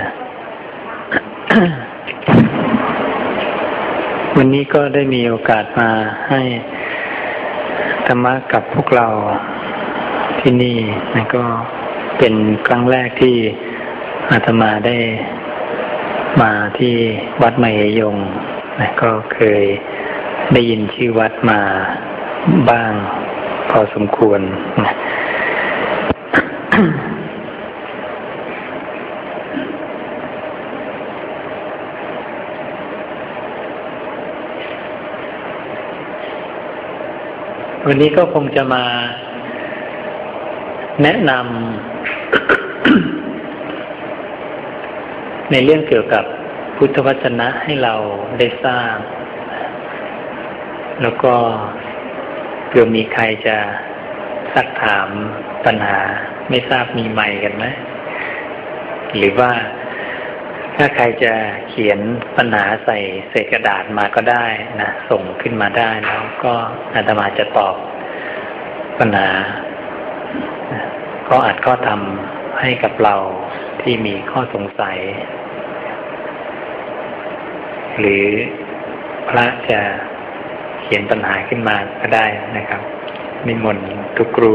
นะวันนี้ก็ได้มีโอกาสมาให้ธรรมะกับพวกเราที่นี่นะก็เป็นครั้งแรกที่อาตมาได้มาที่วัดมเหยงนะก็เคยได้ยินชื่อวัดมาบ้างพอสมควรนะ วันนี้ก็คงจะมาแนะนำในเรื่องเกี่ยวกับพุทธวจนะให้เราได้ทราบ แล้วก็เผื่อมีใครจะสักถามปัญหาไม่ทราบมีใหม่กันไหมหรือว่า ถ้าใครจะเขียนปัญหาใส่เศษกระดาษมาก็ได้นะส่งขึ้นมาได้แล้วก็อาตมาจะตอบปัญหาก็อาจข้อทำให้กับเราที่มีข้อสงสัย หรือพระจะเขียนปัญหาขึ้นมาก็ได้นะครับมิมนทุกครู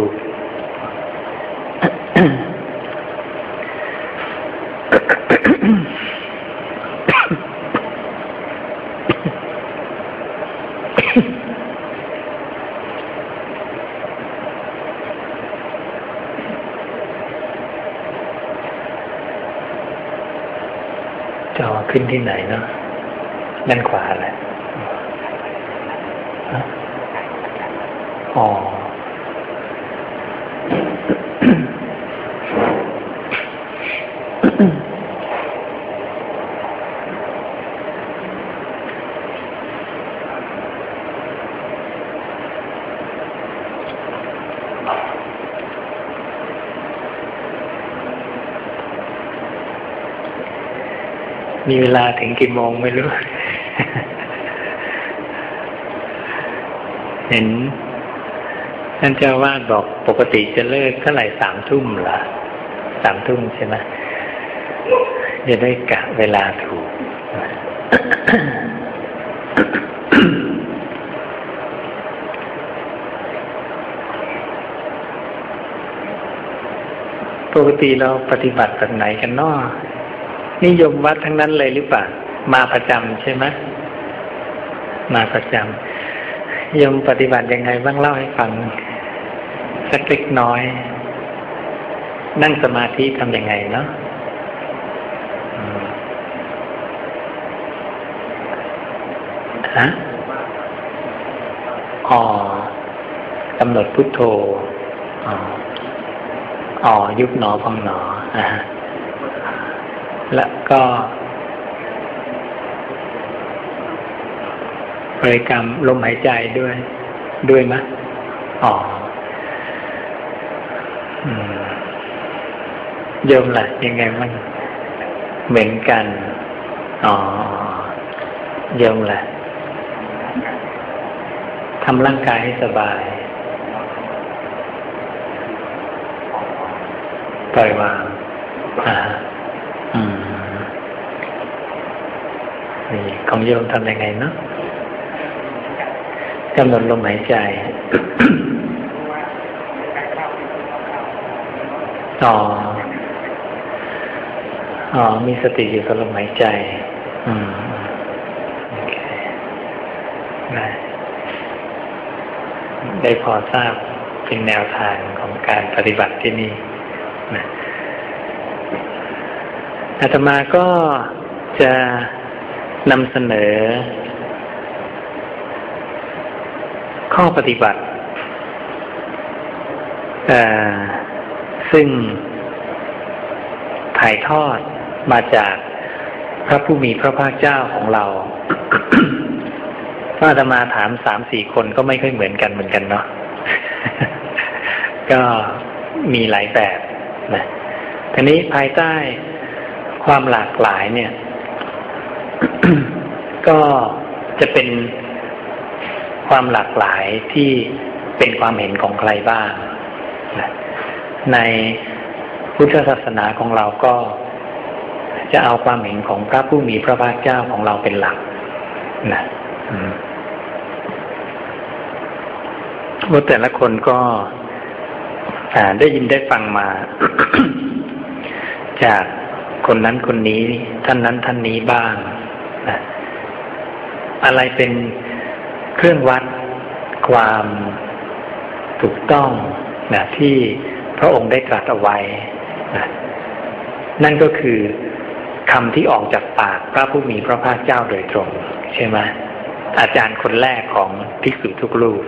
จอ ขึ้นที่ไหนเนาะด้านขวาแหละอ๋อ มีเวลาถึงกี่โมงไม่รู้ เห็นท่านเจ้าวาดบอกปกติจะเลิกเท่าไหร่สามทุ่มเหรอสามทุ่มใช่ไหมจะได้กะเวลาถูก ปกติเราปฏิบัติแบบไหนกันนาะ นิยมวัดทั้งนั้นเลยหรือเปล่า มาประจำใช่ไหมมาประจำยมปฏิบัติยังไงบ้างเล่าให้ฟังสักเล็กน้อย นั่งสมาธิทำยังไงเนาะฮะอ๋อกำหนดพุทโธ อ๋ออยุบหนอพองหนออ่า แล้วก็บริกรรมลมหายใจด้วยด้วยมะอ๋อโยมล่ะยังไงมันเหมือนกัน อ๋อโยมล่ะทำร่างกายให้สบายปล่อยวาง ของโยมทำยังไงเนาะกำหนดลมหายใจอ๋ออ๋อ มีสติอยู่กับลมหายใจ อืมโอเคได้ได้พอทราบเป็นแนวทางของการปฏิบัติที่นี่นะอาตมาก็จะ นำเสนอ ข้อปฏิบัติซึ่งถ่ายทอดมาจากพระผู้มีพระภาคเจ้าของเราถ้าอาตมาถามสามสี่คนก็ไม่ค่อยเหมือนกันเหมือนกันเนาะ ก็มีหลายแบบนะทีนี้ภายใต้ความหลากหลายเนี่ย ก็จะเป็นความหลากหลายที่เป็นความเห็นของใครบ้าง ในพุทธศาสนาของเราก็จะเอาความเห็นของพระผู้มีพระภาคเจ้าของเราเป็นหลักนะว่าแต่ละคนก็ได้ยินได้ฟังมา จากคนนั้นคนนี้ท่านนั้นท่านนี้บ้างนะ อะไรเป็นเครื่องวัดความถูกต้องนะที่พระองค์ได้ตรัสเอาไว้นะนั่นก็คือคำที่ออกจากปากพระผู้มีพระภาคเจ้าโดยตรง ใช่ไหมอาจารย์คนแรกของภิกษุทุกรูป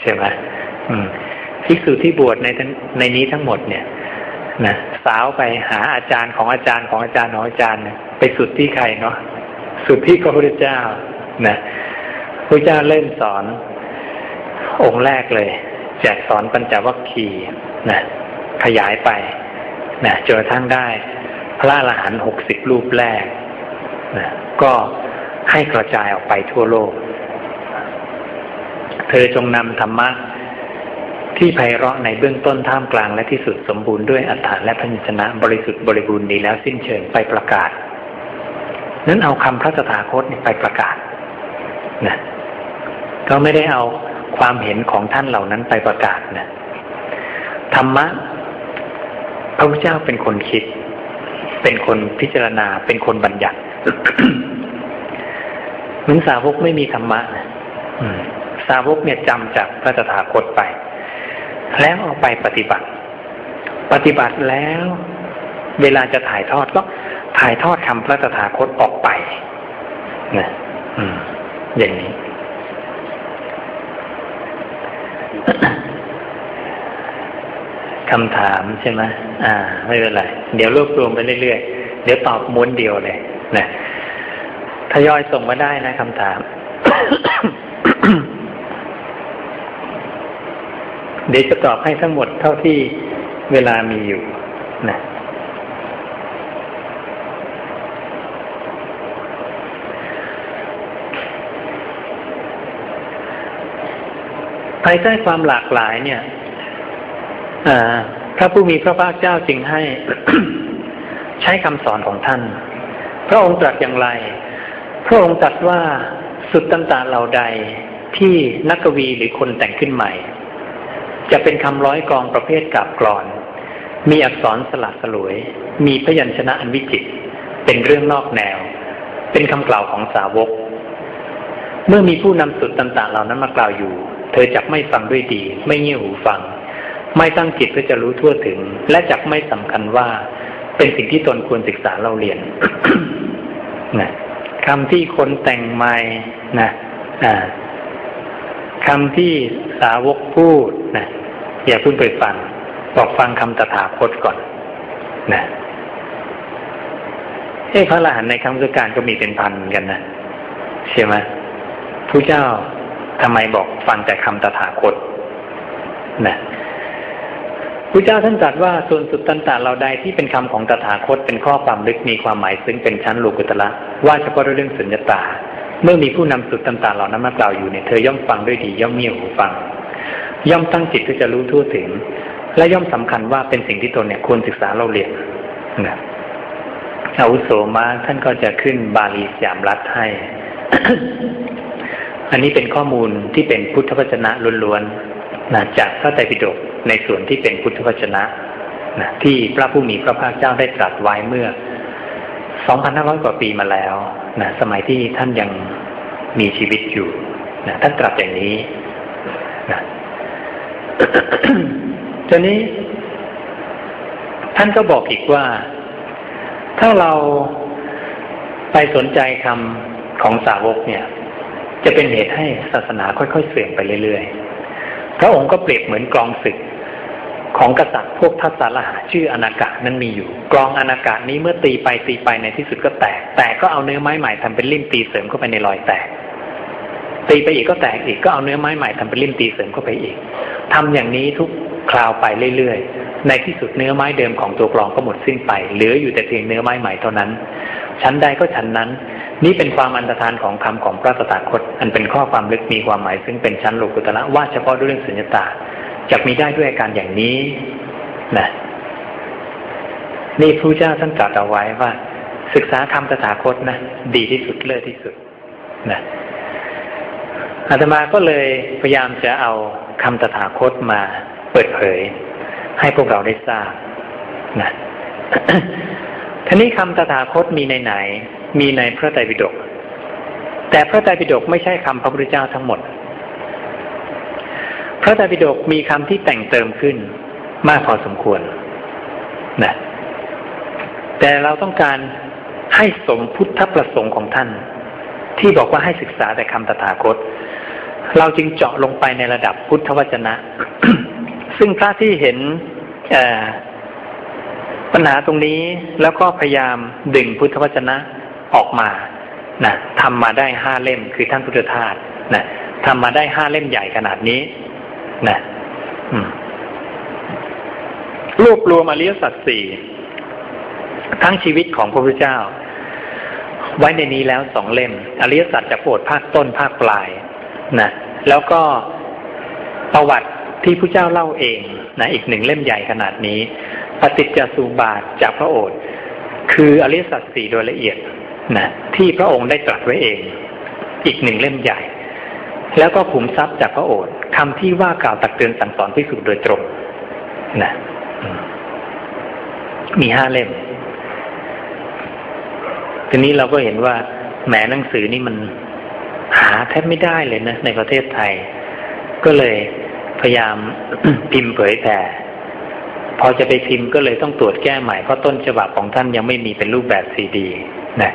ใช่ไหมภิกษุที่บวชในในนี้ทั้งหมดเนี่ยนะสาวไปหาอาจารย์ของอาจารย์ของอาจารย์ของอาจารย์ ไปสุดที่ใครเนาะสุดที่พระพุทธเจ้า นะพระเจ้าเริ่มสอนองค์แรกเลย แจกสอนปัญจวัคคีย์นะขยายไปนะจนกระทั่งได้ พระอรหันต์หกสิบรูปแรกนะก็ให้กระจายออกไปทั่วโลก เธอจงนำธรรมะที่ไพเราะในเบื้องต้นท่ามกลางและที่สุดสมบูรณ์ด้วยอัฏฐานและพัญชนะบริสุทธิ์บริบูรณ์ดีแล้วสิ้นเชิงไปประกาศ นั้นเอาคำพระสถาคตไปประกาศ นะก็ไม่ได้เอาความเห็นของท่านเหล่านั้นไปประกาศนะธรรมะพระพุทธเจ้าเป็นคนคิด เป็นคนพิจารณา เป็นคนบัญญัติเหมือนสาวกไม่มีธรรมะสาวกเนี่ยจำจากพระสถาคตไป แล้วเอาไปปฏิบัติ ปฏิบัติแล้ว เวลาจะถ่ายทอดก็ถ่ายทอดคำพระสถาคตออกไปนะอืม อย่างนี้ คำถามใช่ไหมอ่า ไม่เป็นไร เดี๋ยวรวบรวมไปเรื่อยๆ เดี๋ยวตอบม้วนเดียวเลยนะทยอยส่งมาได้นะคำถาม เดี๋ยวจะตอบให้ทั้งหมดเท่าที่เวลามีอยู่นะ ภายใต้ความหลากหลายเนี่ยพระผู้มีพระภาคเจ้าจึงให้ใช้คำสอนของท่าน พระองค์ตรัสอย่างไร พระองค์ตรัสว่าสุดต่างๆเหล่าใดที่นักกวีหรือคนแต่งขึ้นใหม่ จะเป็นคำร้อยกองประเภทกาบกรอน มีอักษรสลัดสลวย มีพยัญชนะอันวิจิต เป็นเรื่องนอกแนว เป็นคำกล่าวของสาวก เมื่อมีผู้นำสุดต่างๆเหล่านั้นมากล่าวอยู่ เธอจักไม่ฟังด้วยดี ไม่เงี่ยหูฟัง ไม่ตั้งจิตเพื่อจะรู้ทั่วถึง และจักไม่สำคัญว่า เป็นสิ่งที่ตนควรศึกษาเราเรียนนะคำที่คนแต่งใหม่นะคำที่สาวกพูดนะอย่าเพิ่งไปฟังบอกฟังคำตถาคตก่อนนะเอ้พระอรหันต์ในคำสุการก็มีเป็นพันกันนะใช่ไหมผู้เจ้า ทำไมบอกฟังแต่คำตถาคตนะพระเจ้าท่านตรัสว่าส่วนสุดตันตาเราใดที่เป็นคำของตถาคตเป็นข้อความลึกมีความหมายซึ่งเป็นชั้นโลกุตละว่าเฉพาะเรื่องสุญญตา เมื่อมีผู้นำสุดตันตาเหล่านั้นมากล่าวอยู่เนี่ยเธอย่อมฟังด้วยดีย่อมเงี่ยหูฟัง ย่อมตั้งจิตที่จะรู้ทั่วถึง และย่อมสำคัญว่าเป็นสิ่งที่ตนเนี่ยควรศึกษาเราเรียนนะอาวุโสมาท่านก็จะขึ้นบาลีสยามรัฐให้ อันนี้เป็นข้อมูลที่เป็นพุทธวจนะล้วนๆนะจากพระไตรปิฎกในส่วนที่เป็นพุทธวจนะนะที่พระผู้มีพระภาคเจ้าได้ตรัสไว้เมื่อ 2,500 กว่าปีมาแล้วนะสมัยที่ท่านยังมีชีวิตอยู่นะท่านตรัสอย่างนี้นะทีนี้ ท่านก็บอกอีกว่า ถ้าเราไปสนใจคำของสาวกเนี่ย จะเป็นเหตุให้ศาสนาค่อยๆเสื่อมไปเรื่อยๆ พระองค์ก็เปรียบเหมือนกองศึกของกษัตริย์พวกทัศลหาชื่ออนากานั้นมีอยู่กรองอนากานี้เมื่อตีไปตีไปในที่สุดก็แตก แต่ก็เอาเนื้อไม้ใหม่ทำเป็นลิ่มตีเสริมเข้าไปในรอยแตก ตีไปอีกก็แตกอีกก็เอาเนื้อไม้ใหม่ทำเป็นลิ่มตีเสริมเข้าไปอีกทำอย่างนี้ทุกคราวไปเรื่อยๆ ในที่สุดเนื้อไม้เดิมของตัวกรองก็หมดสิ้นไป เหลืออยู่แต่เพียงเนื้อไม้ใหม่เท่านั้น ชั้นใดก็ชั้นนั้น นี่เป็นความอันตรธานของคำของพระสตาคต อันเป็นข้อความลึกมีความหมายซึ่งเป็นชั้นโลกุตละว่าเฉพาะด้วยเรื่องสุญญตาจะมีได้ด้วยอาการอย่างนี้นะนี่พระเจ้าท่านตรัสเอาไว้ว่า ศึกษาคำตถาคตนะดีที่สุดเลิศที่สุดนะอาตมาก็เลยพยายามจะเอาคำตถาคตมาเปิดเผย ให้พวกเราได้ทราบนะทีนี้คำตถาคตมีในไหน มีในพระไตรปิฎกแต่พระไตรปิฎกไม่ใช่คำพระพุทธเจ้าทั้งหมด พระไตรปิฎกมีคำที่แต่งเติมขึ้นมากพอสมควรนะแต่เราต้องการให้สมพุทธประสงค์ของท่าน ที่บอกว่าให้ศึกษาแต่คำตถาคต เราจึงเจาะลงไปในระดับพุทธวจนะ ซึ่งพระที่เห็นปัญหาตรงนี้แล้วก็พยายามดึงพุทธวจนะ ออกมานะทำมาได้ห้าเล่มคือท่านพุทธทาสนะทำมาได้ห้าเล่มใหญ่ขนาดนี้นะรวบรวมอริยสัจสี่ทั้งชีวิตของพระพุทธเจ้า ไว้ในนี้แล้วสองเล่ม อริยสัจจะโปรดภาคต้นภาคปลายนะแล้วก็ประวัติที่พระเจ้าเล่าเองนะอีกหนึ่งเล่มใหญ่ขนาดนี้ปฏิจจสุบาทจากพระโอษฐ์คืออริยสัจสี่โดยละเอียด นะที่พระองค์ได้ตรัสไว้เอง อีกหนึ่งเล่มใหญ่ แล้วก็ขุมทรัพย์จากพระโอษฐ์คำที่ว่ากล่าวตักเตือนสั่งสอนพิสูจน์โดยตรงนะมีห้าเล่ม ทีนี้เราก็เห็นว่าแหมหนังสือนี่มันหาแทบไม่ได้เลยนะ ในประเทศไทย ก็เลยพยายามพิมพ์เผยแผ่พอจะไปพิมพ์ก็เลยต้องตรวจแก้ใหม่เพราะต้นฉบับของท่านยังไม่มีเป็นรูปแบบซีดีนะ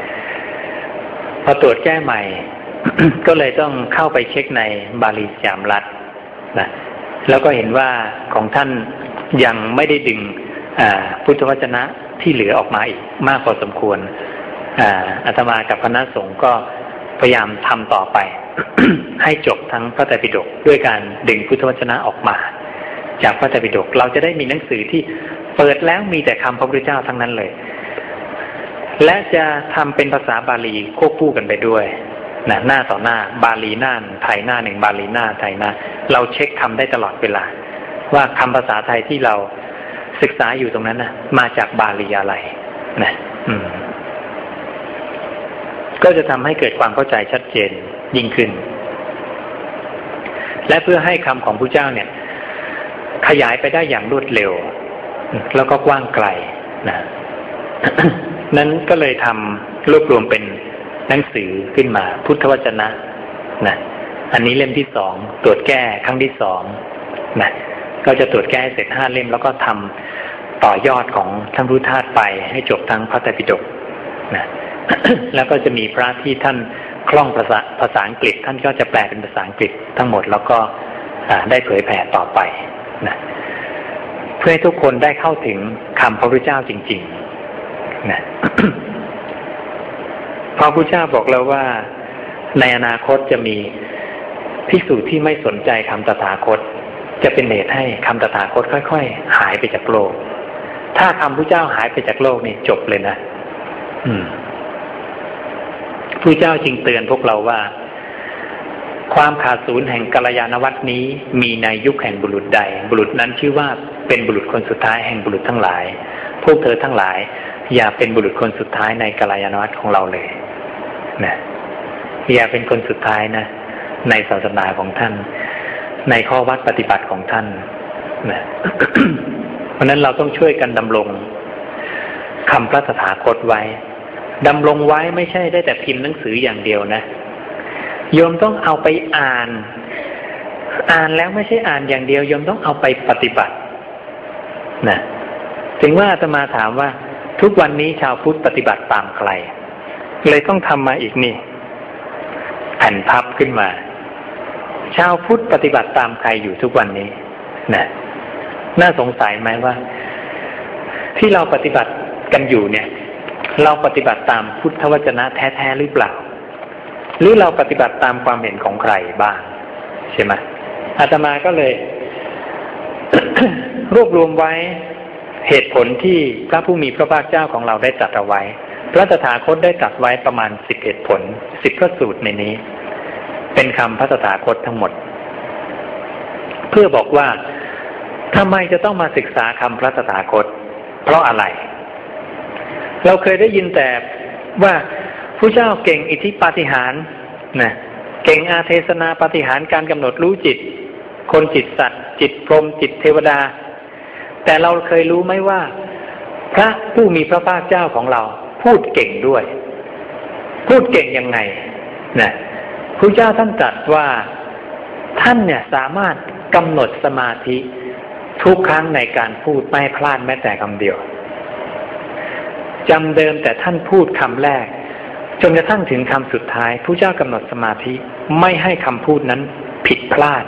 พอตรวจแก้ใหม่ ก็เลยต้องเข้าไปเช็คในบาลีจามรัฐนะแล้วก็เห็นว่าของท่านยังไม่ได้ดึงพุทธวจนะที่เหลือออกมาอีกมากพอสมควรอาตมากับคณะสงฆ์ก็พยายามทำต่อไป ให้จบทั้งพระไตรปิฎกด้วยการดึงพุทธวจนะออกมา จากพระไตรปิฎกเราจะได้มีหนังสือที่เปิดแล้วมีแต่คำพระพุทธเจ้าทั้งนั้นเลย และจะทำเป็นภาษาบาลีควบคู่กันไปด้วยนะหน้าต่อหน้า บาลีหน้าไทยหน้าหนึ่งบาลีหน้าไทยหน้า เราเช็คคำได้ตลอดเวลา ว่าคำภาษาไทยที่เราศึกษาอยู่ตรงนั้นนะมาจากบาลีอะไรนะอืม ก็จะทำให้เกิดความเข้าใจชัดเจนยิ่งขึ้น และเพื่อให้คำของพระเจ้าเนี่ย ขยายไปได้อย่างรวดเร็ว แล้วก็กว้างไกลนะ นั้นก็เลยทำรวบรวมเป็นหนังสือขึ้นมา พุทธวจนะนะอันนี้เล่มที่สองตรวจแก้ครั้งที่สองนะก็จะตรวจแก้เสร็จห้าเล่มแล้วก็ทำต่อยอดของท่านพุทธาสไปให้จบทั้งพระไตรปิฎกนะแล้วก็จะมีพระที่ท่านคล่องภาษาภาษาอังกฤษ ท่านก็จะแปลเป็นภาษาอังกฤษทั้งหมดแล้วก็ได้เผยแผ่ต่อไปนะเพื่อให้ทุกคนได้เข้าถึงคำพระพุทธเจ้าจริง ๆ นะพระพุทธเจ้าบอกแล้วว่าในอนาคตจะมีภิกษุที่ไม่สนใจคำตถาคต จะเป็นเหตุให้คำตถาคตค่อย ๆ หายไปจากโลก ถ้าคำพระเจ้าหายไปจากโลกนี่จบเลยนะอืมพระเจ้าจึงเตือนพวกเราว่า ความขาดศูนย์แห่งกัลยาณวัตนี้ มีในยุคแห่งบุรุษใด บุรุษนั้นชื่อว่าเป็นบุรุษคนสุดท้ายแห่งบุรุษทั้งหลาย พวกเธอทั้งหลาย อย่าเป็นบุรุษคนสุดท้ายในกัลยาณวัตของเราเลยนะอย่าเป็นคนสุดท้ายนะ ในศาสนาของท่าน ในข้อวัดปฏิบัติของท่านนะเพราะนั้นเราต้องช่วยกันดำรงคำพระสถาคตไว้ดำรงไว้ไม่ใช่ได้แต่พิมพ์หนังสืออย่างเดียวนะ โยมต้องเอาไปอ่าน อ่านแล้วไม่ใช่อ่านอย่างเดียว โยมต้องเอาไปปฏิบัตินะถึงว่าอาตมาถามว่า ทุกวันนี้ชาวพุทธปฏิบัติตามใคร เลยต้องทำมาอีกนี่แผ่นพับขึ้นมา ชาวพุทธปฏิบัติตามใครอยู่ทุกวันนี้นะน่าสงสัยไหมว่า ที่เราปฏิบัติกันอยู่เนี่ย เราปฏิบัติตามพุทธวจนะแท้ๆหรือเปล่า หรือเราปฏิบัติตามความเห็นของใครบ้าง ใช่ไหมอาตมาก็เลย รวบรวมไว้ เหตุผลที่พระผู้มีพระภาคเจ้าของเราได้ตรัสเอาไว้ พระตถาคตได้ตรัสไว้ประมาณสิบเหตุผลสิบพระสูตรในนี้ เป็นคำพระตถาคตทั้งหมด เพื่อบอกว่าทำไมจะต้องมาศึกษาคำพระตถาคต เพราะอะไร เราเคยได้ยินแต่ว่าผู้เจ้าเก่งอิทธิปาฏิหารนะเก่งอาเทศนาปาฏิหารการกำหนดรู้จิต คนจิตสัตว์ จิตพรหมจิตเทวดา แต่เราเคยรู้ไหมว่า พระผู้มีพระภาคเจ้าของเรา พูดเก่งด้วย พูดเก่งยังไงนะพระเจ้าท่านตรัสว่าท่านเนี่ยสามารถกำหนดสมาธิ ทุกครั้งในการพูดไม่พลาดแม้แต่คำเดียวจำเดิมแต่ท่านพูดคำแรก จนกระทั่งถึงคำสุดท้ายผู้เจ้ากำหนดสมาธิไม่ให้คำพูดนั้นผิดพลาด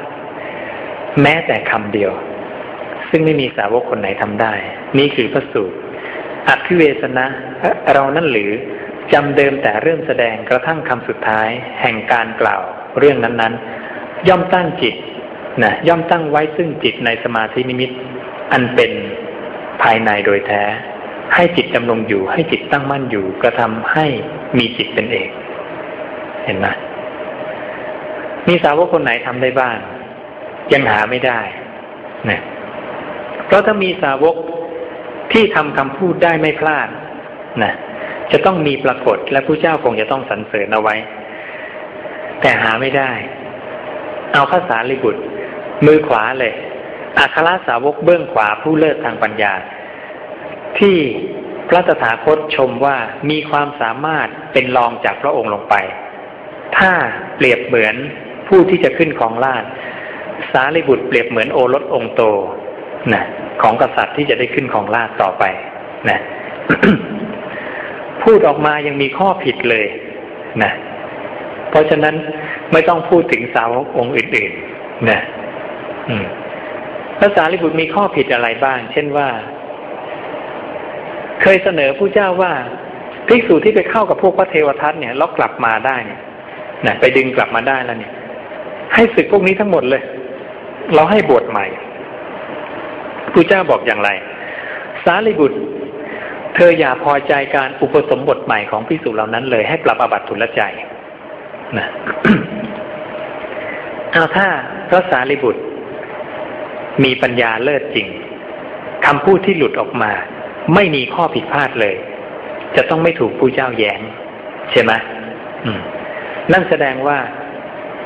แม้แต่คำเดียว ซึ่งไม่มีสาวกคนไหนทำได้ นี่คือพระสูตรอภิเวสนะเรานั่นหรือจำเดิมแต่เริ่มแสดงกระทั่งคำสุดท้าย แห่งการกล่าว เรื่องนั้นๆ ย่อมตั้งจิตนะย่อมตั้งไว้ซึ่งจิตในสมาธินิมิต อันเป็นภายในโดยแท้ ให้จิตดำรงอยู่ ให้จิตตั้งมั่นอยู่ กระทำให้มีจิตเป็นเอก เห็นไหมมีสาวกคนไหนทำได้บ้าง ยังหาไม่ได้นะ เพราะถ้ามีสาวกที่ทำคำพูดได้ไม่พลาดนะจะต้องมีปรากฏและผู้เจ้าคงจะต้องสรรเสริญเอาไว้ แต่หาไม่ได้ เอาภาษาลิบุตร มือขวาเลย อัครสาวกเบื้องขวาผู้เลิศทางปัญญา ที่พระตถาคตชมว่ามีความสามารถเป็นรองจากพระองค์ลงไป ถ้าเปรียบเหมือนผู้ที่จะขึ้นของราชสารีบุตรเปรียบเหมือนโอรสองโต นะของกษัตริย์ที่จะได้ขึ้นของราชต่อไปนะพูดออกมายังมีข้อผิดเลยนะเพราะฉะนั้นไม่ต้องพูดถึงสาวกองค์อื่นๆนะภาษาลิบุตรมีข้อผิดอะไรบ้าง เช่นว่า เคยเสนอผู้เจ้าว่าภิกษุที่ไปเข้ากับพวกพระเทวทัตเนี่ยแล้วกลับมาได้เนี่ยนะไปดึงกลับมาได้แล้วเนี่ย ให้ศึกพวกนี้ทั้งหมดเลย เราให้บวชใหม่ ผู้เจ้าบอกอย่างไร สารีบุตร เธออย่าพอใจการอุปสมบทใหม่ของภิกษุเหล่านั้นเลยให้ปรับอาบัติทุลใจนะเอาถ้าพระสารีบุตร มีปัญญาเลิศจริงคำพูดที่หลุดออกมา ไม่มีข้อผิดพลาดเลย จะต้องไม่ถูกผู้เจ้าแยง้ง ใช่ไหมนั่นแสดงว่า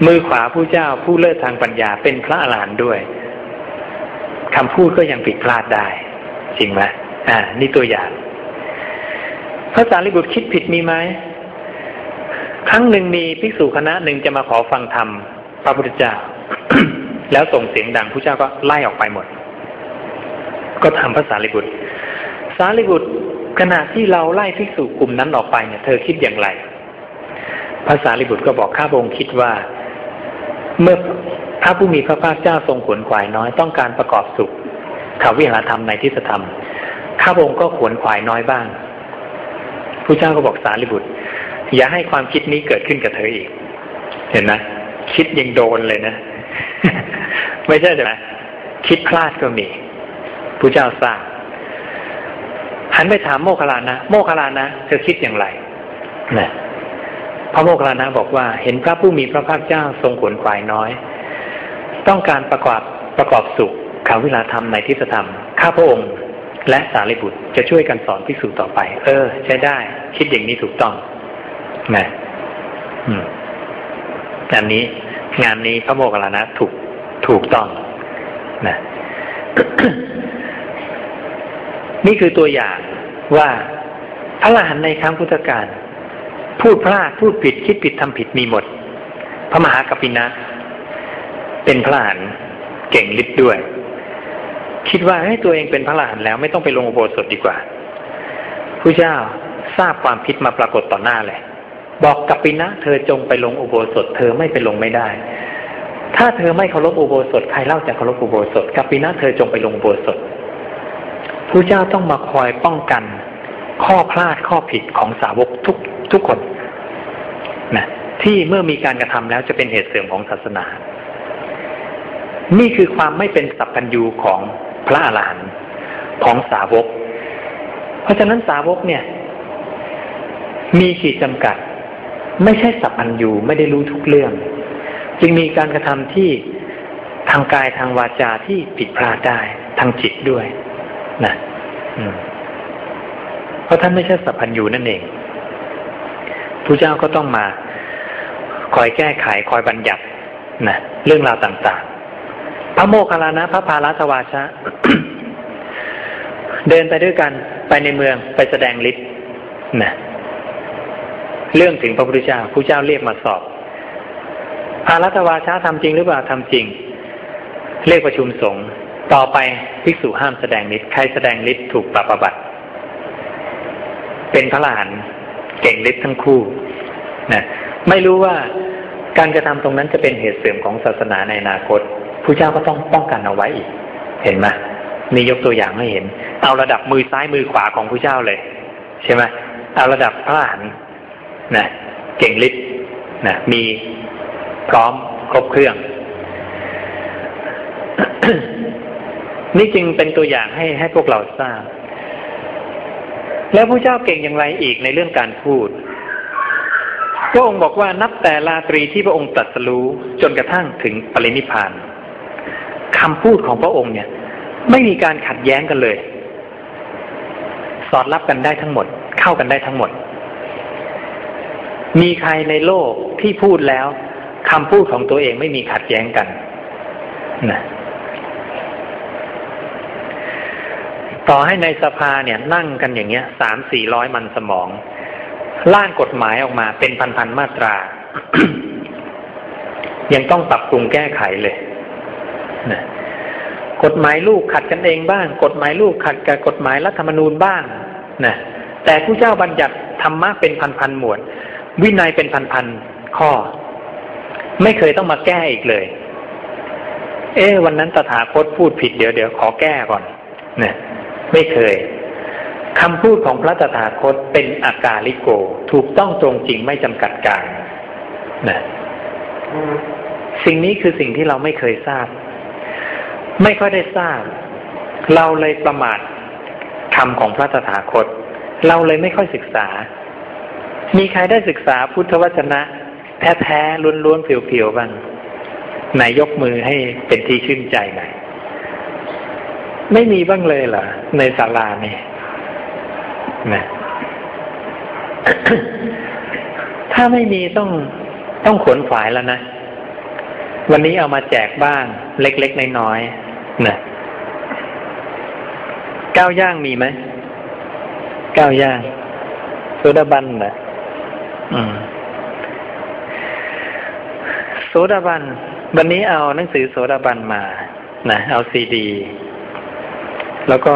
มือขวาผู้เจ้าผู้เลิศทางปัญญาเป็นพระอรหันต์ด้วย คำพูดก็ยังผิดพลาดได้ จริงไหมอ่า นี่ตัวอย่างพระสารีบุตรคิดผิดมีไหมครั้งหนึ่งมีภิกษุคณะหนึ่งจะมาขอฟังธรรมพระพุทธเจ้า แล้วส่งเสียงดังผู้เจ้าก็ไล่ออกไปหมด ก็ทำภาษาลิบุตร สารีบุตรขณะที่เราไล่ภิกษุกลุ่มนั้นออกไปเนี่ย เธอคิดอย่างไรภาษาลิบุตรก็บอกข้าพงคิดว่า เมื่อ ระผู้มีพระภาคเจ้าทรงขวนขวายน้อยต้องการประกอบสุขขาวิหารธรรมในทิฏฐธรรม ข้าพงก็ขวนขวายน้อยบ้างผู้เจ้าก็บอกสารีบุตร อย่าให้ความคิดนี้เกิดขึ้นกับเธออีก เห็นไหมคิดยังโดนเลยนะ ไม่ใช่ไหมคิดพลาดก็มีผู้เจ้าทราบหันไปถามโมคลานะ โมคลานะเธอคิดอย่างไรนะพระโมคคลานะบอกว่า เห็นพระผู้มีพระภาคเจ้าทรงขวนขวายน้อย ต้องการประกอบประกอบสุขขาวิลาธรรมในทิฏฐธรรม ข้าพระองค์ และสารีบุตรจะช่วยกันสอนพิสูจน์ต่อไป เออ ใช้ได้ คิดอย่างนี้ถูกต้องนะอันนี้ งานนี้พระโมคคัลลานะถูกถูกต้องนะนี่คือตัวอย่างว่าพระอรหันต์ในครั้งพุทธกาลพูดพลาดพูดผิด คิดผิดทำผิดมีหมด พระมหากัปปินะ เป็นพระหันเก่งฤทธิ์ด้วย คิดว่าให้ตัวเองเป็นพระหันแล้วไม่ต้องไปลงอุโบสถดีกว่าผู้เจ้าทราบความผิดมาปรากฏต่อหน้าเลย บอกกัปปินะ เธอจงไปลงอุโบสถ เธอไม่ไปลงไม่ได้ ถ้าเธอไม่เคารพอุโบสถใครเล่าจะเคารพอุโบสถกัปปินะเธอจงไปลงอุโบสถผู้เจ้าต้องมาคอยป้องกัน ข้อพลาดข้อผิดของสาวกทุกทุกคนนะที่เมื่อมีการกระทำแล้วจะเป็นเหตุเสื่อมของศาสนา นี่คือความไม่เป็นสัพพัญญูของพระอรหันต์ของสาวก เพราะฉะนั้นสาวกเนี่ย มีขีดจำกัด ไม่ใช่สัพพัญญูไม่ได้รู้ทุกเรื่อง จึงมีการกระทำที่ทางกายทางวาจาที่ผิดพลาดได้ทางจิตด้วยนะเพราะท่านไม่ใช่สัพพัญญูนั่นเองผู้เจ้าก็ต้องมา คอยแก้ไขคอยบัญญัตินะเรื่องราวต่างๆ พระโมคคัลลานะพระพารัตวาชะ เดินไปด้วยกันไปในเมืองไปแสดงฤทธิ์นะเรื่องถึงพระพุทธเจ้าผู้เจ้าเรียกมาสอบพารัตวาชะทำจริงหรือเปล่าทำจริง เรียกประชุมสงฆ์ต่อไปภิกษุห้ามแสดงฤทธิ์ใครแสดงฤทธิ์ถูกปรับประบัติเป็นพระหลานเก่งฤทธิ์ทั้งคู่นะไม่รู้ว่าการกระทำตรงนั้นจะเป็นเหตุเสื่อมของศาสนาในอนาคต ผู้เจ้าก็ต้องป้องกันเอาไว้อีก เห็นไหมมียกตัวอย่างให้เห็น เอาระดับมือซ้ายมือขวาของผู้เจ้าเลย ใช่ไหมเอาระดับพระหลานนะเก่งฤทธิ์นะมีพร้อมครบเครื่อง นี่จึงเป็นตัวอย่างให้ให้พวกเราทราบ แล้วพระเจ้าเก่งอย่างไรอีกในเรื่องการพูดพระองค์บอกว่านับแต่ลาตรีที่พระองค์ตรัสรู้จนกระทั่งถึงปรินิพาน คำพูดของพระองค์เนี่ย ไม่มีการขัดแย้งกันเลย สอดรับกันได้ทั้งหมด เข้ากันได้ทั้งหมด มีใครในโลกที่พูดแล้วคำพูดของตัวเองไม่มีขัดแย้งกันนะต่อให้ในสภาเนี่ยนั่งกันอย่างเงี้ยสามสี่ร้อยมันสมองร่างกฎหมายออกมาเป็นพันๆมาตรา ยังต้องปรับปรุงแก้ไขเลย นะกฎหมายลูกขัดกันเองบ้าง กฎหมายลูกขัดกับกฎหมายรัฐธรรมนูญบ้างนะแต่ผู้เจ้าบัญญัติธรรมะเป็นพันๆหมวด วินัยเป็นพันๆข้อ ไม่เคยต้องมาแก้อีกเลย เอ๊วันนั้นตถาคตพูดผิดเดี๋ยวเดี๋ยวขอแก้ก่อนเนี่ยไม่เคยคำพูดของพระตถาคตเป็นอากาลิโก ถูกต้องตรงจริงไม่จำกัดการนะสิ่งนี้คือสิ่งที่เราไม่เคยทราบ ไม่ค่อยได้ทราบ เราเลยประมาทคำของพระตถาคต เราเลยไม่ค่อยศึกษา มีใครได้ศึกษาพุทธวจนะ แท้ๆล้วนๆเพียวๆบ้างไหนยกมือให้เป็นที่ชื่นใจหน่อยไม่มีบ้างเลยเหรอในศาลานี่นะถ้าไม่มีต้องต้องขนขวายแล้วนะ วันนี้เอามาแจกบ้าง เล็กๆน้อยๆ นะก้าวย่างมีไหมก้าวย่างโซดาบันนะอืมโซดาบัน วันนี้เอาหนังสือโซดาบันมานะเอาซีดี แล้วก็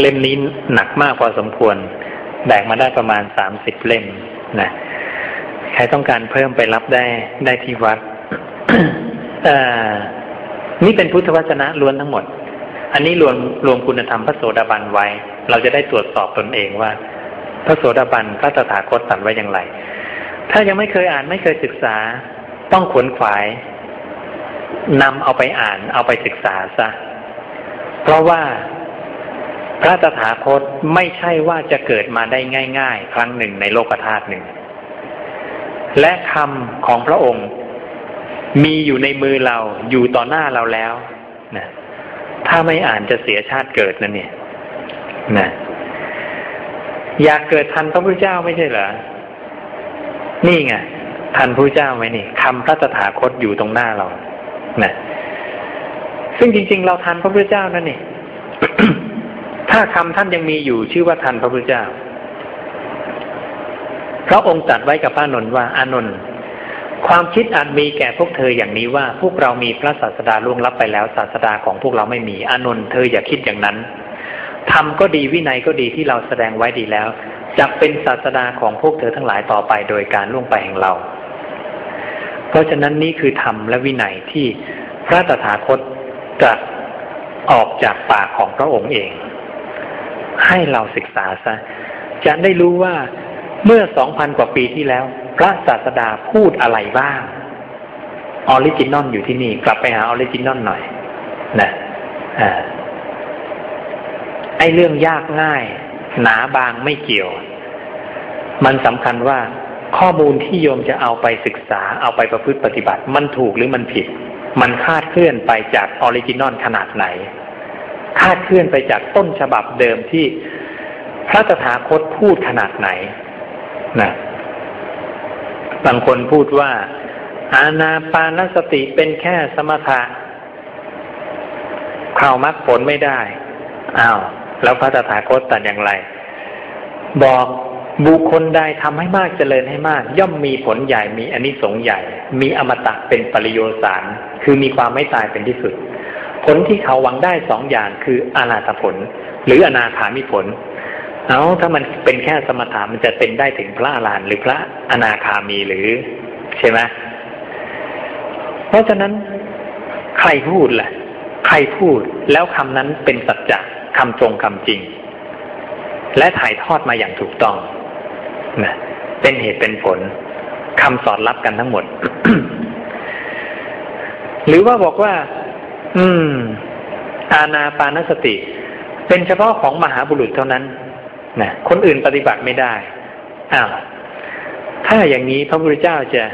เล่มนี้หนักมากพอสมควร แบกมาได้ประมาณสามสิบเล่มนะใครต้องการเพิ่มไปรับได้ได้ที่วัด นี่เป็นพุทธวจนะล้วนทั้งหมด อันนี้รวมรวมคุณธรรมพระโสดาบันไว้ เราจะได้ตรวจสอบตนเองว่า พระโสดาบันพระตถาคตสันไว้อย่างไร ถ้ายังไม่เคยอ่านไม่เคยศึกษา ต้องขวนขวายนำเอาไปอ่านเอาไปศึกษาซะ เพราะว่าพระตถาคตไม่ใช่ว่าจะเกิดมาได้ง่าย ๆ ครั้งหนึ่งในโลกธาตุหนึ่ง และคำของพระองค์ มีอยู่ในมือเราอยู่ต่อหน้าเราแล้วนะถ้าไม่อ่านจะเสียชาติเกิดนั่นเนี่ยนะอยากเกิดทันพระพุทธเจ้าไม่ใช่เหรอ นี่ไงทันพระเจ้าไหมนี่คำพระตถาคตอยู่ตรงหน้าเรานะซึ่งจริง ๆ เราทันพระพุทธเจ้านั่นนี่ถ้าคำท่านยังมีอยู่ชื่อว่าทันพระพุทธเจ้าพระองค์ตัดไว้กับพระนนท์ว่าอานนท์ ความคิดอาจมีแก่พวกเธออย่างนี้ว่า พวกเรามีพระศาสดาล่วงลับไปแล้วศาสดาของพวกเราไม่มีอานนท์เธออย่าคิดอย่างนั้นทำก็ดีวินัยก็ดีที่เราแสดงไว้ดีแล้วจะเป็นศาสดาของพวกเธอทั้งหลายต่อไปโดยการล่วงไปแห่งเรา เพราะฉะนั้นนี่คือธรรมและวินัยที่พระตถาคตตรัสออกจากปากของพระองค์เอง ให้เราศึกษาซะจะได้รู้ว่าเมื่อสองพันกว่าปีที่แล้ว พระศาสดาพูดอะไรบ้าง original อยู่ที่นี่ กลับไปหา original หน่อยนะอ่าไอเรื่องยากง่าย หนาบางไม่เกี่ยว มันสำคัญว่าข้อมูลที่โยมจะเอาไปศึกษา เอาไปประพฤติปฏิบัติ มันถูกหรือมันผิด มันคาดเคลื่อนไปจาก original ขนาดไหน คาดเคลื่อนไปจากต้นฉบับเดิมที่พระตถาคตพูดขนาดไหนนะ บางคนพูดว่า อานาปานสติเป็นแค่สมถะเข้ามรรคผลไม่ได้อ้าวแล้วพระตถาคตตัดอย่างไร บอกบุคคลใดทำให้มากเจริญให้มาก ย่อมมีผลใหญ่มีอนิสงส์ใหญ่ มีอมตะเป็นปริโยสาร คือมีความไม่ตายเป็นที่สุด ผลที่เขาหวังได้สองอย่างคืออนาถผล หรืออนาถามิผล เอาถ้ามันเป็นแค่สมถะมันจะเป็นได้ถึงพระอรหันต์หรือพระอนาคามีหรือใช่ไหมเพราะฉะนั้นใครพูดแหละใครพูดแล้วคำนั้นเป็นสัจจะคำตรงคำจริง และถ่ายทอดมาอย่างถูกต้องนะเป็นเหตุเป็นผลคำสอนรับกันทั้งหมด หรือว่าบอกว่า อืม อาณาปานสติ เป็นเฉพาะของมหาบุรุษเท่านั้น นะคนอื่นปฏิบัติไม่ได้อ้าวถ้าอย่างนี้พระพุทธเจ้าจะ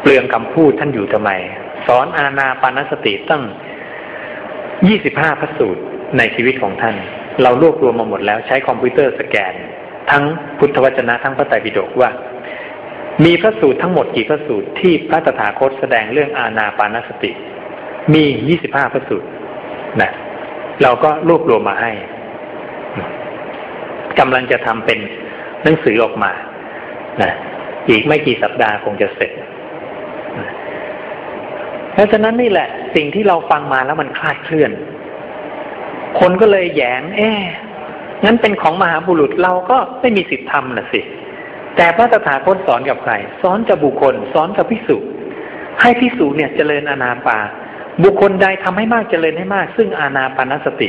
เปลืองคำพูดท่านอยู่ทำไม สอนอาณาปานสติตั้งยี่สิบห้าพระสูตรในชีวิตของท่าน เรารวบรวมมาหมดแล้วใช้คอมพิวเตอร์สแกน ทั้งพุทธวจนะทั้งพระไตรปิฎกว่า มีพระสูตรทั้งหมดกี่พระสูตรที่พระตถาคตแสดงเรื่องอาณาปานสติ มียี่สิบห้าพระสูตรนะเราก็รวบรวมมาให้ กำลังจะทำเป็นหนังสือออกมานะอีกไม่กี่สัปดาห์คงจะเสร็จเพราะฉะนั้นนี่แหละ สิ่งที่เราฟังมาแล้วมันคลาดเคลื่อน คนก็เลยแยง เอ๊งั้นเป็นของมหาบุรุษเราก็ไม่มีสิทธิ์ทำน่ะสิ แต่พระตถาคตสอนกับใคร สอนกับบุคคล สอนกับพิสุให้พิสุเนี่ยเจริญอานาปา บุคคลใดทำให้มากเจริญให้มาก ซึ่งอานาปานสติ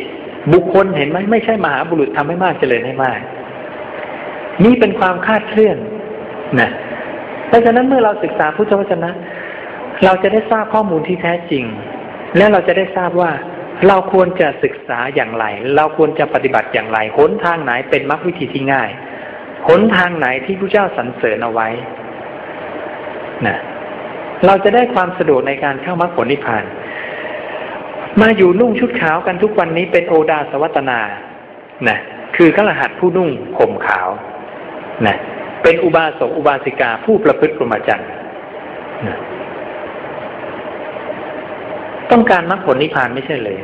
บุคคลเห็นไหมไม่ใช่มหาบุรุษทำให้มากเจริญให้มาก นี่เป็นความคาดเคลื่อนนะเพราะฉะนั้นเมื่อเราศึกษาพุทธวจนะ เราจะได้ทราบข้อมูลที่แท้จริง และเราจะได้ทราบว่าเราควรจะศึกษาอย่างไร เราควรจะปฏิบัติอย่างไรหนทางไหนเป็นมรรควิธีที่ง่ายหนทางไหนที่พระเจ้าสรรเสริญเอาไว้นะเราจะได้ความสะดวกในการเข้ามรรคผลนิพพาน มาอยู่นุ่งชุดขาวกันทุกวันนี้เป็นโอดาสวัตนานะคือขรหัสผู้นุ่งข่มขาวนะเป็นอุบาสกอุบาสิกาผู้ประพฤติกรมจรรย์นะต้องการมรรคผลนิพพานไม่ใช่เลย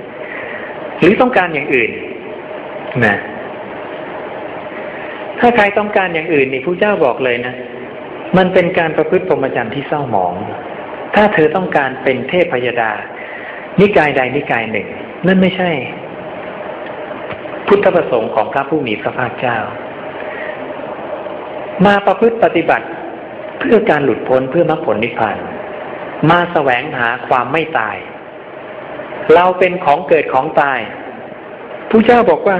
หรือต้องการอย่างอื่นนะถ้าใครต้องการอย่างอื่นนี่ผู้เจ้าบอกเลยนะ มันเป็นการประพฤติพรหมจรรย์ที่เศร้าหมอง ถ้าเธอต้องการเป็นเทพพยดา นิกายใดนิกายหนึ่ง นั่นไม่ใช่ พุทธประสงค์ของพระผู้มีพระภาคเจ้า มาประพฤติปฏิบัติเพื่อการหลุดพ้นเพื่อมรรคผลนิพพานมาแสวงหาความไม่ตาย เราเป็นของเกิดของตายผู้เจ้าบอกว่า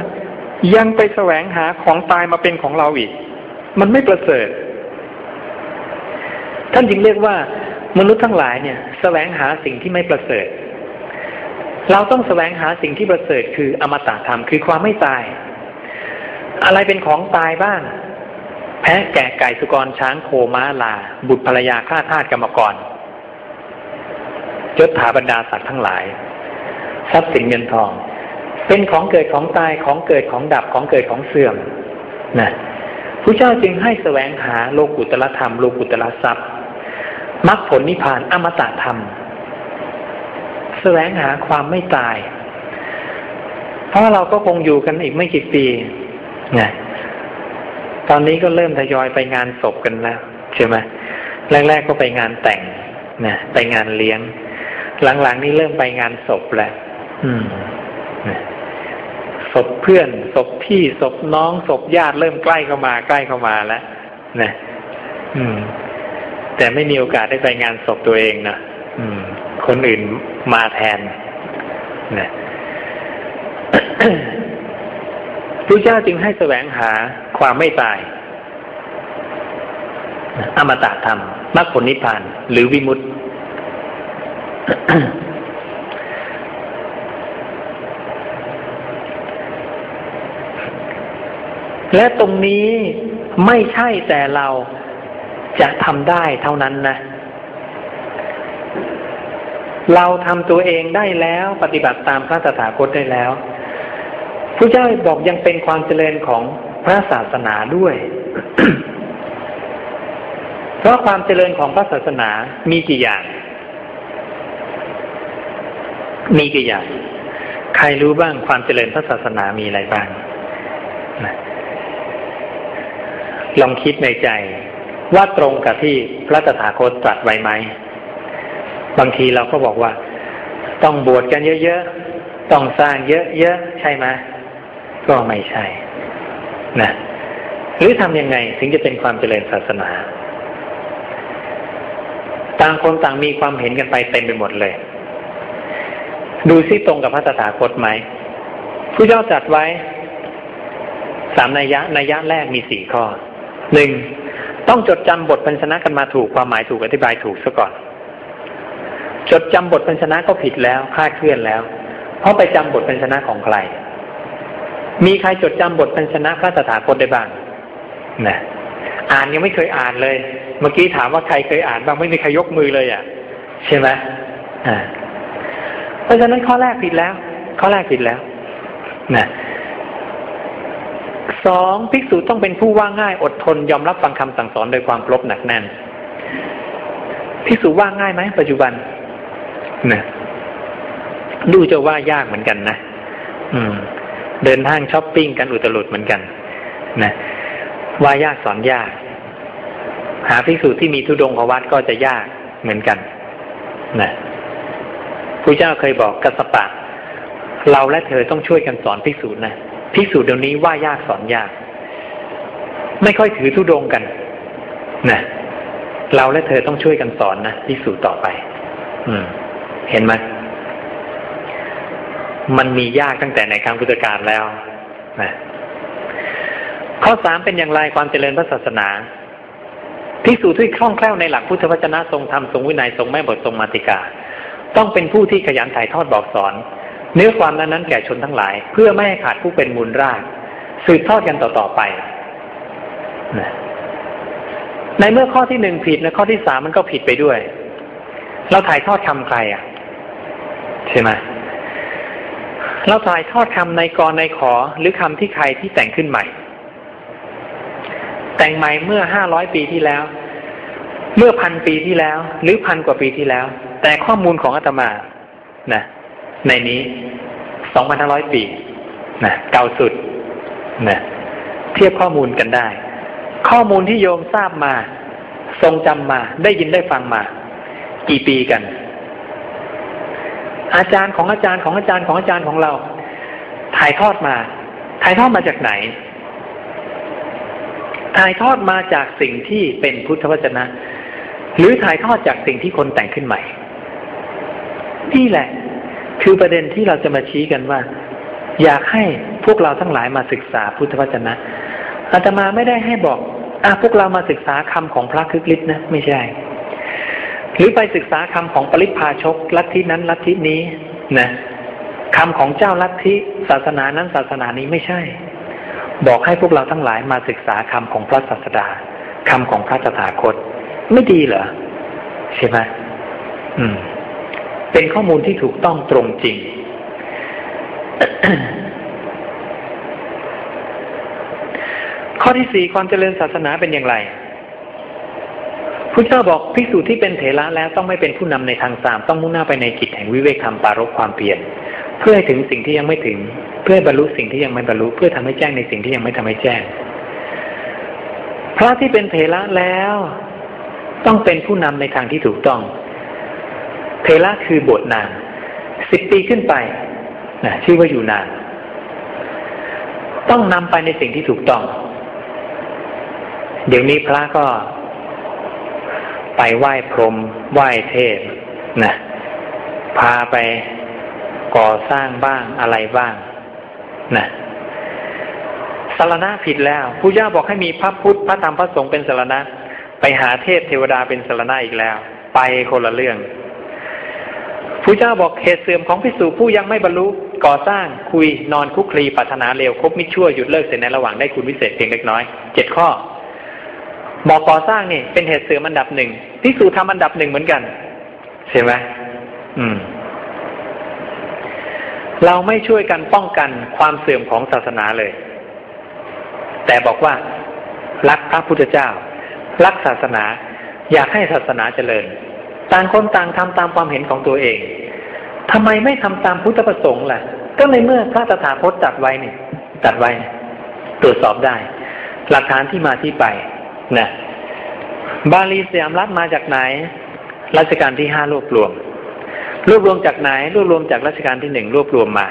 ยังไปแสวงหาของตายมาเป็นของเราอีก มันไม่ประเสริฐ ท่านจึงเรียกว่ามนุษย์ทั้งหลายเนี่ย แสวงหาสิ่งที่ไม่ประเสริฐ เราต้องแสวงหาสิ่งที่ประเสริฐคืออมตะธรรมคือความไม่ตาย อะไรเป็นของตายบ้าง แพะแกะไก่สุกรช้างโคม้าลา บุตรภรรยาข้าทาสกรรมกรยศถาบรรดาสัตว์ทั้งหลาย ทรัพย์สินเงินทอง เป็นของเกิดของตายของเกิดของดับของเกิดของเสื่อมนะผู้เจ้าจึงให้แสวงหาโลกุตละธรรมโลกุตละทรัพย์มรรคผลนิพพานอมตะธรรม แสวงหาความไม่ตาย เพราะเราก็คงอยู่กันอีกไม่กี่ปีนะตอนนี้ก็เริ่มทยอยไปงานศพกันแล้วใช่ไหมแรกๆก็ไปงานแต่งนะไปงานเลี้ยง หลังๆนี้เริ่มไปงานศพแล้วศพเพื่อนศพพี่ศพน้องศพญาติเริ่มใกล้เข้ามาใกล้เข้ามาแล้วนะอืม แต่ไม่มีโอกาสได้ไปงานศพตัวเองนะอืม คนอื่นมาแทนนะพระเจ้าจึงให้แสวงหาความไม่ตาย อมตะธรรมมรรคผลนิพพาน หรือวิมุตติ และตรงนี้ไม่ใช่แต่เราจะทำได้เท่านั้นนะ เราทำตัวเองได้แล้วปฏิบัติตามพระตถาคตได้แล้วพระเจ้าบอกยังเป็นความเจริญของพระศาสนาด้วย เพราะความเจริญของพระศาสนามีกี่อย่าง มีกี่อย่าง ใครรู้บ้างความเจริญพระศาสนามีอะไรบ้าง ลองคิดในใจว่าตรงกับที่พระตถาคตตรัสไว้ไหม บางทีเราก็บอกว่า ต้องบวชกันเยอะๆ ต้องสร้างเยอะๆ ใช่ไหมก็ไม่ใช่นะหรือทำยังไงถึงจะเป็นความเจริญศาสนา ต่างคนต่างมีความเห็นกันไปเต็มไปหมดเลย ดูซิตรงกับพระตถาคตไหมผู้เจ้าจัดไว้สามนัยยะนัยยะแรกมีสี่ข้อหนึ่งต้องจดจำบทพันชนะกันมาถูกความหมายถูกอธิบายถูกซะก่อน จดจำบทพันชนะก็ผิดแล้วคลาดเคลื่อนแล้ว เพราะไปจำบทพันชนะของใคร มีใครจดจำบทพันชนะพระตถาคตได้บ้างนะอ่านยังไม่เคยอ่านเลย เมื่อกี้ถามว่าใครเคยอ่านบ้างไม่มีใครยกมือเลยอะ ใช่ไหมอ่าเพราะฉะนั้นข้อแรกผิดแล้ว ข้อแรกผิดแล้วนะสองภิกษุต้องเป็นผู้ว่าง่ายอดทนยอมรับฟังคำสั่งสอนโดยความครบหนักแน่นภิกษุว่าง่ายไหมปัจจุบัน ดูจะว่ายากเหมือนกันนะอืม เดินทางช้อปปิ้งกันอุตลุดเหมือนกัน นะว่ายากสอนยาก หาภิกษุที่มีทุดงขวัตก็จะยากเหมือนกัน นะผู้เจ้าเคยบอกกัสปะ เราและเธอต้องช่วยกันสอนภิกษุนะภิกษุเดี๋ยวนี้ว่ายากสอนยาก ไม่ค่อยถือทุดงกัน นะเราและเธอต้องช่วยกันสอนนะภิกษุต่อไป อืม เห็นไหมมันมียากตั้งแต่ในครั้งพุทธกาลแล้วนะข้อสามเป็นอย่างไรความเจริญพระศาสนาภิกษุที่คล่องแคล่วในหลักพุทธวจนะทรงธรรมทรงวินัยทรงแม่บททรงมาติกา ต้องเป็นผู้ที่ขยันถ่ายทอดบอกสอน เนื้อความนั้นนั้นแก่ชนทั้งหลาย เพื่อไม่ให้ขาดผู้เป็นมูลราก สืบทอดกันต่อๆไปในเมื่อข้อที่หนึ่งผิดและข้อที่สามมันก็ผิดไปด้วย เราถ่ายทอดคำใครอะ ใช่ไหมเราถ่ายทอดคำในกรในขอหรือคำที่ใครที่แต่งขึ้นใหม่ แต่งใหม่เมื่อห้าร้อยปีที่แล้ว เมื่อพันปีที่แล้ว หรือพันกว่าปีที่แล้ว แต่ข้อมูลของอาตมานะในนี้สองพันห้าร้อยปีนะเก่าสุดนะเทียบข้อมูลกันได้ ข้อมูลที่โยมทราบมา ทรงจำมา ได้ยินได้ฟังมา กี่ปีกัน อาจารย์ของอาจารย์ของอาจารย์ของอาจารย์ของเรา ถ่ายทอดมา ถ่ายทอดมาจากไหน ถ่ายทอดมาจากสิ่งที่เป็นพุทธวจนะ หรือถ่ายทอดจากสิ่งที่คนแต่งขึ้นใหม่ นี่แหละ คือประเด็นที่เราจะมาชี้กันว่า อยากให้พวกเราทั้งหลายมาศึกษาพุทธวจนะอาตมาไม่ได้ให้บอกอะพวกเรามาศึกษาคำของพระคึกฤทธิ์นะ ไม่ใช่ หรือไปศึกษาคำของปริพาชกลัทธินั้นลัทธินี้นะคำของเจ้าลัทธิศาสนานั้นศาสนานี้ไม่ใช่ บอกให้พวกเราทั้งหลายมาศึกษาคำของพระศาสดาคำของพระตถาคต ไม่ดีเหรอใช่ไหมอืม เป็นข้อมูลที่ถูกต้องตรงจริงข้อที่สี่ความเจริญศาสนาเป็นอย่างไร พระเจ้าบอกภิกษุที่เป็นเถระแล้วต้องไม่เป็นผู้นำในทางสามต้องมุ่งหน้าไปในกิจแห่งวิเวกธรรมปารกความเปลี่ยน เพื่อให้ถึงสิ่งที่ยังไม่ถึง เพื่อบรรลุสิ่งที่ยังไม่บรรลุเพื่อทำให้แจ้งในสิ่งที่ยังไม่ทำให้แจ้ง พระที่เป็นเถระแล้วต้องเป็นผู้นำในทางที่ถูกต้องเทระคือบทนานสิบปีขึ้นไปนะชื่อว่าอยู่นาน ต้องนำไปในสิ่งที่ถูกต้อง เดี๋ยวนี้พระก็ ไปไหว้พรหมไหว้เทพนะพาไปก่อสร้างบ้างอะไรบ้างนะสารณะผิดแล้วผู้ย่าบอกให้มีพระพุทธพระธรรมพระสงฆ์เป็นสารณะ ไปหาเทพเทวดาเป็นสารณะอีกแล้ว ไปคนละเรื่องผู้เจ้าบอกเหตุเสื่อมของพิสูจผู้ยังไม่บรรลุก่อสร้างคุยนอนคุกคลีปัถนาเร็วคบมิชั่วหยุดเลิกเสร็จในระหว่างได้คุณวิเศษเพียงเล็กน้อยเจ็ดข้อ บอกก่อสร้างนี่เป็นเหตุเสื่อมอันดับหนึ่งพิสูจทำอันดับหนึ่งเหมือนกันใช่ไหมอืม เราไม่ช่วยกันป้องกันความเสื่อมของศาสนาเลย แต่บอกว่า รักพระพุทธเจ้า รักศาสนา อยากให้ศาสนาเจริญ ต่างคนต่างทำตามความเห็นของตัวเองทำไมไม่ทำตามพุทธประสงค์ล่ะ ก็ในเมื่อพระตถาคตจัดไว้นี่จัดไว้ ตรวจสอบได้ หลักฐานที่มาที่ไป นะบาลีสยามรัฐมาจากไหน รัชกาลที่ห้ารวบรวม รวบรวมจากไหน รวบรวมจากรัชกาลที่หนึ่งรวบรวมมา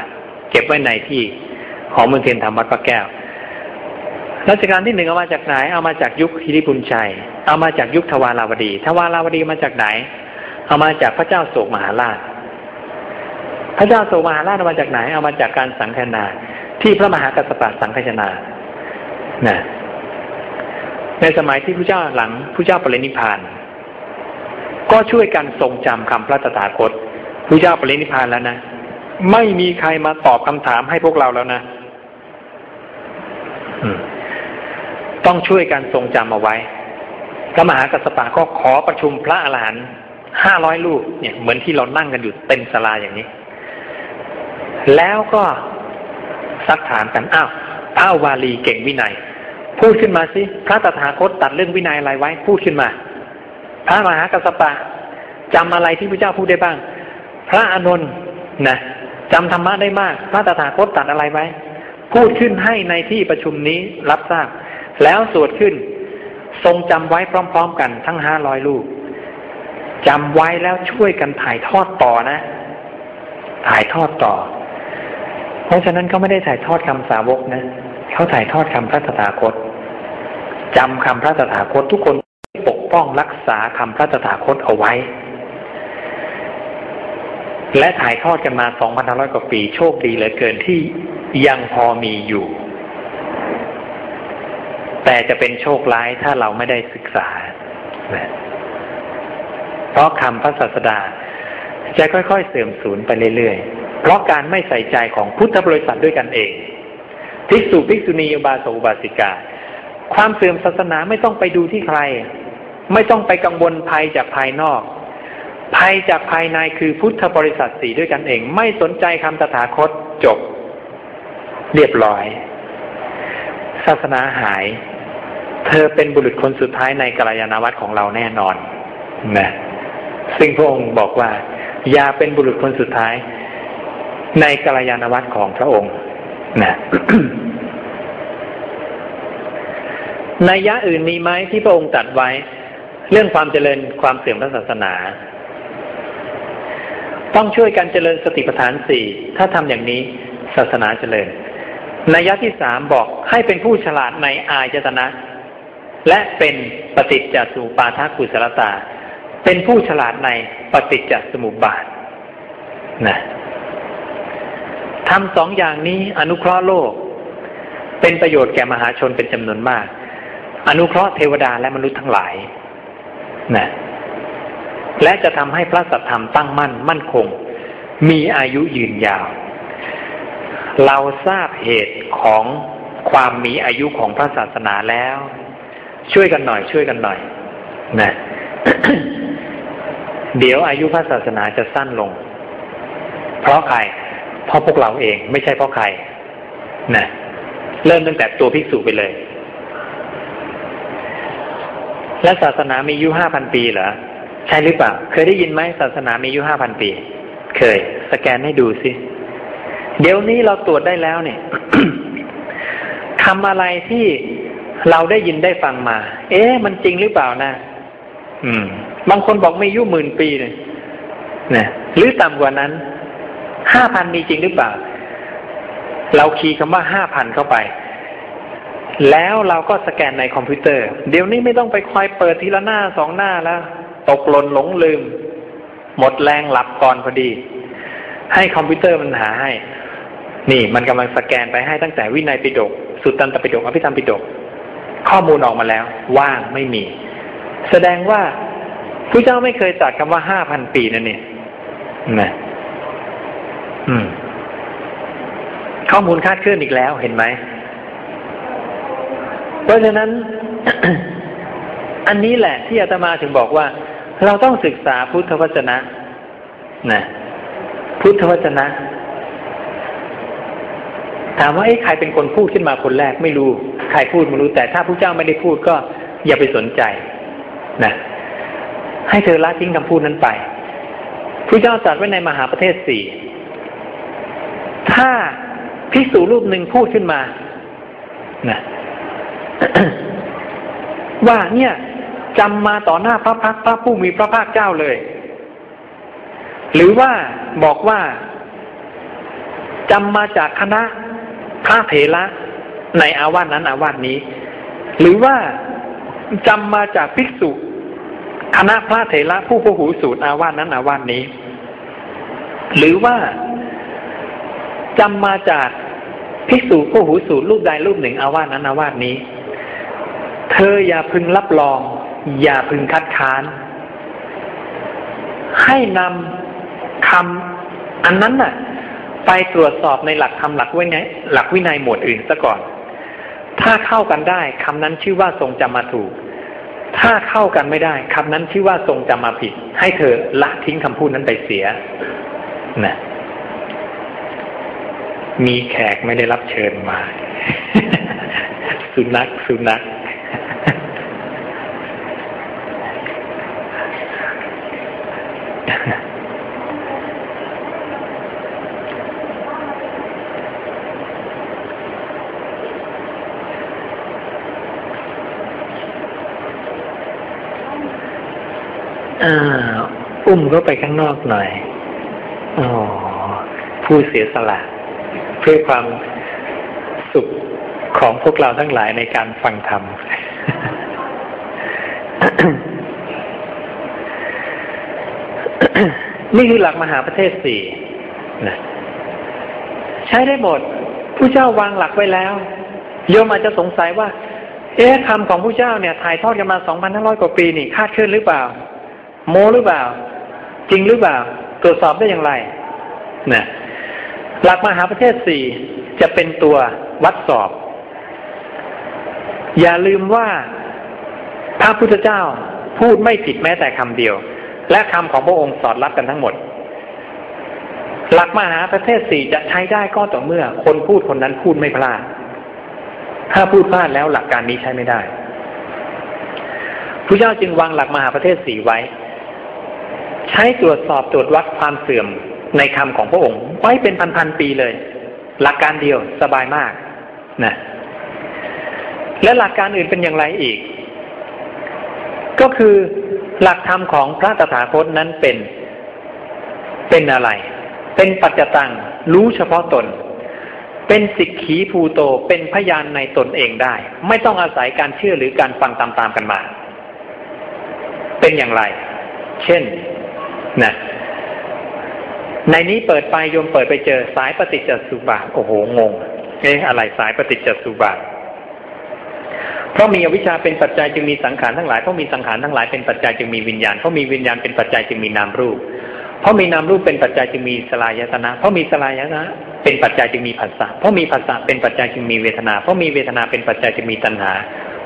เก็บไว้ในที่ของเมืองเทียนธรรมวัดพระแก้ว รัชกาลที่หนึ่งเอามาจากไหน เอามาจากยุคฮิริบุญชัย เอามาจากยุคทวาราวดี ทวาราวดีมาจากไหน เอามาจากพระเจ้าโศกมหาราช พระเจ้าโศกมหาราชเอามาจากไหน เอามาจากการสังฆนา ที่พระมหากัสสปะสังฆนานะ ในสมัยที่พระเจ้าหลังพระเจ้าปรินิพาน ก็ช่วยกันทรงจำคำพระตถาคตพระเจ้าปรินิพานแล้วนะไม่มีใครมาตอบคำถามให้พวกเราแล้วนะต้องช่วยกันทรงจำเอาไว้พระมหากัสสปะก็ขอประชุมพระอรหันต์ห้าร้อยลูกเนี่ย เหมือนที่เรานั่งกันอยู่เต็มสลาอย่างนี้ แล้วก็ซักถามกันอ้าวอ้าววาลีเก่งวินัย พูดขึ้นมาสิพระตถาคตตัดเรื่องวินัยอะไรไว้ พูดขึ้นมา พระมหากัสปะจำอะไรที่พระเจ้าพูดได้บ้าง พระอานนท์นะจำธรรมะได้มาก พระตถาคตตัดอะไรไว้ พูดขึ้นให้ในที่ประชุมนี้รับทราบ แล้วสวดขึ้น ทรงจำไว้พร้อม ๆ กันทั้งห้าร้อยลูกจำไว้แล้วช่วยกันถ่ายทอดต่อนะ ถ่ายทอดต่อ เพราะฉะนั้นเขาไม่ได้ถ่ายทอดคำสาวกนะ เขาถ่ายทอดคำพระตถาคตจำคำพระตถาคตทุกคนปกป้องรักษาคำพระตถาคตเอาไว้ และถ่ายทอดกันมาสองพันห้าร้อยกว่าปีโชคดีเหลือเกินที่ยังพอมีอยู่ แต่จะเป็นโชคร้ายถ้าเราไม่ได้ศึกษา เพราะคำพระศาสดาจะค่อยๆ เสื่อมสูญไปเรื่อยๆ เพราะการไม่ใส่ใจของพุทธบริษัทด้วยกันเอง ภิกษุภิกษุณีอุบาสกอุบาสิกา ความเสื่อมศาสนาไม่ต้องไปดูที่ใคร ไม่ต้องไปกังวลภัยจากภายนอก ภัยจากภายในคือพุทธบริษัทสี่ด้วยกันเอง ไม่สนใจคำตถาคตจบ เรียบร้อย ศาสนาหาย เธอเป็นบุรุษคนสุดท้ายในกัลยาณวัตรของเราแน่นอนนะซึ่งพระองค์บอกว่า อย่าเป็นบุรุษคนสุดท้าย ในกัลยาณวัตรของพระองค์ นะในยยะอื่นมีไหมที่พระองค์ตัดไว้ เรื่องความเจริญความเสื่อมพระศาสนา ต้องช่วยกันเจริญสติปัฏฐานสี่ถ้าทำอย่างนี้ศาสนาเจริญในยยะที่สามบอกให้เป็นผู้ฉลาดในอายจตนะ และเป็นปฏิจจสุปาทากุศลตา เป็นผู้ฉลาดในปฏิจจสมุปบาทนะ ทำสองอย่างนี้อนุเคราะห์โลก เป็นประโยชน์แก่มหาชนเป็นจำนวนมาก อนุเคราะห์เทวดาและมนุษย์ทั้งหลายนะและจะทำให้พระสัทธรรมตั้งมั่นมั่นคง มีอายุยืนยาว เราทราบเหตุของความมีอายุของพระศาสนาแล้ว ช่วยกันหน่อย ช่วยกันหน่อย นะเดี๋ยวอายุพระศาสนาจะสั้นลง เพราะใคร เพราะพวกเราเองไม่ใช่เพราะใครนะเริ่มตั้งแต่ตัวภิกษุไปเลย และศาสนามีอายุห้าพันปีเหรอใช่หรือเปล่า เคยได้ยินไหมศาสนามีอายุห้าพันปี เคย สแกนให้ดูสิ เดี๋ยวนี้เราตรวจได้แล้วเนี่ยทำอะไรที่เราได้ยินได้ฟังมา เอ๊ะ มันจริงหรือเปล่านะ อืม บางคนบอกไม่ยุ่หมื่นปีเลยนะหรือต่ำกว่านั้น ห้าพันมีจริงหรือเปล่า เราคีย์คำว่าห้าพันเข้าไป แล้วเราก็สแกนในคอมพิวเตอร์ เดี๋ยวนี้ไม่ต้องไปคอยเปิดทีละหน้าสองหน้าแล้ว ตกหล่นหลงลืม หมดแรงหลับก่อนพอดี ให้คอมพิวเตอร์มันหาให้ นี่มันกำลังสแกนไปให้ตั้งแต่วินัยปิฎกสุตตันตปิฎกอภิธรรมปิฎกข้อมูลออกมาแล้ว ว่างไม่มี แสดงว่าพระเจ้าไม่เคยตัดคำว่าห้าพันปีนั่นเนี่ยนะ ข้อมูลคาดเคลื่อนอีกแล้วเห็นไหม เพราะฉะนั้น อันนี้แหละที่อาตมาถึงบอกว่า เราต้องศึกษาพุทธวจนะนะพุทธวจนะ ถามว่าไอ้ใครเป็นคนพูดขึ้นมาคนแรกไม่รู้ใครพูดไม่รู้แต่ถ้าพระเจ้าไม่ได้พูดก็อย่าไปสนใจนะให้เธอละทิ้งคำพูดนั้นไปพระเจ้าตรัสไว้ในมหาประเทศสี่ ถ้าพิสูรูปหนึ่งพูดขึ้นมานะว่าเนี่ยจำมาต่อหน้าพระพักพระผู้มีพระภาคเจ้าเลย หรือว่าบอกว่าจำมาจากคณะพระเถระในอาวาสนั้นอาวาสนี้ หรือว่าจำมาจากภิกษุ คณะพระเถระผู้พหูสูตรอาวาสนั้นอาวาสนี้ หรือว่า จำมาจากภิกษุผู้หูสูตรรูปใดรูปหนึ่งอาวาสนั้นอาวาสนี้ เธออย่าพึงรับรอง อย่าพึงคัดค้าน ให้นำคำอันนั้นน่ะ ไปตรวจสอบในหลักธรรมหลักวินัยหลักวินัยหมวดอื่นซะก่อน ถ้าเข้ากันได้คำนั้นชื่อว่าทรงจำมาถูก ถ้าเข้ากันไม่ได้คำนั้นชื่อว่าทรงจำมาผิด ให้เธอละทิ้งคำพูดนั้นไปเสียนะ มีแขกไม่ได้รับเชิญมา สุนัขสุนัขอุ้มก็ไปข้างนอกหน่อย อ๋อ ผู้เสียสละ เพื่อความสุขของพวกเราทั้งหลายในการฟังธรรม นี่คือหลักมหาประเทศสี่นะใช้ได้หมดผู้เจ้าวางหลักไว้แล้ว โยมอาจจะสงสัยว่า เอ๊ะคำของผู้เจ้าเนี่ย ถ่ายทอดกันมาสองพันห้าร้อยกว่าปีนี่คาดเคลื่อนหรือเปล่า โมหรือเปล่า จริงหรือเปล่า ตรวจสอบได้อย่างไรนะ หลักมหาประเทศสี่จะเป็นตัววัดสอบ อย่าลืมว่าพระพุทธเจ้าพูดไม่ผิดแม้แต่คำเดียว และคำของพระองค์สอดรับกันทั้งหมด หลักมหาประเทศสี่จะใช้ได้ก็ต่อเมื่อ คนพูดคนนั้นพูดไม่พลาด ถ้าพูดพลาดแล้วหลักการนี้ใช้ไม่ได้พระเจ้าจึงวางหลักมหาประเทศสี่ไว้ ใช้ตรวจสอบตรวจวัดความเสื่อม ในคำของพระองค์ไว้เป็นพันๆปีเลย หลักการเดียวสบายมากนะและหลักการอื่นเป็นอย่างไรอีก ก็คือหลักธรรมของพระตถาคตนั้นเป็น เป็นอะไร เป็นปัจจตังรู้เฉพาะตน เป็นสิกขีภูโตเป็นพยานในตนเองได้ ไม่ต้องอาศัยการเชื่อหรือการฟังตามๆกันมา เป็นอย่างไร เช่นนะ ในนี้เปิดไปโยมเปิดไปเจอสายปฏิจจสุบาทโอ้โหงงเอ๊ะอะไรสายปฏิจจสุบาทเพราะมีอวิชชาเป็นปัจจัยจึงมีสังขารทั้งหลายเพราะมีสังขารทั้งหลายเป็นปัจจัยจึงมีวิญญาณเพราะมีวิญญาณเป็นปัจจัยจึงมีนามรูป เพราะมีนามรูปเป็นปัจจัยจึงมีสลายตนะเพราะมีสลายตนะเป็นปัจจัยจึงมีผัสสะเพราะมีผัสสะเป็นปัจจัยจึงมีเวทนา เพราะมีเวทนาเป็นปัจจัยจึงมีตัณหา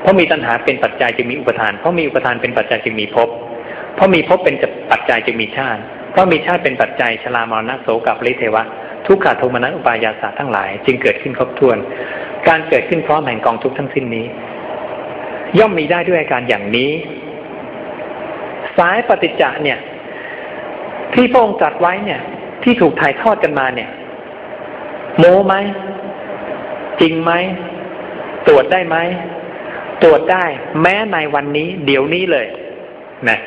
เพราะมีตัณหาเป็นปัจจัยจึงมีอุปทาน เพราะมีอุปทานเป็นปัจจัยจึงมีภพเพราะมีภพเป็นปัจจัยจึงมีชาติ เพราะมีชาติเป็นปัจจัยชรามรณะโสกับริเทวะ ทุกขาโทมนัสอุปายาสาทั้งหลาย จึงเกิดขึ้นครบถ้วน การเกิดขึ้นพร้อมแห่งกองทุกทั้งสิ้นนี้ ย่อมมีได้ด้วยอาการอย่างนี้ สายปฏิจจะเนี่ย ที่พระองค์จัดไว้เนี่ย ที่ถูกถ่ายทอดกันมาเนี่ย โมไหมจริงไหมตรวจได้ไหมตรวจได้ แม้ในวันนี้ เดี๋ยวนี้เลยนะ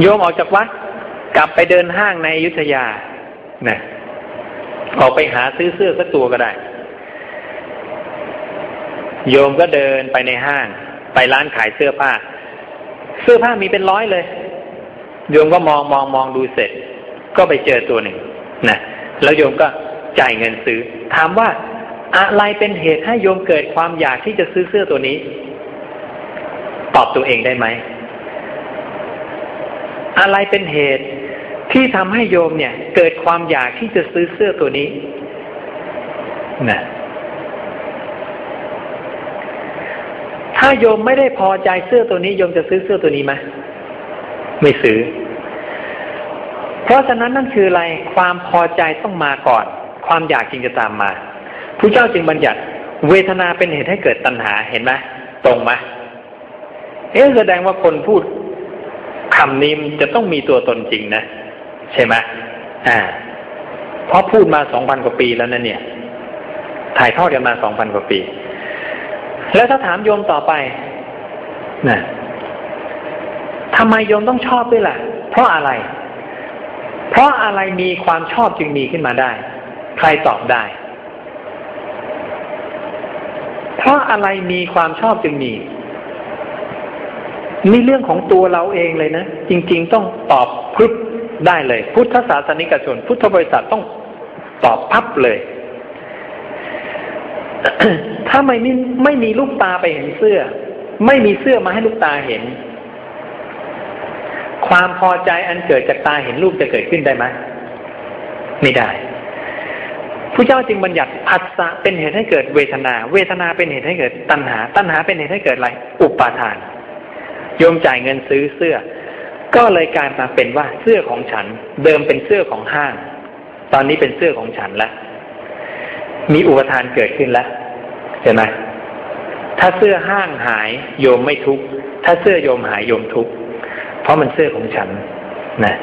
โยมออกจากวัด กลับไปเดินห้างในยุทธยานะออกไปหาซื้อเสื้อสักตัวก็ได้ โยมก็เดินไปในห้าง ไปร้านขายเสื้อผ้า เสื้อผ้ามีเป็นร้อยเลย โยมก็มองมองมองดูเสร็จ ก็ไปเจอตัวหนึ่งนะแล้วโยมก็จ่ายเงินซื้อ ถามว่าอะไรเป็นเหตุให้โยมเกิดความอยากที่จะซื้อเสื้อตัวนี้ ตอบตัวเองได้ไหม อะไรเป็นเหตุ ที่ทำให้โยมเนี่ย เกิดความอยากที่จะซื้อเสื้อตัวนี้นะถ้าโยมไม่ได้พอใจเสื้อตัวนี้โยมจะซื้อเสื้อตัวนี้ไหมไม่ซื้อ เพราะฉะนั้นนั่นคืออะไรความพอใจต้องมาก่อน ความอยากจึงจะตามมาผู้เจ้าจึงบัญญัติ เวทนาเป็นเหตุให้เกิดตัณหาเห็นไหมตรงไหมเอ๊ะแสดงว่าคนพูดคำนี้จะต้องมีตัวตนจริงนะ ใช่ไหมอ่าเพราะพูดมาสองพันกว่าปีแล้วนะเนี่ย ถ่ายทอดกันมาสองพันกว่าปี แล้วถ้าถามโยมต่อไปนะทำไมโยมต้องชอบด้วยล่ะ เพราะอะไร เพราะอะไรมีความชอบจึงมีขึ้นมาได้ ใครตอบได้ เพราะอะไรมีความชอบจึงมีนี่เรื่องของตัวเราเองเลยนะ จริง ๆ ต้องตอบพึบ ได้เลย พุทธศาสนิกชน พุทธบริษัทต้องตอบพับเลย ถ้าไม่มีไม่มีลูกตาไปเห็นเสื้อ ไม่มีเสื้อมาให้ลูกตาเห็น ความพอใจอันเกิดจากตาเห็นรูปจะเกิดขึ้นได้ไหมไม่ได้ผู้เจ้าจึงบัญญัติผัสสะเป็นเหตุให้เกิดเวทนา เวทนาเป็นเหตุให้เกิดตัณหา ตัณหาเป็นเหตุให้เกิดอะไร อุปาทาน โยมจ่ายเงินซื้อเสื้อ ก็เลยกลายมาเป็นว่าเสื้อของฉัน เดิมเป็นเสื้อของห้าง ตอนนี้เป็นเสื้อของฉันแล้วมีอุปทานเกิดขึ้นแล้วเห็นไหมถ้าเสื้อห้างหายโยมไม่ทุกข์ถ้าเสื้อโยมหายโยมทุกข์เพราะมันเสื้อของฉันนะ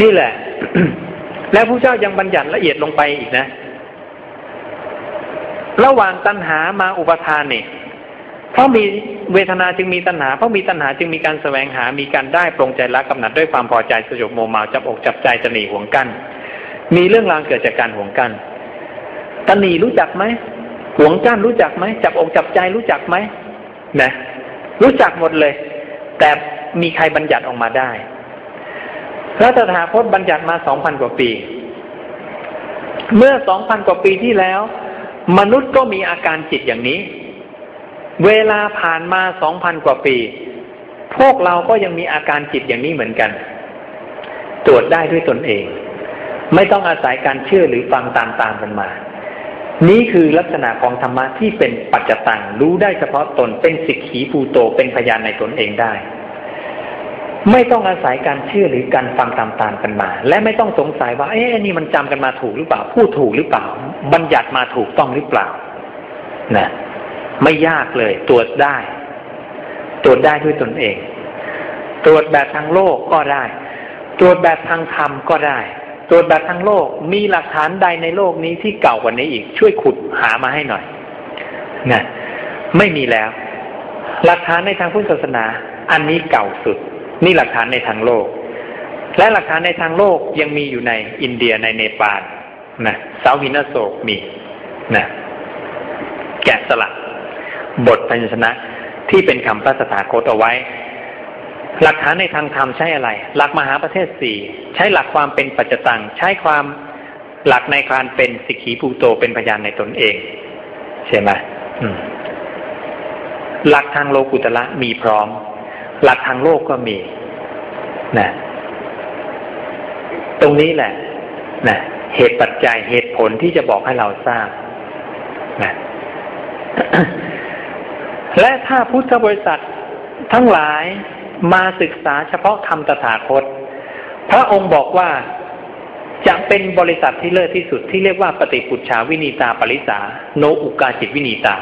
นี่แหละ แล้วผู้เจ้ายังบัญญัติละเอียดลงไปอีกนะ ระหว่างตัณหามาอุปทานเนี่ย เพราะมีเวทนาจึงมีตัณหา เพราะมีตัณหาจึงมีการแสวงหา มีการได้ปรงใจรักกำหนัดด้วยความพอใจสยบโมเมาจับอกจับใจจะหนีห่วงกัน มีเรื่องราวเกิดจากการห่วงกันตันหนีรู้จักไหมห่วงกันรู้จักไหมจับอกจับใจรู้จักไหมนะ รู้จักหมดเลย แต่มีใครบัญญัติออกมาได้พระตถาคตบัญญัติมาสองพันกว่าปี เมื่อสองพันกว่าปีที่แล้ว มนุษย์ก็มีอาการจิตอย่างนี้ เวลาผ่านมาสองพันกว่าปี พวกเราก็ยังมีอาการจิตอย่างนี้เหมือนกัน ตรวจได้ด้วยตนเอง ไม่ต้องอาศัยการเชื่อหรือฟังตามตามกันมา นี้คือลักษณะของธรรมะที่เป็นปัจจตังรู้ได้เฉพาะตนเป็นสิกขีภูโตเป็นพยานในตนเองได้ ไม่ต้องอาศัยการเชื่อหรือการฟังตามตามกันมา และไม่ต้องสงสัยว่า เอ๊ะนี่มันจำกันมาถูกหรือเปล่า พูดถูกหรือเปล่า บัญญัติมาถูกต้องหรือเปล่า นะ ไม่ยากเลย ตรวจได้ ตรวจได้ด้วยตนเอง ตรวจแบบทางโลกก็ได้ ตรวจแบบทางธรรมก็ได้ ตรวจแบบทางโลกมีหลักฐานใดในโลกนี้ที่เก่ากว่านี้อีก ช่วยขุดหามาให้หน่อยนะไม่มีแล้ว หลักฐานในทางพุทธศาสนา อันนี้เก่าสุด นี่หลักฐานในทางโลก และหลักฐานในทางโลกยังมีอยู่ในอินเดียในเนปาลนะเซาวินโศกมีนะแกะสลัก บทพัญชนะที่เป็นคำพระสถาคตเอาไว้ หลักฐานในทางธรรมใช้อะไร หลักมหาประเทศสี่ใช้หลักความเป็นปัจจตัง ใช้ความหลักในการเป็นสิกขีภูโตเป็นพยานในตนเอง ใช่ไหมหลักทางโลกุตละมีพร้อม หลักทางโลกก็มีนะตรงนี้แหละนะเหตุปัจจัยเหตุผลที่จะบอกให้เราทราบนะ และถ้าพุทธบริษัททั้งหลายมาศึกษาเฉพาะธรรมตถาคต พระองค์บอกว่าจะเป็นบริษัทที่เลิศที่สุดที่เรียกว่าปฏิปุชาวินีตาปริสาโนอุกาจิตวินีตา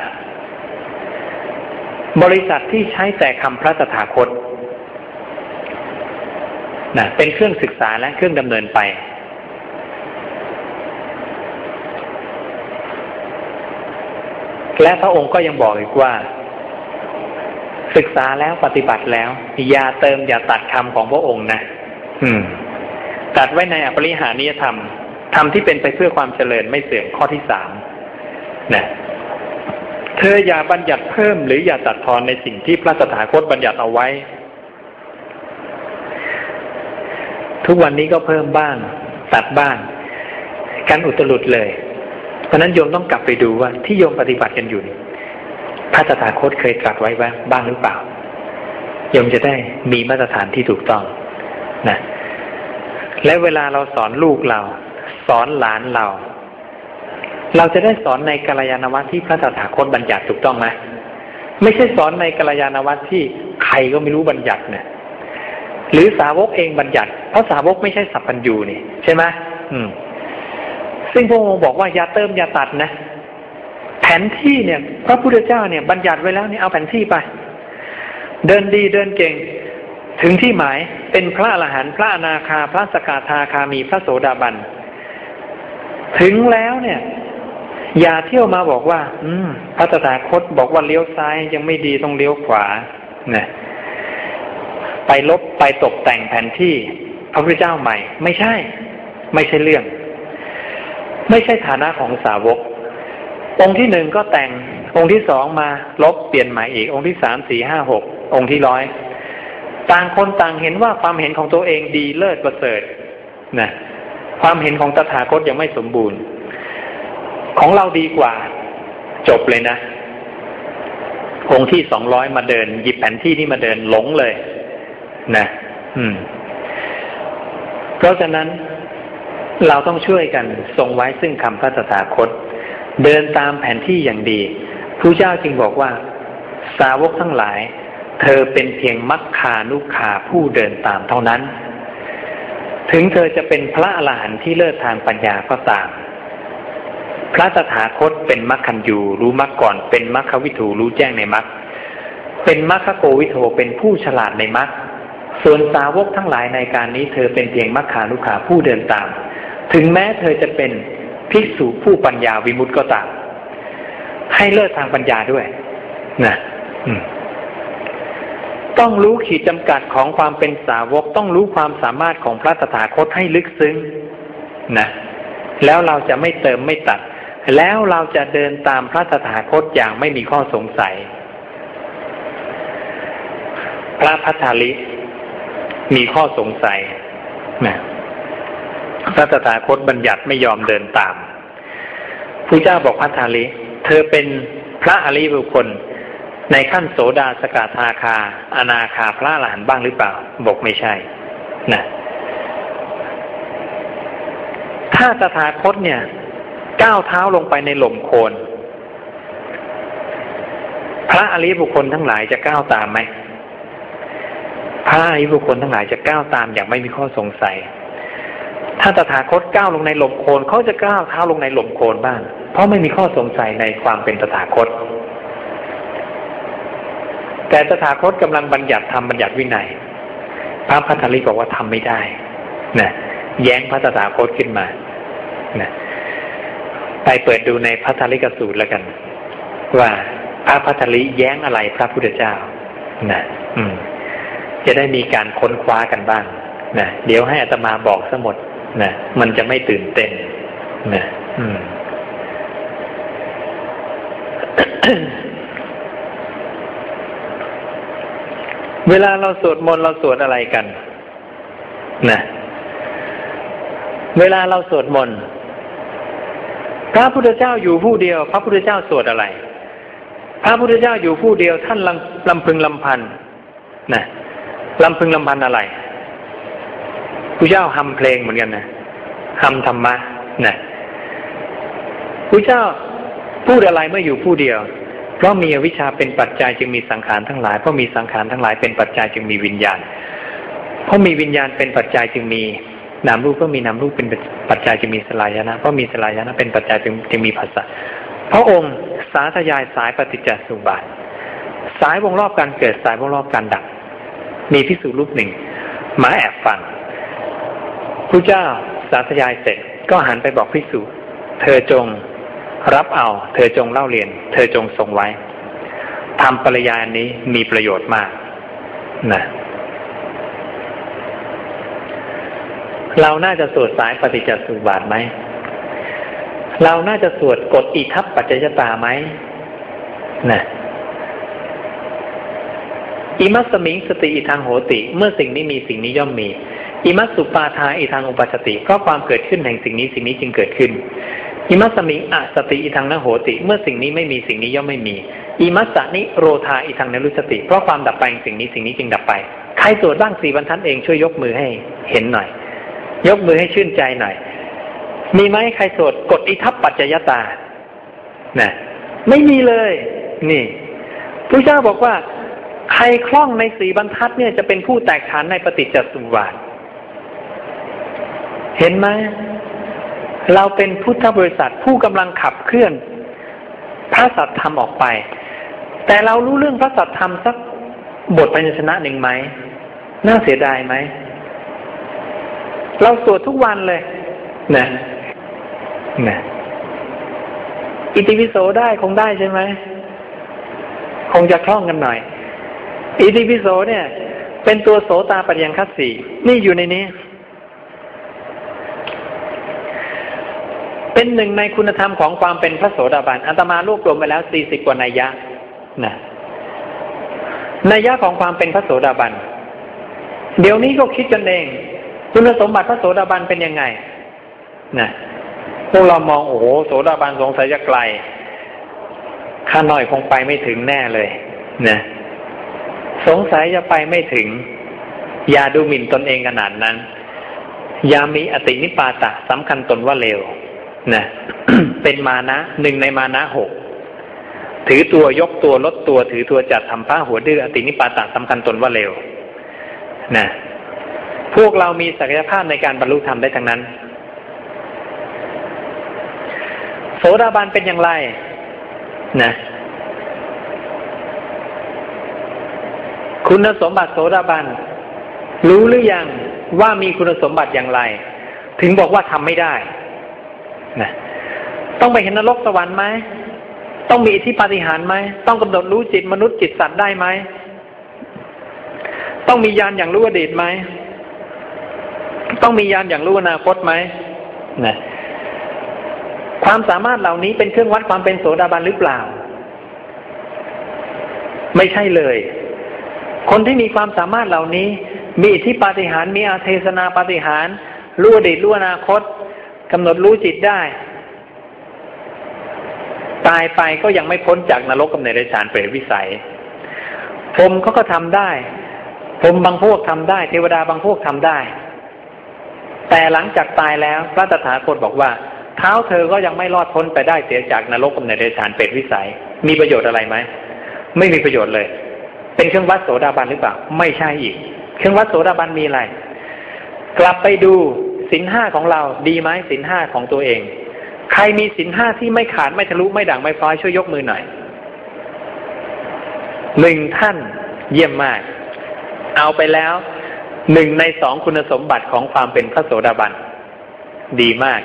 บริษัทที่ใช้แต่คำพระตถาคตนะเป็นเครื่องศึกษาและเครื่องดำเนินไป และพระองค์ก็ยังบอกอีกว่า ศึกษาแล้วปฏิบัติแล้ว อย่าเติมอย่าตัดคำของพระองค์นะอืม ตัดไว้ในอปริหานิยธรรมธรรมที่เป็นไปเพื่อความเจริญไม่เสื่อมข้อที่สามนะเธออย่าบัญญัติเพิ่มหรืออย่าตัดทอนในสิ่งที่พระสถาคตบัญญัติเอาไว้ ทุกวันนี้ก็เพิ่มบ้าง ตัดบ้างการอุตรุดเลย เพราะนั้นโยมต้องกลับไปดูว่าที่โยมปฏิบัติกันอยู่ พระตถาคตเคยตรัสไว้บ้างหรือเปล่าโยมจะได้มีมาตรฐานที่ถูกต้องนะและเวลาเราสอนลูกเรา สอนหลานเรา เราจะได้สอนในกัลยาณวัตรที่พระตถาคตบัญญัติถูกต้องไหมไม่ใช่สอนในกัลยาณวัตรที่ใครก็ไม่รู้บัญญัติเนี่ยหรือสาวกเองบัญญัติเพราะสาวกไม่ใช่สัพพัญญูนี่ ใช่ไหมอืม ซึ่งพระองค์บอกว่าอย่าเติมอย่าตัดนะ ผนที่เนี่ยพระพุทธเจ้าเนี่ยบัญญัติไว้แล้วเนี่ยเอาแผนที่ไป เดินดีเดินเก่ง ถึงที่หมายเป็นพระอรหันต์พระอนาคา พระสกทาคามีพระโสดาบัน ถึงแล้วเนี่ย อย่าเที่ยวมาบอกว่า อืมพระตถาคตบอกว่าเลี้ยวซ้ายยังไม่ดีต้องเลี้ยวขวาเนี่ยไปลบไปตกแต่งแผนที่พระพุทธเจ้าใหม่ ไม่ใช่ ไม่ใช่เรื่อง ไม่ใช่ฐานะของสาวก องค์ที่หนึ่งก็แต่ง องค์ที่สองมาลบเปลี่ยนใหม่อีก องค์ที่สามสี่ห้าหกองค์ที่ร้อยต่างคนต่างเห็นว่าความเห็นของตัวเองดีเลิศประเสริฐนะความเห็นของตถาคตยังไม่สมบูรณ์ ของเราดีกว่า จบเลยนะ องค์ที่สองร้อยมาเดิน หยิบแผนที่นี่มาเดินหลงเลยนะอืม เพราะฉะนั้นเราต้องช่วยกันทรงไว้ซึ่งคำพระตถาคต เดินตามแผนที่อย่างดีพระเจ้าจึงบอกว่า สาวกทั้งหลาย เธอเป็นเพียงมัคคานุขาผู้เดินตามเท่านั้น ถึงเธอจะเป็นพระอรหันต์ที่เลิศทางปัญญาก็ตาม พระตถาคตเป็นมัคคันยูรู้มัคก่อน เป็นมัคควิถูรู้แจ้งในมัคเป็นมัคคโกวิโทเป็นผู้ฉลาดในมัคส่วนสาวกทั้งหลายในการนี้ เธอเป็นเพียงมัคคานุขาผู้เดินตาม ถึงแม้เธอจะเป็น ภิกษุผู้ปัญญาวิมุตติก็ตาม ให้เลิศทางปัญญาด้วยนะต้องรู้ขีดจำกัดของความเป็นสาวก ต้องรู้ความสามารถของพระตถาคตให้ลึกซึ้งนะแล้วเราจะไม่เติมไม่ตัด แล้วเราจะเดินตามพระตถาคตอย่างไม่มีข้อสงสัย พระพัทธาลิมีข้อสงสัยนะ พระตถาคตบัญญัติไม่ยอมเดินตามพระเจ้าบอกพัทธาลิเธอเป็นพระอริบุคคล ในขั้นโสดาสกาธาคา อนาคาพระหลานบ้างหรือเปล่า บอกไม่ใช่นะถ้าตถาคตเนี่ยก้าวเท้าลงไปในหล่มโคน พระอริบุคคลทั้งหลายจะก้าวตามไหมพระอริบุคคลทั้งหลายจะก้าวตามอย่างไม่มีข้อสงสัย ถ้าตถาคตก้าวลงในหล่มโคนเขาจะก้าวเท้าลงในหล่มโคนบ้าง เพราะไม่มีข้อสงสัยในความเป็นตถาคต แต่ตถาคตกำลังบัญญัติทำบัญญัติวินัยพระพัทธลิบอกว่าทำไม่ได้นะแย้งพระตถาคตขึ้นมานะไปเปิดดูในพัทธลิกสูตรแล้วกัน ว่าพระพัทธลิแย้งอะไรพระพุทธเจ้านะอืม จะได้มีการค้นคว้ากันบ้างนะเดี๋ยวให้อัตมาบอกสมด นะมันจะไม่ตื่นเต้นนะเวลาเราสวดมนต์เราสวดอะไรกันนะเวลาเราสวดมนต์พระพุทธเจ้าอยู่ผู้เดียว พระพุทธเจ้าสวดอะไร พระพุทธเจ้าอยู่ผู้เดียวท่านลำลำพึงลำพันนะลำพึงลำพันอะไร พระเจ้าทำเพลงเหมือนกันนะทำธรรมะนะพระเจ้าพูดอะไรเมื่ออยู่ผู้เดียว เพราะมีวิชชาเป็นปัจจัยจึงมีสังขารทั้งหลาย เพราะมีสังขารทั้งหลายเป็นปัจจัยจึงมีวิญญาณ เพราะมีวิญญาณเป็นปัจจัยจึงมีนามรูปเพราะมีนามรูปเป็นปัจจัยจึงมีสลายนะเพราะมีสลายนะเป็นปัจจัยจึงจึงมีภาษาพระองค์สาธยายสายปฏิจจสุบาท สายวงรอบการเกิดสายวงรอบการดับ มีพิสูจรูปหนึ่ง มาแอบฟัง พระเจ้าสาธยายเสร็จก็หันไปบอกพิสูจเธอจงรับเอา เธอจงเล่าเรียน เธอจงทรงไว้ทำปริยานี้มีประโยชน์มากนะเราน่าจะสวดสายปฏิจจสุบาทไหม เราน่าจะสวดกฎอิทัปปัจจยตาไหมนะอิมัสมิงสติอิทางโหติ เมื่อสิ่งนี้มีสิ่งนี้ย่อมมี อิมัสสุปาทาอิทางอุปัสติ เพราะความเกิดขึ้นแห่งสิ่งนี้สิ่งนี้จึงเกิดขึ้นอิมัสมิอะสติอิทังนโหติ เมื่อสิ่งนี้ไม่มีสิ่งนี้ย่อมไม่มีอิมัสสนิโรธาอิทังนรุสติ เพราะความดับไปสิ่งนี้สิ่งนี้จึงดับไป ใครสวดบ้างสี่บรรทัดเองช่วยยกมือให้เห็นหน่อย ยกมือให้ชื่นใจหน่อย มีไหมใครสวดกดอิทัปปัจจยตานะไม่มีเลย นี่พระเจ้าบอกว่า ใครคล่องในสีบรรทัดเนี่ยจะเป็นผู้แตกฐานในปฏิจจสมุปบาท เห็นไหมเราเป็นพุทธบริษัทผู้กำลังขับเคลื่อน พระสัตธรรมออกไป แต่เรารู้เรื่องพระสัตธรรมสักบทพัญชนะหนึ่งไหมน่าเสียดายไหม เราสวดทุกวันเลยนะนะอิติปิโสได้คงได้ใช่ไหม คงจะคล่องกันหน่อย อิติปิโสเนี่ย เป็นตัวโสตาปัญญคัสสีนี่อยู่ในนี้ เป็นหนึ่งในคุณธรรมของความเป็นพระโสดาบันอัตมารวบรวมไปแล้วสี่สิบกว่านัยยะนะนัยยะของความเป็นพระโสดาบัน เดี๋ยวนี้ก็คิดกันเอง คุณสมบัติพระโสดาบันเป็นยังไงนะพวกเรามองโอ้โหโสดาบันสงสัยจะไกล ข้าน้อยคงไปไม่ถึงแน่เลยนะสงสัยจะไปไม่ถึง อย่าดูหมิ่นตนเองขนาดนั้น อย่ามีอตินิปาตะสำคัญตนว่าเลว นะเป็นมานะหนึ่งในมานะหกถือตัวยกตัวลดตัว ถือตัวจัดทำผ้าหัวดื้ออตินิปาตะสำคัญตนว่าเลวนะพวกเรามีศักยภาพในการบรรลุธรรมได้ทั้งนั้น โสดาบันเป็นอย่างไรนะคุณสมบัติโสดาบัน รู้หรือยังว่ามีคุณสมบัติอย่างไร ถึงบอกว่าทำไม่ได้ นะต้องไปเห็นนรกสวรรค์ไหมต้องมีอิทธิปาฏิหาริย์ไหมต้องกำหนดรู้จิตมนุษย์จิตสัตว์ได้ไหมต้องมียานอย่างรู้อดีตไหมต้องมียานอย่างรู้อนาคตไหมนะความสามารถเหล่านี้เป็นเครื่องวัดความเป็นโสดาบันหรือเปล่า ไม่ใช่เลย คนที่มีความสามารถเหล่านี้ มีอิทธิปาฏิหาริย์มีอาเทศนาปาฏิหาริย์รู้อดีตรู้อนาคต กำหนดรู้จิตได้ ตายไปก็ยังไม่พ้นจากนรกกับในเรชานเปรตวิสัยพรมเขาก็ทำได้พรมบางพวกทำได้ เทวดาบางพวกทำได้ แต่หลังจากตายแล้ว พระตถาคตบอกว่าเท้าเธอก็ยังไม่รอดพ้นไปได้เสียจากนรกกับในเรชานเปรตวิสัย มีประโยชน์อะไรไหมไม่มีประโยชน์เลย เป็นเครื่องวัดโสดาบันหรือเปล่า ไม่ใช่อีก เครื่องวัดโสดาบันมีอะไร กลับไปดู สินห้าของเราดีไหมสินห้าของตัวเอง ใครมีสินห้าที่ไม่ขาดไม่ทะลุไม่ด่างไม่พลอยช่วยยกมือหน่อยหนึ่งท่านเยี่ยมมาก เอาไปแล้วหนึ่งในสองคุณสมบัติของความเป็นพระโสดาบัน ดีมาก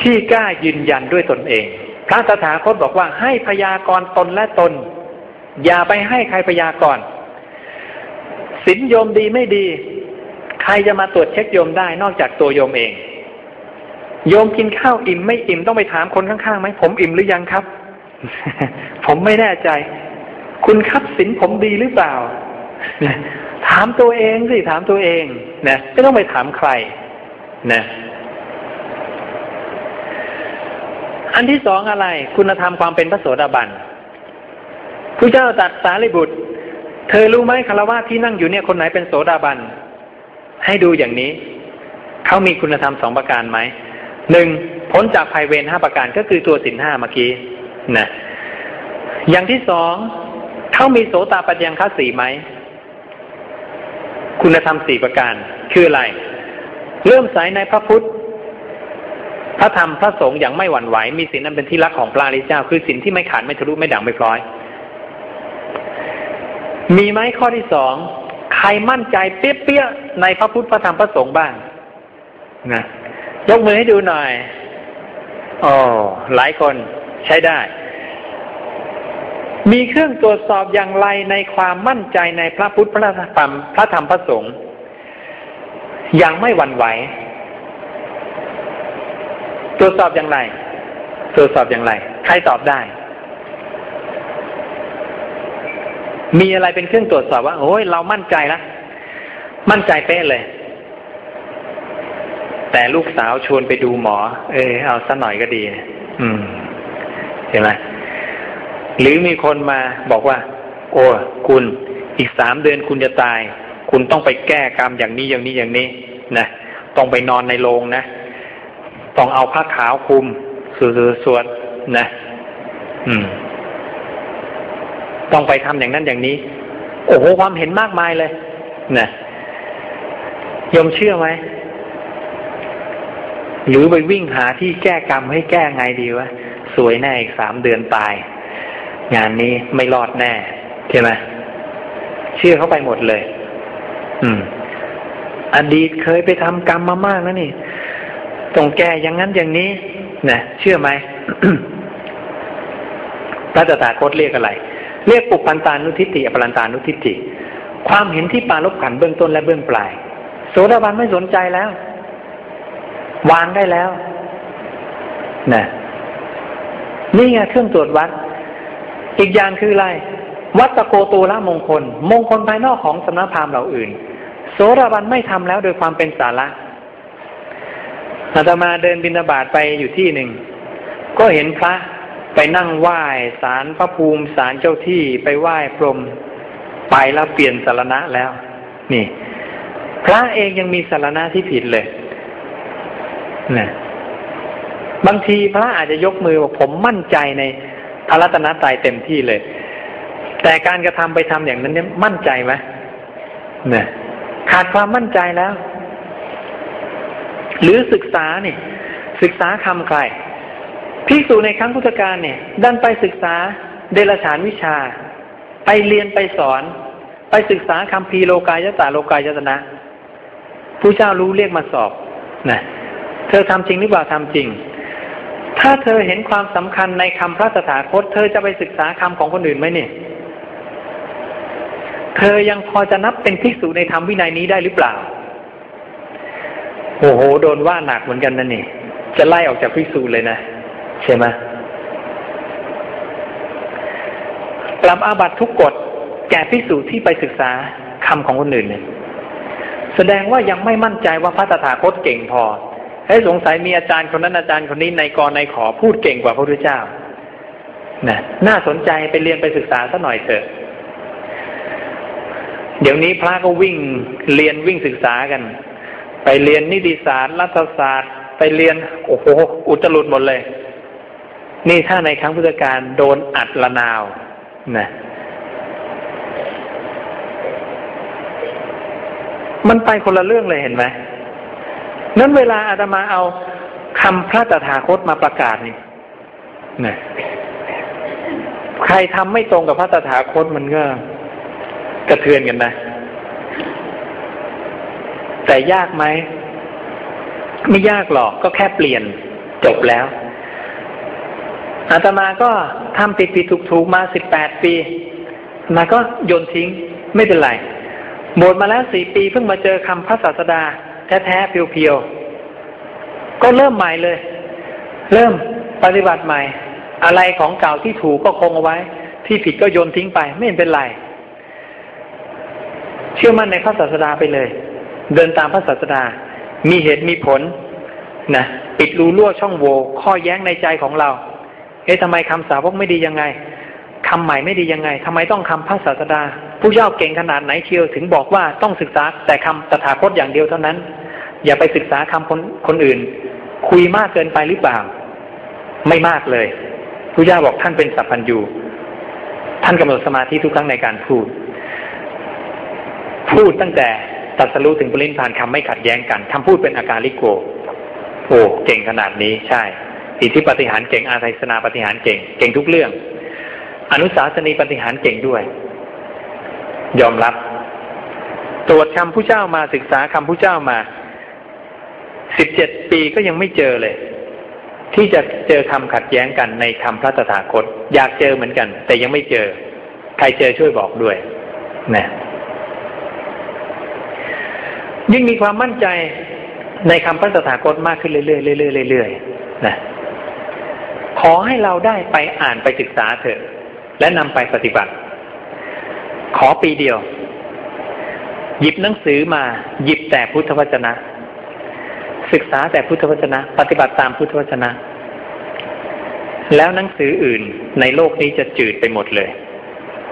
ที่กล้ายืนยันด้วยตนเอง พระสถาคตบอกว่าให้พยากรตนและตน อย่าไปให้ใครพยากรสินโยมดีไม่ดี ใครจะมาตรวจเช็คโยมได้นอกจากตัวโยมเอง โยมกินข้าวอิ่มไม่อิ่มต้องไปถามคนข้างๆไหมผมอิ่มหรือยังครับ ผมไม่แน่ใจ คุณครับสินผมดีหรือเปล่าถามตัวเองสิถามตัวเองนะไม่ต้องไปถามใครนะอันที่สองอะไร คุณธรรมความเป็นพระโสดาบันผู้เจ้าตัดสารีบุตร เธอรู้ไหมคารวะที่นั่งอยู่เนี่ยคนไหนเป็นโสดาบัน ให้ดูอย่างนี้ เขามีคุณธรรมสองประการไหมหนึ่งพ้นจากภัยเวรห้าประการก็คือตัวสินห้าเมื่อกี้นะอย่างที่สองเขามีโสตาปัญญังคัสีไหมคุณธรรมสี่ประการคืออะไร เริ่มสายในพระพุทธ พระธรรมพระสงฆ์อย่างไม่หวั่นไหว มีสินนั้นเป็นที่รักของพระริเจ้า คือสินที่ไม่ขาดไม่ทะลุไม่ด่างไม่พลอย มีไหมข้อที่สอง ใครมั่นใจเปี้ยๆในพระพุทธพระธรรมพระสงฆ์บ้างนะยกมือให้ดูหน่อยอ๋อหลายคนใช้ได้ มีเครื่องตรวจสอบอย่างไรในความมั่นใจในพระพุทธพระธรรมพระธรรมพระสงฆ์ย่างไม่หวั่นไหว ตรวจสอบอย่างไร ตรวจสอบอย่างไร ใครตอบได้ มีอะไรเป็นเครื่องตรวจสอบว่าโอ้ยเรามั่นใจแล้วมั่นใจเป๊ะเลย แต่ลูกสาวชวนไปดูหมอ เออเอาสักหน่อยก็ดีอืมเห็นไหมหรือมีคนมาบอกว่า โอ้คุณอีกสามเดือนคุณจะตาย คุณต้องไปแก้กรรมอย่างนี้อย่างนี้อย่างนี้นะต้องไปนอนในโรงนะต้องเอาผ้าขาวคลุมสวดสวดนะ อืม ต้องไปทำอย่างนั้นอย่างนี้ โอ้โหความเห็นมากมายเลยนะยมเชื่อไหมหรือไปวิ่งหาที่แก้กรรมให้แก้ไงดีวะสวยแน่อีกสามเดือนตาย งานนี้ไม่รอดแน่ใช่ไหมเชื่อเข้าไปหมดเลย อืม อดีตเคยไปทำกรรมมามากนะนี่ต้องแก้อย่างนั้นอย่างนี้นะเชื่อไหมพระตถาคตเรียกอะไร เรียกปุปันตานุทิฏฐิอปรันตานุทิฏฐิความเห็นที่ปาลบขันเบื้องต้นและเบื้องปลาย โสดาบันไม่สนใจแล้ว วางได้แล้วนะนี่ไงเครื่องตรวจวัด อีกอย่างคืออะไร วัตโกตูละมงคล มงคลภายนอกของสำนักพราหมณ์เหล่าอื่น โสดาบันไม่ทำแล้วโดยความเป็นสาระอาตมาเดินบินาบาตไปอยู่ที่หนึ่ง ก็เห็นพระ ไปนั่งไหว้สารพระภูมิสารเจ้าที่ไปไหว้พรหมไปแล้วเปลี่ยนสารณะแล้ว นี่ พระเองยังมีสารณะที่ผิดเลยนะบางทีพระอาจจะยกมือบอกผมมั่นใจในพระรัตนตรัยเต็มที่เลย แต่การกระทำไปทำอย่างนั้นเนี่ยมั่นใจไหมเนี่ยขาดความมั่นใจแล้ว หรือศึกษานี่ ศึกษาคำใคร พิสูจในครั้งพุทธกาลเนี่ย ดันไปศึกษาเดลฉานวิชา ไปเรียนไปสอน ไปศึกษาคำพีโลกายตาโลกายตนะผู้เจ้ารู้เรียกมาสอบนะเธอทำจริงหรือเปล่าทำจริง ถ้าเธอเห็นความสำคัญในคำพระสถาคต เธอจะไปศึกษาคำของคนอื่นไหมเนี่ย เธอยังพอจะนับเป็นภิกษุในธรรมวินัยนี้ได้หรือเปล่า โอ้โห โดนว่าหนักเหมือนกันนะนี่ จะไล่ออกจากภิกษุเลยนะ ใช่ไหมปรับอาบัตทุกกฎแก่ภิกษุที่ไปศึกษาคำของคนอื่นเนี่ยแสดงว่ายังไม่มั่นใจว่าพระตถาคตเก่งพอให้สงสัยมีอาจารย์คนนั้นอาจารย์คนนี้ในกรในขอพูดเก่งกว่าพระพุทธเจ้านะน่าสนใจไปเรียนไปศึกษาสักหน่อยเถอะ เดี๋ยวนี้พระก็วิ่งเรียนวิ่งศึกษากัน ไปเรียนนิติศาสตร์รัฐศาสตร์ ไปเรียนโอ้โหอุตรุดหมดเลย นี่ถ้าในครั้งพุทธกาลโดนอัดละนาวนะมันไปคนละเรื่องเลยเห็นไหมนั้นเวลาอาตมาเอาคำพระตถาคตมาประกาศนี่นะใครทำไม่ตรงกับพระตถาคตมันก็กระเทือนกันนะ แต่ยากไหม ไม่ยากหรอกก็แค่เปลี่ยนจบแล้ว อาตมาก็ทำผิดผิดถูกถูกมาสิบแปดปีมาก็โยนทิ้งไม่เป็นไรบวชมาแล้วสี่ปีเพิ่งมาเจอคำพระศาสดา แท้ๆเพียวๆก็เริ่มใหม่เลย เริ่มปฏิบัติใหม่ อะไรของเก่าที่ถูกก็คงเอาไว้ ที่ผิดก็โยนทิ้งไป ไม่เป็นไร เชื่อมั่นในพระศาสดาไปเลย เดินตามพระศาสดา มีเหตุมีผลนะปิดรูรั่วช่องโหว่ข้อแย้งในใจของเรา เอ๊ะทำไมคำสาวกไม่ดียังไงคำใหม่ไม่ดียังไงทำไมต้องคำพระศาสดา ผู้เจ้าเก่งขนาดไหนเชียวถึงบอกว่าต้องศึกษาแต่คำตถาคตอย่างเดียวเท่านั้น อย่าไปศึกษาคำคนคนอื่น คุยมากเกินไปหรือเปล่า ไม่มากเลยผู้เจ้าบอกท่านเป็นสัพพัญญูท่านกำหนดสมาธิทุกครั้งในการพูด พูดตั้งแต่ตัดสรู้ถึงปรินิพานคำไม่ขัดแย้งกันทำพูดเป็นอาการลิโกโอ้เก่งขนาดนี้ใช่ อิทธิปฏิหารเก่ง อาศัยสนาปฏิหารเก่ง เก่งทุกเรื่อง อนุสาสนีปฏิหารเก่งด้วย ยอมรับ ตรวจคำผู้เจ้ามาศึกษาคำผู้เจ้ามาสิบเจ็ดปีก็ยังไม่เจอเลย ที่จะเจอคำขัดแย้งกันในคำพระตถาคต อยากเจอเหมือนกัน แต่ยังไม่เจอ ใครเจอช่วยบอกด้วยนะยิ่งมีความมั่นใจในคำพระตถาคตมากขึ้นเรื่อยๆเรื่อยๆเรื่อยๆนะ ขอให้เราได้ไปอ่านไปศึกษาเถอะ และนำไปปฏิบัติ ขอปีเดียว หยิบหนังสือมา หยิบแต่พุทธวจนะ ศึกษาแต่พุทธวจนะ ปฏิบัติตามพุทธวจนะ แล้วหนังสืออื่นในโลกนี้จะจืดไปหมดเลย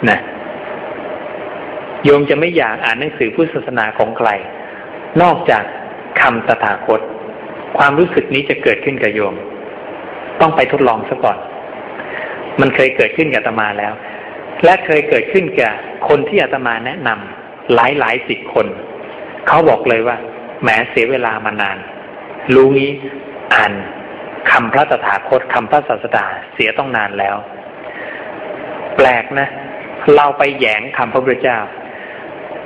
นะโยมจะไม่อยากอ่านหนังสือพุทธศาสนาของใคร นอกจากคำตถาคต ความรู้สึกนี้จะเกิดขึ้นกับโยม ต้องไปทดลองซะก่อน มันเคยเกิดขึ้นกับอาตมาแล้ว และเคยเกิดขึ้นกับคนที่อาตมาแนะนำหลายหลายสิบคน เขาบอกเลยว่าแหมเสียเวลามานาน รู้งี้อ่านคำพระตถาคตคำพระศาสดาเสียต้องนานแล้ว แปลกนะ เราไปแยงคำพระพุทธเจ้า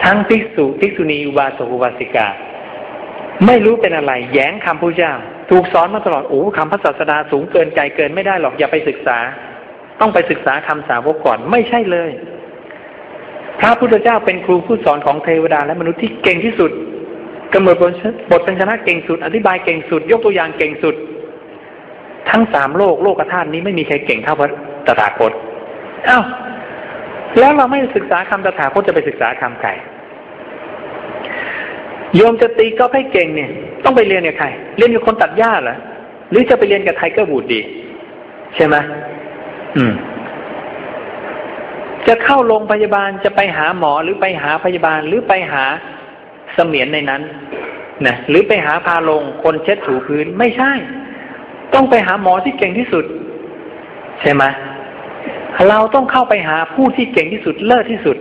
ทั้งภิกษุภิกษุณีอุบาสกอุบาสิกา ไม่รู้เป็นอะไร แย้งคำพระเจ้า ถูกสอนมาตลอดโอ้คำพระศาสดาสูงเกินไกลเกินไม่ได้หรอกอย่าไปศึกษา ต้องไปศึกษาคำสาวกก่อนไม่ใช่เลย พระพุทธเจ้าเป็นครูผู้สอนของเทวดาและมนุษย์ที่เก่งที่สุดกำหนดบทบทพันชนะเก่งสุด อธิบายเก่งสุด ยกตัวอย่างเก่งสุด ทั้งสามโลกโลกธาตุนี้ไม่มีใครเก่งเท่าพระตถาคตอ้าวแล้วเราไม่ศึกษาคำตถาคตจะไปศึกษาคำใคร โยมจะตีก็ให้เก่งเนี่ย ต้องไปเรียนกับใคร เรียนกับคนตัดหญ้าเหรอหรือจะไปเรียนกับไทเกอร์บูดดี ใช่ไหมอืม จะเข้าโรงพยาบาลจะไปหาหมอหรือไปหาพยาบาลหรือไปหาเสมียนในนั้นนะหรือไปหาพาลงคนเช็ดถูพื้นไม่ใช่ ต้องไปหาหมอที่เก่งที่สุด ใช่ไหมเราต้องเข้าไปหาผู้ที่เก่งที่สุดเลิศที่สุด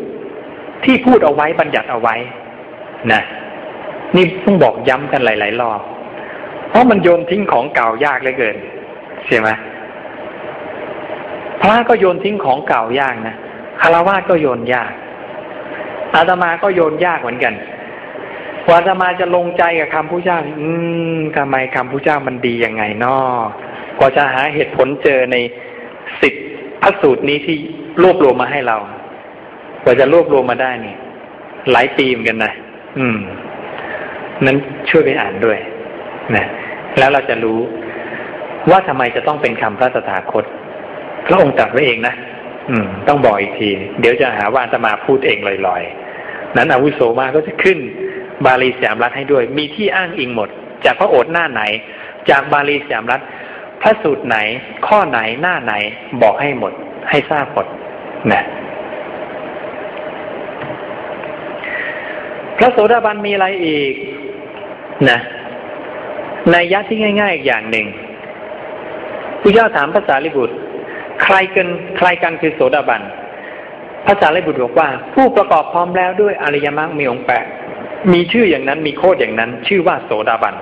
ที่พูดเอาไว้บัญญัติเอาไว้ นะ นี่ต้องบอกย้ำกันหลาย ๆ รอบ เพราะมันโยนทิ้งของเก่ายากเหลือเกินใช่ไหมพระก็โยนทิ้งของเก่ายากนะคารวะก็โยนยากอาตมาก็โยนยากเหมือนกันกว่าอาตมาจะลงใจกับคำพุทธเจ้า อืมทำไมคำพุทธเจ้ามันดียังไงนอกว่าจะหาเหตุผลเจอในสิบพระสูตรนี้ที่รวบรวมมาให้เรา กว่าจะรวบรวมมาได้นี่หลายปีเหมือนกันนะอืม นั้นช่วยไปอ่านด้วยนะแล้วเราจะรู้ว่าทำไมจะต้องเป็นคำพระสถาคต พระองค์ตรัสไว้เองนะอืม ต้องบอกอีกที เดี๋ยวจะหาว่าจะมาพูดเองลอยๆ นั้นอาวุโสมาก็จะขึ้น บาลีสามรัฐให้ด้วย มีที่อ้างอิงหมด จากพระโอษฐ์หน้าไหน จากบาลีสามรัฐพระสูตรไหน ข้อไหนหน้าไหนบอกให้หมด ให้ทราบหมดนะพระโสดาบันมีอะไรอีก นะในยักที่ง่าย ๆ อีกอย่างหนึ่งผู้เจ้าถามภาษาลิบุตร ใครกันใครกันคือโสดาบันภาษาลิบุตรบอกว่า ผู้ประกอบพร้อมแล้วด้วยอริยมรรคมีองค์แปดมีชื่ออย่างนั้นมีโคดอย่างนั้น ชื่อว่าโสดาบัน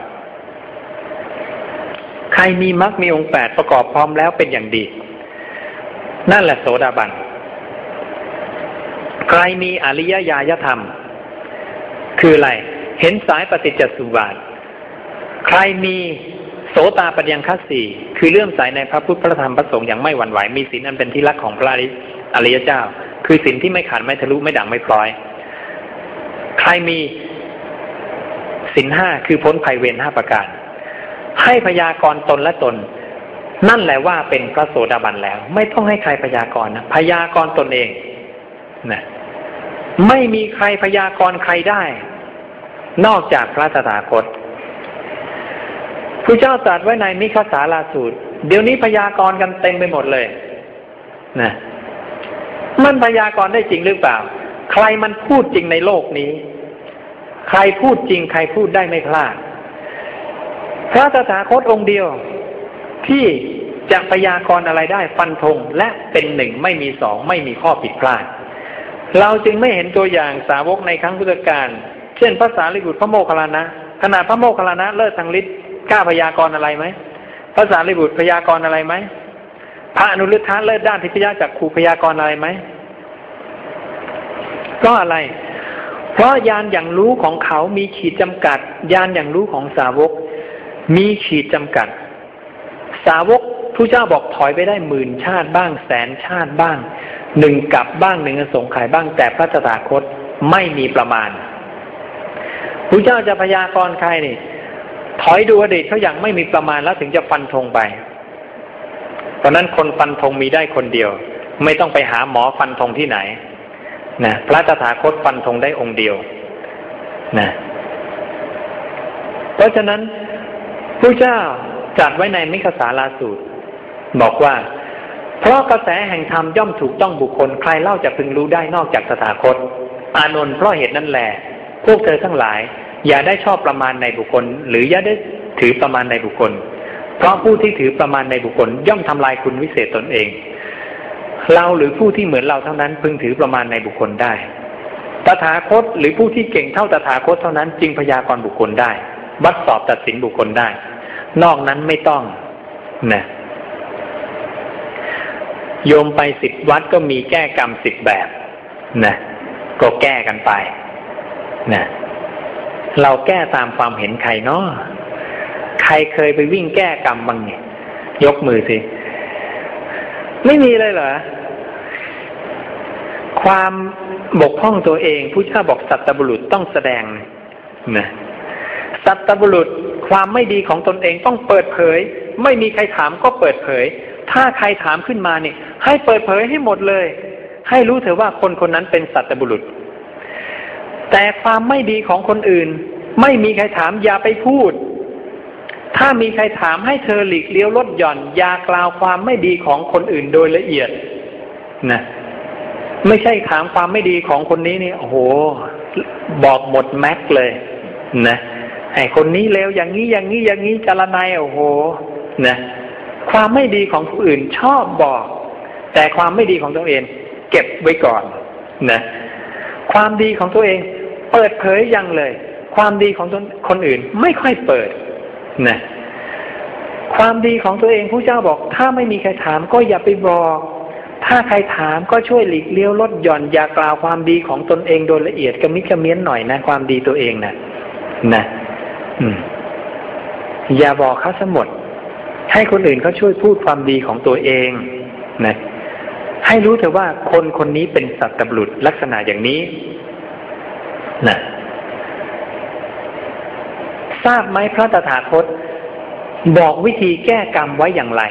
ใครมีมรรคมีองค์แปดประกอบพร้อมแล้วเป็นอย่างดี นั่นแหละโสดาบันใครมีอริยญาณธรรม คืออะไร เห็นสายปฏิจจสุบาท ใครมีโสตาปัญญคัสสี่คือเลื่อมสายในพระพุทธพระธรรมพระสงฆ์อย่างไม่หวั่นไหวมีศีลอันเป็นที่รักของพระอริยเจ้า คือศีลที่ไม่ขาดไม่ทะลุไม่ด่างไม่พลอย ใครมีศีลห้าคือพ้นภัยเวรห้าประการ ให้พยากรตนและตน นั่นแหละว่าเป็นพระโสดาบันแล้ว ไม่ต้องให้ใครพยากรนะพยากรตนเองนะไม่มีใครพยากรใครได้ นอกจากพระตถาคตพระเจ้าตรัสไว้ในมิคสาลาสูตร เดี๋ยวนี้พยากรณ์กันเต็มไปหมดเลยนะมันพยากรณ์ได้จริงหรือเปล่า ใครมันพูดจริงในโลกนี้ ใครพูดจริง ใครพูดได้ไม่พลาด พระตถาคตองค์เดียวที่จะพยากรณ์อะไรได้ฟันธงและเป็นหนึ่งไม่มีสองไม่มีข้อผิดพลาด เราจึงไม่เห็นตัวอย่างสาวกในครั้งพุทธกาล เช่นภาษาลิบุตรพระโมคคัลลานะขนาดพระโมคคัลลานะเลิศทางฤทธิ์กล้าพยากรณ์อะไรไหมภาษาลิบุตรพยากรณ์อะไรไหมพระอนุรุทธะเลิศด้านทิพยาจากครูพยากรณ์อะไรไหมก็อะไร เพราะยานอย่างรู้ของเขามีขีดจำกัด ยานอย่างรู้ของสาวก มีขีดจำกัด สาวกผู้เจ้าบอกถอยไปได้หมื่นชาติบ้าง แสนชาติบ้างหนึ่งกับบ้างหนึ่งสงขายบ้างแต่พระตถาคตไม่มีประมาณ ผู้เจ้าจะพยากรณ์ใครนี่ถอยดูอดีตเขาอย่างไม่มีประมาณแล้วถึงจะฟันธงไป เพราะนั้นคนฟันธงมีได้คนเดียว ไม่ต้องไปหาหมอฟันธงที่ไหนนะพระตถาคตฟันธงได้องค์เดียวนะเพราะฉะนั้นผู้เจ้าจัดไว้ในมิคสาลาสูตร บอกว่า เพราะกระแสแห่งธรรมย่อมถูกต้องบุคคล ใครเล่าจะพึงรู้ได้นอกจากสถาคต อานนท์เพราะเหตุนั้นแหละ พวกเธอทั้งหลาย อย่าได้ชอบประมาณในบุคคล หรืออย่าได้ถือประมาณในบุคคล เพราะผู้ที่ถือประมาณในบุคคล ย่อมทำลายคุณวิเศษตนเอง เราหรือผู้ที่เหมือนเราเท่านั้น พึงถือประมาณในบุคคลได้ตถาคตหรือผู้ที่เก่งเท่าตถาคตเท่านั้น จึงพยากรณ์บุคคลได้ วัดสอบตัดสินบุคคลได้ นอกนั้นไม่ต้องนะโยมไปสิบวัดก็มีแก้กรรมสิบแบบนะก็แก้กันไป นะเราแก้ตามความเห็นใครเนาะใครเคยไปวิ่งแก้กรรมบ้างเนี่ยยกมือสิ ไม่มีเลยเหรอ ความบกพร่องตัวเองผู้เจ้าบอกสัตบุรุษต้องแสดงนะสัตบุรุษความไม่ดีของตนเองต้องเปิดเผย ไม่มีใครถามก็เปิดเผย ถ้าใครถามขึ้นมาเนี่ยให้เปิดเผยให้หมดเลย ให้รู้เถอะว่าคนคนนั้นเป็นสัตบุรุษ แต่ความไม่ดีของคนอื่น ไม่มีใครถามอย่าไปพูด ถ้ามีใครถามให้เธอหลีกเลี้ยวลดหย่อน อย่ากล่าวความไม่ดีของคนอื่นโดยละเอียดนะไม่ใช่ถามความไม่ดีของคนนี้นี่โอ้โห บอกหมดแม็กเลยนะไอคนนี้เลวอย่างนี้อย่างนี้อย่างนี้จารนายโอ้โหนะความไม่ดีของผู้อื่นชอบบอก แต่ความไม่ดีของตัวเอง เก็บไว้ก่อนนะความดีของตัวเอง เปิดเผยยังเลย ความดีของคนอื่นไม่ค่อยเปิดนะความดีของตัวเองผู้เจ้าบอก ถ้าไม่มีใครถามก็อย่าไปบอก ถ้าใครถามก็ช่วยหลีกเลี้ยวลดหย่อนอย่ากล่าวความดีของตนเองโดยละเอียดกระมิกระเมี้ยนหน่อยนะความดีตัวเองนะนะอืมอย่าบอกเขาสมด ให้คนอื่นเขาช่วยพูดความดีของตัวเองนะให้รู้เถอะว่าคนคนนี้เป็นสัตว์ตบุรุษลักษณะอย่างนี้ นะทราบไหมพระตถาคต บอกวิธีแก้กรรมไว้อย่างไร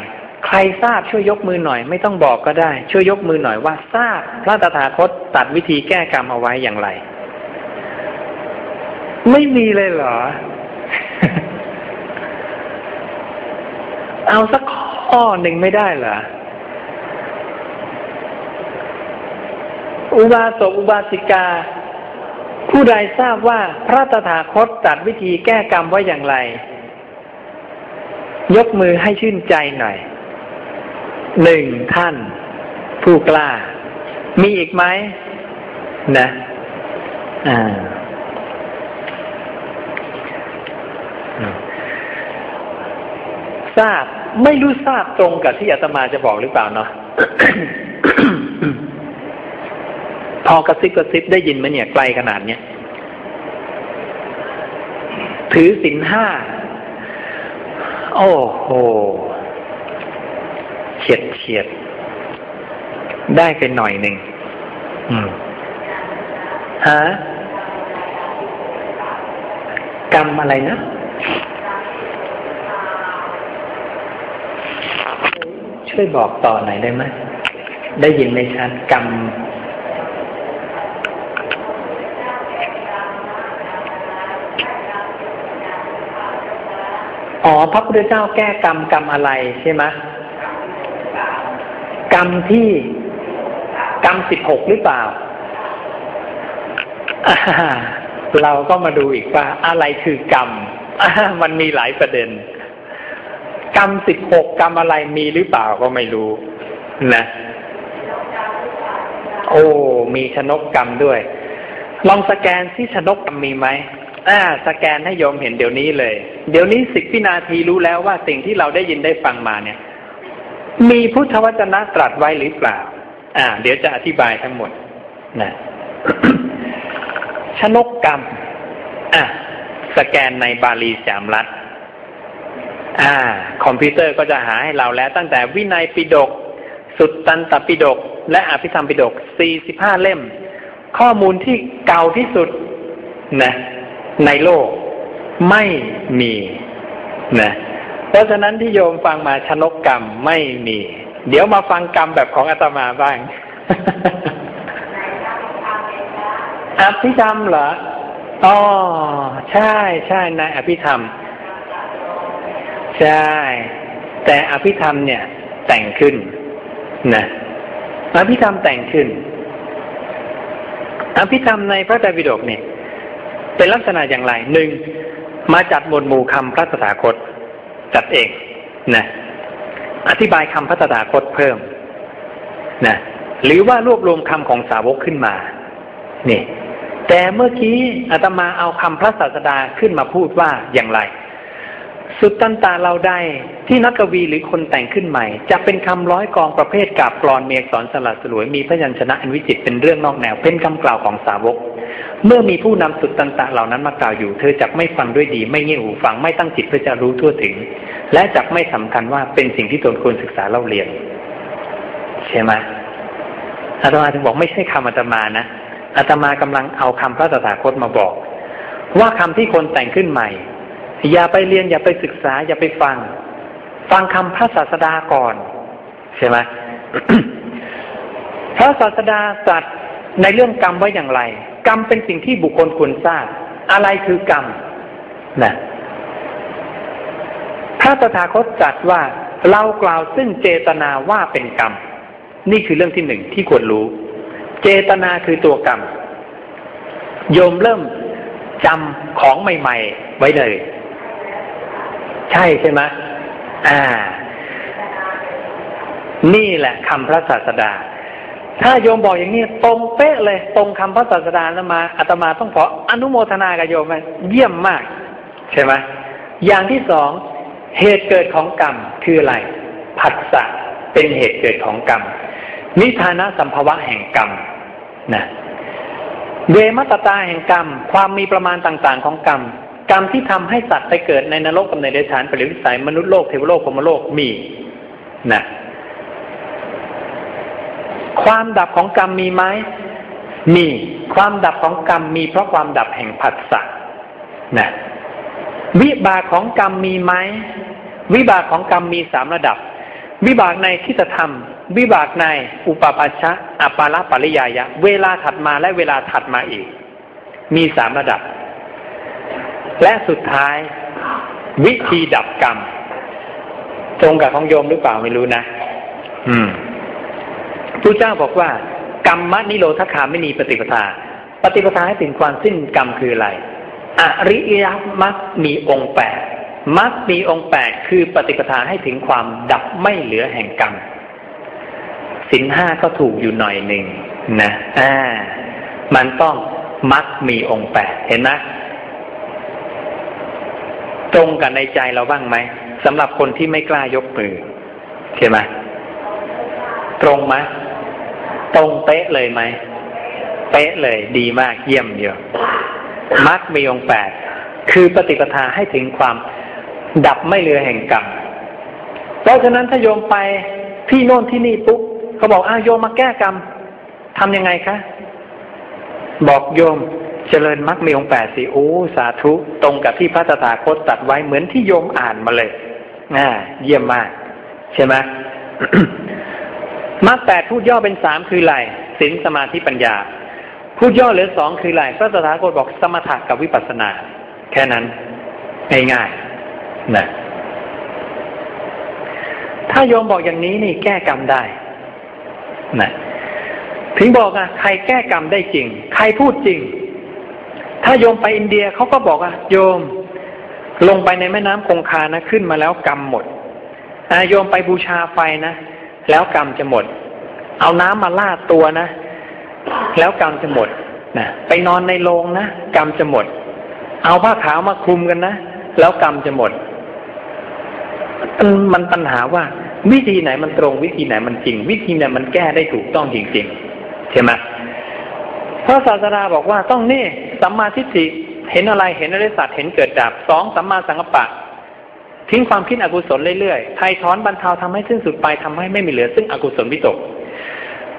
ใครทราบช่วยยกมือหน่อย ไม่ต้องบอกก็ได้ ช่วยยกมือหน่อยว่าทราบพระตถาคตตัดวิธีแก้กรรมเอาไว้อย่างไร ไม่มีเลยเหรอ เอาสักข้อหนึ่งไม่ได้เหรออุบาสกอุบาสิกา ผู้ใดทราบว่าพระตถาคตตัดวิธีแก้กรรมไว้อย่างไร ยกมือให้ชื่นใจหน่อยหนึ่งท่าน ผู้กล้า มีอีกไหมนะอ่าทราบไม่รู้ทราบตรงกับที่อาตมาจะบอกหรือเปล่าเนาะ พอกระซิบกระซิบได้ยินไหมเนี่ยไกลขนาดเนี้ยถือสินห้า โอ้โหเฉียดเฉียด ได้เป็นหน่อยหนึ่งฮะกรรมอะไรนะ ช่วยบอกต่อหน่อยได้ไหม ได้ยินไหมชัดกรรม อ๋อพระพุทธเจ้าแก้กรรมกรรมอะไรใช่ไหมกรรมที่กรรมสิบหกหรือเปล่า เราก็มาดูอีกว่าอะไรคือกรรม มันมีหลายประเด็น กรรมสิบหกกรรมอะไรมีหรือเปล่าก็ไม่รู้ นะ โอ้ มีชนกกรรมด้วย ลองสแกนที่ชนกกรรมมีไหม อ่าสแกนให้โยมเห็นเดี๋ยวนี้เลย เดี๋ยวนี้สิบวินาทีรู้แล้วว่าสิ่งที่เราได้ยินได้ฟังมาเนี่ย มีพุทธวจนะตรัสไว้หรือเปล่า อ่า เดี๋ยวจะอธิบายทั้งหมดนะชนกกรรม อะ สแกนในบาลีสามรัฐ อ่า คอมพิวเตอร์ก็จะหาให้เราแล้ว ตั้งแต่วินัยปิฎกสุดตันตปิฎกและอภิธรรมปิฎกสี่สิบห้าเล่ม ข้อมูลที่เก่าที่สุดนะ ในโลกไม่มีนะเพราะฉะนั้นที่โยมฟังมาชนกกรรมไม่มี เดี๋ยวมาฟังกรรมแบบของอาตมาบ้างอภิธรรมเหรออ๋อใช่ใช่ในอภิธรรม ใช่ แต่อภิธรรมเนี่ย แต่งขึ้นนะอภิธรรมแต่งขึ้น อภิธรรมในพระไตรปิฎกเนี่ย เป็นลักษณะอย่างไรหนึ่งมาจัดหมวดหมู่คำพระตถาคต จัดเองนะอธิบายคำพระตถาคตเพิ่มนะหรือว่ารวบรวมคำของสาวกขึ้นมานี่แต่เมื่อกี้อาตมาเอาคำพระศาสดาขึ้นมาพูดว่าอย่างไร สุดตันตาเราได้ที่นักกวีหรือคนแต่งขึ้นใหม่ จะเป็นคำร้อยกองประเภทกับกรอนเมียกสอนสลัดสลวยมีพยัญชนะอันวิจิตเป็นเรื่องนอกแนวเป็นคำกล่าวของสาวก เมื่อมีผู้นำสุดตันตะเหล่านั้นมากล่าวอยู่ เธอจักไม่ฟังด้วยดี ไม่เงี่ยหูฟังไม่ตั้งจิตเพื่อจะรู้ทั่วถึง และจักไม่สำคัญว่าเป็นสิ่งที่ตนควรศึกษาเล่าเรียนใช่ไหมอาตมาถึงบอกไม่ใช่คำอาตมานะอาตมากำลังเอาคำพระตถาคตมาบอก ว่าคำที่คนแต่งขึ้นใหม่ อย่าไปเรียนอย่าไปศึกษา อย่าไปฟัง ฟังคำพระศาสดาก่อน ใช่ไหมพระศาสดาตรัสในเรื่องกรรมไว้อย่างไร กรรมเป็นสิ่งที่บุคคลควรทราบ อะไรคือกรรมนะพระตถาคตตรัสว่าเรากล่าวซึ่งเจตนาว่าเป็นกรรม นี่คือเรื่องที่หนึ่งที่ควรรู้ เจตนาคือตัวกรรม โยมเริ่มจำของใหม่ ๆ ไว้เลย ใช่ใช่ไหมอ่า นี่แหละคำพระศาสดา ถ้าโยมบอกอย่างนี้ตรงเป๊ะเลย ตรงคำพระศาสดาแล้วมาอาตมาต้องขออนุโมทนากับโยมเยี่ยมมาก ใช่ไหมอย่างที่สองเหตุเกิดของกรรมคืออะไรผัสสะเป็นเหตุเกิดของกรรม นิทานะสัมภวะแห่งกรรมนะเวมัตตาแห่งกรรม ความมีประมาณต่าง ๆ ของกรรม กรรมที่ทำให้สัตว์ไปเกิดในนรกกับในเดชานปรตวิสัยมนุษย์โลกเทวโลกพรมโลกมีนะความดับของกรรมมีไหมมีความดับของกรรมมีเพราะความดับแห่งผัสสะนะวิบากของกรรมมีไหมวิบากของกรรมมีสามระดับ วิบากในทิฏฐธรรม วิบากในอุปปัชชะอปาละปริยายะ เวลาถัดมาและเวลาถัดมาอีก มีสามระดับ และสุดท้ายวิธีดับกรรม ตรงกับของโยมหรือเปล่าไม่รู้นะ อืมพระเจ้าบอกว่า กรรมนิโรธคาไม่มีปฏิปทา ปฏิปทาให้ถึงความสิ้นกรรมคืออะไร อริยมรรคมีองค์แปดมรรคมีองค์แปดคือปฏิปทาให้ถึงความดับไม่เหลือแห่งกรรมสินห้าก็ถูกอยู่หน่อยหนึ่งนะ อ่า มันต้องมรรคมีองค์แปดเห็นไหม ตรงกันในใจเราบ้างไหมสำหรับคนที่ไม่กล้ายกมือใช่ไหมตรงไหมตรงเป๊ะเลยไหมเป๊ะเลย ดีมากเยี่ยมเดียอะมรรคมีองแปดคือปฏิปทาให้ถึงความดับไม่เรือแห่งกรรมเพราะฉะนั้นถ้าโยมไปที่โน่นที่นี่ปุ๊บเขาบอกอ้าโยมมาแก้กรรมทำยังไงคะ บอกโยม เจริญมรรคมีองค์แปดสิโอ้สาธุตรงกับที่พระตถาคตตัดไว้เหมือนที่โยมอ่านมาเลยอ่าเยี่ยมมาก ใช่ไหมมรรคแปดพูดย่อเป็นสามคืออะไรศีลสมาธิปัญญา พูดย่อเหลือสองคืออะไรพระสถาคตบอกสมถะกับวิปัสสนา แค่นั้นง่ายๆนะถ้าโยมบอกอย่างนี้นี่แก้กรรมได้นะถึงบอกอะใครแก้กรรมได้จริง ใครพูดจริง ถ้าโยมไปอินเดียเขาก็บอกอะโยม ลงไปในแม่น้ำคงคานะขึ้นมาแล้วกรรมหมดอโยมไปบูชาไฟนะ แล้วกรรมจะหมด เอาน้ำมาลาดตัวนะ แล้วกรรมจะหมดนะไปนอนในโรงนะกรรมจะหมด เอาผ้าขาวมาคลุมกันนะ แล้วกรรมจะหมด มันปัญหาว่า วิธีไหนมันตรงวิธีไหนมันจริง วิธีไหนมันแก้ได้ถูกต้องจริงๆใช่ไหม พระศาสดาบอกว่าต้องนี่สัมมาทิฏฐิเห็นอะไรเห็นอริสัตเห็นเกิดดับสองสัมมาสังกัปปะ ทิ้งความคิดอกุศลเรื่อยๆไทยถอนบรรเทาทำให้สิ้นสุดไปทำให้ไม่มีเหลือ ซึ่งอกุศลวิตก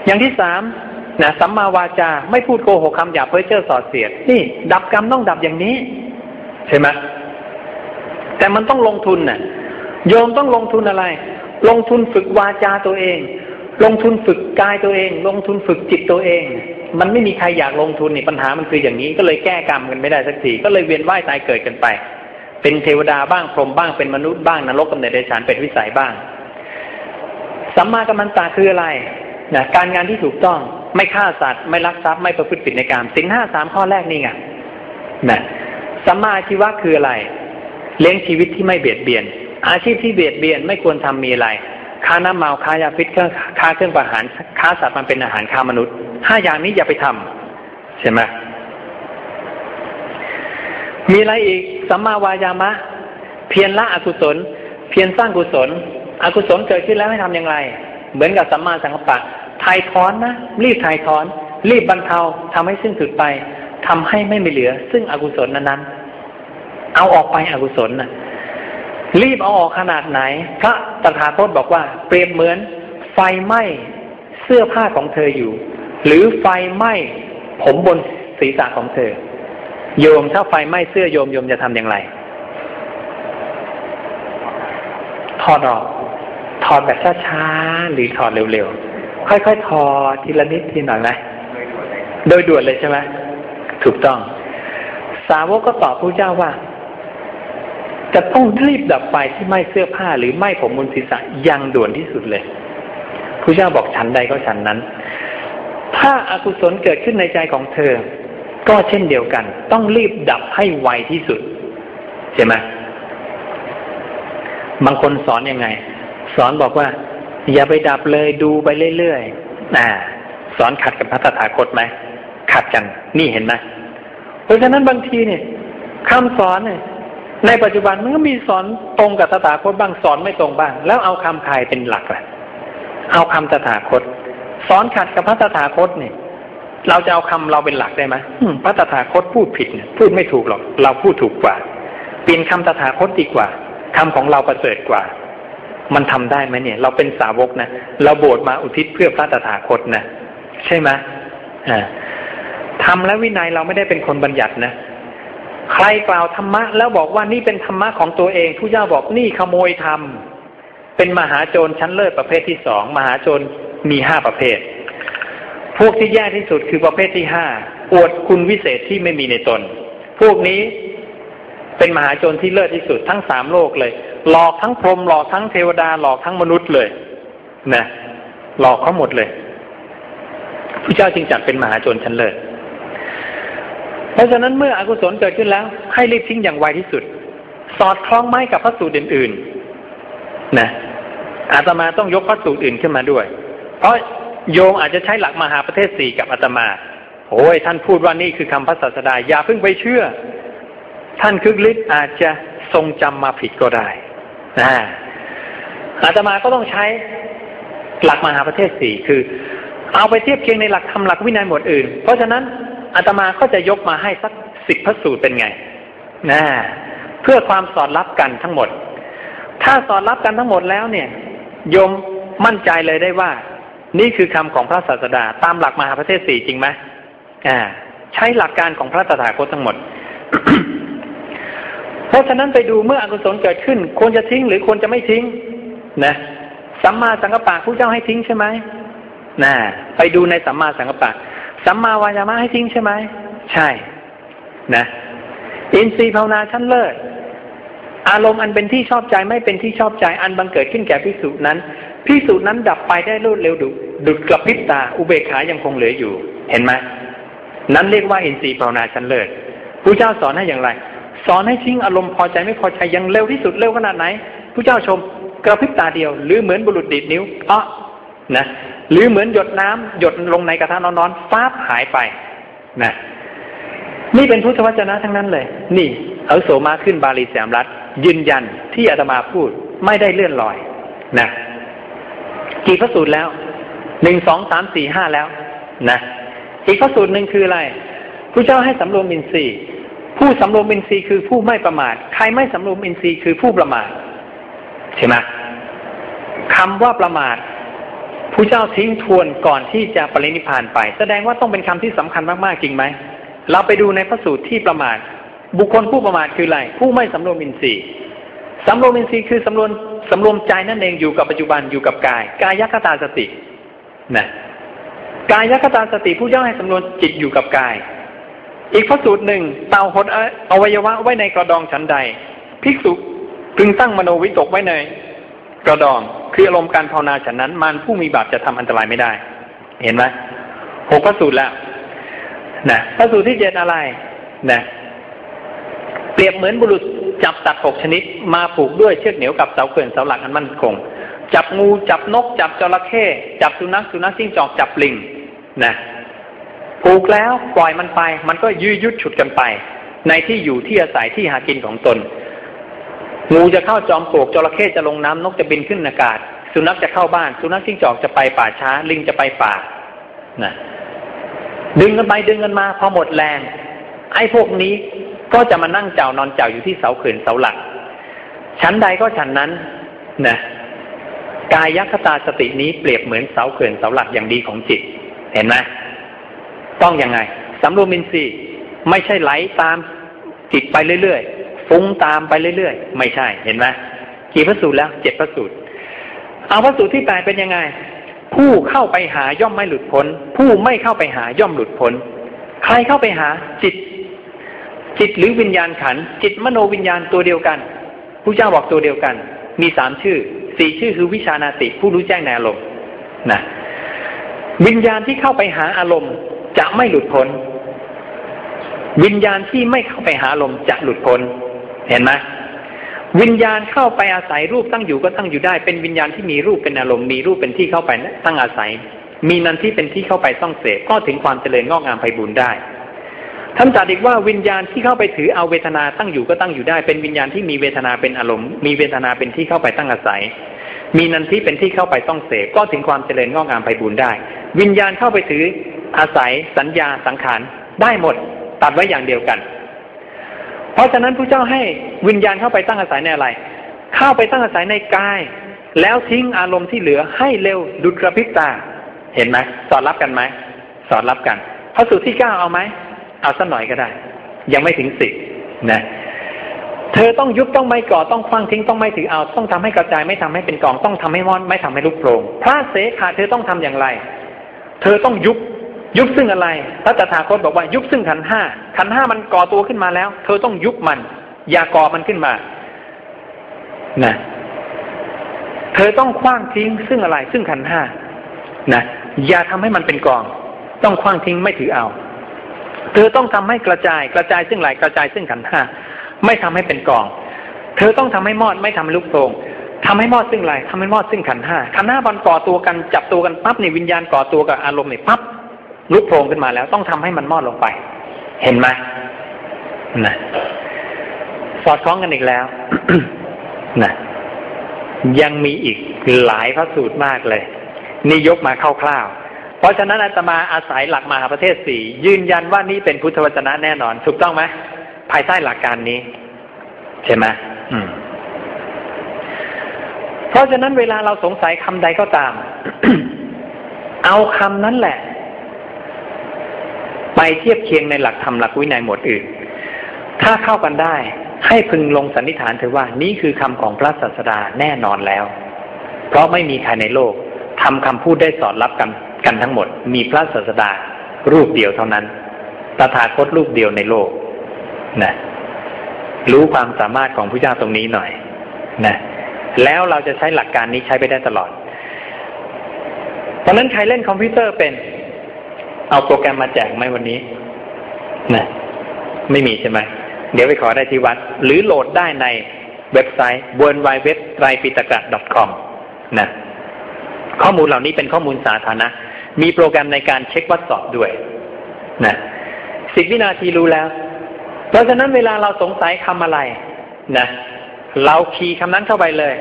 อย่างที่สามนะสัมมาวาจาไม่พูดโกหกคำหยาเพ้อเจ้อสอดเสียด นี่ ดับกรรมต้องดับอย่างนี้ ใช่ไหมแต่มันต้องลงทุนน่ะ โยมต้องลงทุนอะไร ลงทุนฝึกวาจาตัวเอง ลงทุนฝึกกายตัวเอง ลงทุนฝึกจิตตัวเอง มันไม่มีใครอยากลงทุนนี่ปัญหามันคืออย่างนี้ก็เลยแก้กรรมกันไม่ได้สักทีก็เลยเวียนว่ายตายเกิดกันไป เป็นเทวดาบ้างพรหมบ้างเป็นมนุษย์บ้างนรกกำเนิดเดชานเป็นวิสัยบ้างสัมมากัมมันตาคืออะไรนะการงานที่ถูกต้องไม่ฆ่าสัตว์ไม่ลักทรัพย์ไม่ประพฤติผิดในการสินห้าสามข้อแรกนี่ไงนะสัมมาชีวะคืออะไร เลี้ยงชีวิตที่ไม่เบียดเบียน อาชีพที่เบียดเบียนไม่ควรทำมีอะไรค้าน้ำเมาค้ายาพิษเครื่องค้าเครื่องประหารค้าสัตว์มันเป็นอาหารค้ามนุษย์ห้าอย่างนี้อย่าไปทำใช่ไหมมีอะไรอีกสัมมาวายามะ เพียรละอกุศล เพียรสร้างกุศล อกุศลเกิดขึ้นแล้วให้ทำอย่างไร เหมือนกับสัมมาสังกัปปะถ่ายถอนนะรีบถ่ายถอน รีบบรรเทาทำให้สิ้นสุดไปทำให้ไม่มีเหลือ ซึ่งอกุศลนั้นๆ เอาออกไปอกุศลนะรีบเอาออกขนาดไหน พระตถาคตบอกว่า เปรียบเหมือนไฟไหม้เสื้อผ้าของเธออยู่ หรือไฟไหม้ผมบนศีรษะของเธอ โยมถ้าไฟไหม้เสื้อโยมโยมจะทำอย่างไรถอดออกถอดแบบช้าๆหรือถอดเร็วๆ ค่อยๆถอดทีละนิดทีหน่อยไหมโดยด่วนเลยใช่ไหมถูกต้อง สาวกก็ตอบพระเจ้าว่า จะต้องรีบดับไฟที่ไหม้เสื้อผ้าหรือไหม้ผมบนศีรษะยังด่วนที่สุดเลยพระเจ้าบอกฉันใดก็ฉันนั้น ถ้าอากุศลเกิดขึ้นในใจของเธอ ก็เช่นเดียวกัน ต้องรีบดับให้ไวที่สุด ใช่ไหมบางคนสอนยังไง สอนบอกว่า อย่าไปดับเลยดูไปเรื่อยๆอ่า สอนขัดกับพระตถาคตไหมขัดกัน นี่เห็นไหมเพราะฉะนั้นบางทีเนี่ยคำสอนเนี่ยในปัจจุบันมันก็มีสอนตรงกับตถาคตบ้างสอนไม่ตรงบ้าง แล้วเอาคำใครเป็นหลักล่ะ เอาคำตถาคต สอนขัดกับพระตถาคตเนี่ย เราจะเอาคำเราเป็นหลักได้ไหมพระตถาคตพูดผิดเนี่ยพูดไม่ถูกหรอก เราพูดถูกกว่า เปลี่ยนคำตถาคตดีกว่าคำของเราประเสริฐกว่า มันทำได้ไหมเนี่ย เราเป็นสาวกนะเราโบสถ์มาอุทิศเพื่อพระตถาคตนะใช่ไหมอ่าทำและวินัยเราไม่ได้เป็นคนบัญญัตินะใครกล่าวธรรมะแล้วบอกว่านี่เป็นธรรมะของตัวเองผู้เจ้าบอกนี่ขโมยธรรมเป็นมหาโจรชั้นเลิศประเภทที่สองมหาโจร มีห้าประเภท พวกที่แย่ที่สุดคือประเภทที่ห้าอวดคุณวิเศษที่ไม่มีในตน พวกนี้เป็นมหาโจรที่เลิศที่สุดทั้งสามโลกเลย หลอกทั้งพรหมหลอกทั้งเทวดาหลอกทั้งมนุษย์เลยนะหลอกเขาหมดเลยพระเจ้าจึงจัดเป็นมหาโจรชั้นเลิศเพราะฉะนั้นเมื่ออกุศลเกิดขึ้นแล้ว ให้รีบทิ้งอย่างไวที่สุด สอดคล้องไหมกับพระสูตรอื่นๆนะอาตมาต้องยกพระสูตรอื่นขึ้นมาด้วย เพราะโยมอาจจะใช้หลักมหาประเทศสี่กับอาตมาโอ้ยท่านพูดว่านี่คือคำพระศาสดาอย่าเพิ่งไปเชื่อ ท่านคึกฤทธิ์อาจจะทรงจำมาผิดก็ได้นะอาตมาก็ต้องใช้หลักมหาประเทศสี่คือ เอาไปเทียบเคียงในหลักธรรมหลักวินัยหมวดอื่น เพราะฉะนั้นอาตมาก็จะยกมาให้สักสิบพระสูตรเป็นไงนะเพื่อความสอดรับกันทั้งหมด ถ้าสอนรับกันทั้งหมดแล้วเนี่ย โยมมั่นใจเลยได้ว่า นี่คือคำของพระศาสดา ตามหลักมหาประเทศสี่จริงไหมอ่า ใช้หลักการของพระตถาคตทั้งหมด เพราะฉะนั้นไปดูเมื่ออกุศลเกิดขึ้น ควรจะทิ้งหรือควรจะไม่ทิ้ง นะสัมมาสังกัปปะผู้เจ้าให้ทิ้งใช่ไหมนะไปดูในสัมมาสังกัปปะสัมมาวายามะให้ทิ้งใช่ไหมใช่ นะ อินทรีย์ภาวนาชั้นเลิศอารมณ์อันเป็นที่ชอบใจไม่เป็นที่ชอบใจอันบังเกิดขึ้นแก่พิสูจน์นั้น พิสูจน์นั้นดับไปได้รวดเร็วดุดุดกระพริบตา อุเบกขายังคงเหลืออยู่ เห็นไหมนั้นเรียกว่าอินทรีย์ภาวนาชั้นเลิศผู้เจ้าสอนให้อย่างไร สอนให้ทิ้งอารมณ์พอใจไม่พอใจยังเร็วที่สุดเร็วขนาดไหนผู้เจ้าชมกระพริบตาเดียว หรือเหมือนบุรุษดีดนิ้วเอะนะหรือเหมือนหยดน้ำหยดลงในกระทะร้อนๆฟ้าหายไปนะนี่เป็นพุทธวจนะทั้งนั้นเลย นี่เอาโสมาขึ้นบาลีแสมรัฐยืนยันที่อาตมาพูดไม่ได้เลื่อนลอยนะ กี่พระสูตรแล้วหนึ่งสองสามสี่ห้าแล้วนะอีกพระสูตรหนึ่งคืออะไรผู้เจ้าให้สำรวมอินทรีย์ ผู้สำรวมอินทรีย์คือผู้ไม่ประมาท ใครไม่สำรวมอินทรีย์คือผู้ประมาทใช่ไหมคำว่าประมาทผู้เจ้าทิ้งทวนก่อนที่จะปรินิพานไป แสดงว่าต้องเป็นคำที่สำคัญมากๆจริงไหม เราไปดูในพระสูตรที่ประมาท บุคคลผู้ประมาทคืออะไร ผู้ไม่สำรวมอินทรีย์สำรวมอินทรีย์คือสำรวม สำรวมใจนั่นเองอยู่กับปัจจุบันอยู่กับกาย กายคตาสตินะกายคตาสติผู้ย่อให้สำรวมจิตอยู่กับกาย อีกพระสูตรหนึ่งเตาหดอวัยวะไว้ในกระดองชั้นใด ภิกษุพึงตั้งมโนวิตกไว้ในกระดองคืออารมณ์การภาวนาฉันนั้นมันผู้มีบาปจะทำอันตรายไม่ได้ เห็นไหมหกพระสูตรแล้วนะพระสูตรที่เจ็ดอะไรนะเปรียบเหมือนบุรุษ จับตัดหกชนิดมาผูกด้วยเชือกเหนียวกับเสาเขื่อนเสาหลักอันมั่นคง จับงูจับนก จับจระเข้จับสุนัขสุนัขจิ้งจอกจับลิงนะผูกแล้วปล่อยมันไป มันก็ยื้อยุดฉุดกันไป ในที่อยู่ที่อาศัยที่หากินของตน งูจะเข้าจอมปลวกจระเข้จะลงน้ำนกจะบินขึ้นอากาศ สุนัขจะเข้าบ้าน สุนัขจิ้งจอกจะไปป่าช้า ลิงจะไปป่านะดึงกันไปดึงกันมา พอหมดแรง ไอ้พวกนี้ ก็จะมานั่งเจ้านอนเจ้าอยู่ที่เสาเขื่อนเสาหลัก ชั้นใดก็ชั้นนั้นนะกายคตาสตินี้เปรียบเหมือนเสาเขื่อนเสาหลักอย่างดีของจิต เห็นไหมต้องยังไงสำรวมอินทรีย์ไม่ใช่ไหลตามจิตไปเรื่อยๆฟุ้งตามไปเรื่อยๆ ไม่ใช่เห็นไหมกี่พระสูตรแล้วเจ็ดพระสูตรเอาพระสูตรที่แปดเป็นยังไง ผู้เข้าไปหาย่อมไม่หลุดพ้น ผู้ไม่เข้าไปหาย่อมหลุดพ้น ใครเข้าไปหาจิต จิตหรือวิญญาณขัน จิตมโนวิญญาณตัวเดียวกันผู้เจ้าบอกตัวเดียวกัน มีสามชื่อ สี่ชื่อคือวิชานาติ ผู้รู้แจ้งในอารมณ์นะวิญญาณที่เข้าไปหาอารมณ์จะไม่หลุดพ้น วิญญาณที่ไม่เข้าไปหาอารมณ์จะหลุดพ้น เห็นไหมวิญญาณเข้าไปอาศัยรูปตั้งอยู่ก็ตั้งอยู่ได้ เป็นวิญญาณที่มีรูปเป็นอารมณ์มีรูปเป็นที่เข้าไปตั้งอาศัย มีนันที่เป็นที่เข้าไปต้องเสพก็ถึงความเจริญงอกงามไพบูรณ์ได้ ท่านตรัสอีกว่าวิญญาณที่เข้าไปถือเอาเวทนาตั้งอยู่ก็ตั้งอยู่ได้ เป็นวิญญาณที่มีเวทนาเป็นอารมณ์ มีเวทนาเป็นที่เข้าไปตั้งอาศัย มีนันที่เป็นที่เข้าไปต้องเสพก็ถึงความเจริญงอกงามไพบูรณ์ได้ วิญญาณเข้าไปถืออาศัยสัญญาสังขารได้หมดตัดไว้อย่างเดียวกัน เพราะฉะนั้นพระเจ้าให้วิญญาณเข้าไปตั้งอาศัยในอะไร เข้าไปตั้งอาศัยในกาย แล้วทิ้งอารมณ์ที่เหลือให้เร็วดุจกระพริบตา เห็นไหมสอดรับกันไหมสอดรับกันพระสูตรที่เก้าเอาไหม เอาสักหน่อยก็ได้ ยังไม่ถึงสิบนะเธอต้องยุบต้องไม่ก่อต้องคว้างทิ้งต้องไม่ถือเอา ต้องทำให้กระจายไม่ทำให้เป็นกองต้องทำให้มอนไม่ทำให้ลุกโปร่งพระเสขาเธอต้องทำอย่างไร เธอต้องยุบยุบซึ่งอะไรพระตถาคตบอกว่ายุบซึ่งขันห้าขันห้ามันก่อตัวขึ้นมาแล้ว เธอต้องยุบมัน อย่าก่อมันขึ้นมานะเธอต้องคว้างทิ้งซึ่งอะไร ซึ่งขันห้านะอย่าทำให้มันเป็นกอง ต้องคว้างทิ้งไม่ถือเอา เธอต้องทำให้กระจายกระจายซึ่งไหลกระจายซึ่งขันห้าไม่ทำให้เป็นกอง เธอต้องทำให้มอดไม่ทำให้ลุกโพงทำให้มอดซึ่งไหลทำให้มอดซึ่งขันห้าขันห้าบันก่อตัวกันจับตัวกันปั๊บเนี่ยวิญญาณก่อตัวกับอารมณ์เนี่ยปั๊บลุกโพงขึ้นมาแล้วต้องทำให้มันมอดลงไป เห็นไหมนะสอดคล้องกันอีกแล้วนะยังมีอีกหลายพระสูตรมากเลย นี่ยกมาคร่าวๆ เพราะฉะนั้นอาตมาอาศัยหลักมหาประเทศสี่ยืนยันว่านี่เป็นพุทธวจนะแน่นอน ถูกต้องไหมภายใต้หลักการนี้ ใช่ไหมอืมเพราะฉะนั้นเวลาเราสงสัยคำใดก็ตาม เอาคำนั้นแหละ ไปเทียบเคียงในหลักธรรมหลักวินัยหมวดอื่น ถ้าเข้ากันได้ ให้พึงลงสันนิษฐานเถอะว่า นี่คือคำของพระศาสดาแน่นอนแล้ว เพราะไม่มีใครในโลกทำคำพูดได้สอดรับกัน กันทั้งหมด มีพระศาสดารูปเดียวเท่านั้น ตถาคตรูปเดียวในโลกนะรู้ความสามารถของพระเจ้าตรงนี้หน่อยนะแล้วเราจะใช้หลักการนี้ใช้ไปได้ตลอด เพราะนั้นใครเล่นคอมพิวเตอร์เป็น เอาโปรแกรมมาแจกไหมวันนี้นะไม่มีใช่ไหม เดี๋ยวไปขอได้ที่วัด หรือโหลดได้ในเว็บไซต์ w w w t r a i p i t a k a com นะข้อมูลเหล่านี้เป็นข้อมูลสาธารณะ มีโปรแกรมในการเช็คตรวจสอบด้วยนะสิบวินาทีรู้แล้ว เพราะฉะนั้นเวลาเราสงสัยคำอะไรนะเรา key คำนั้นเข้าไปเลย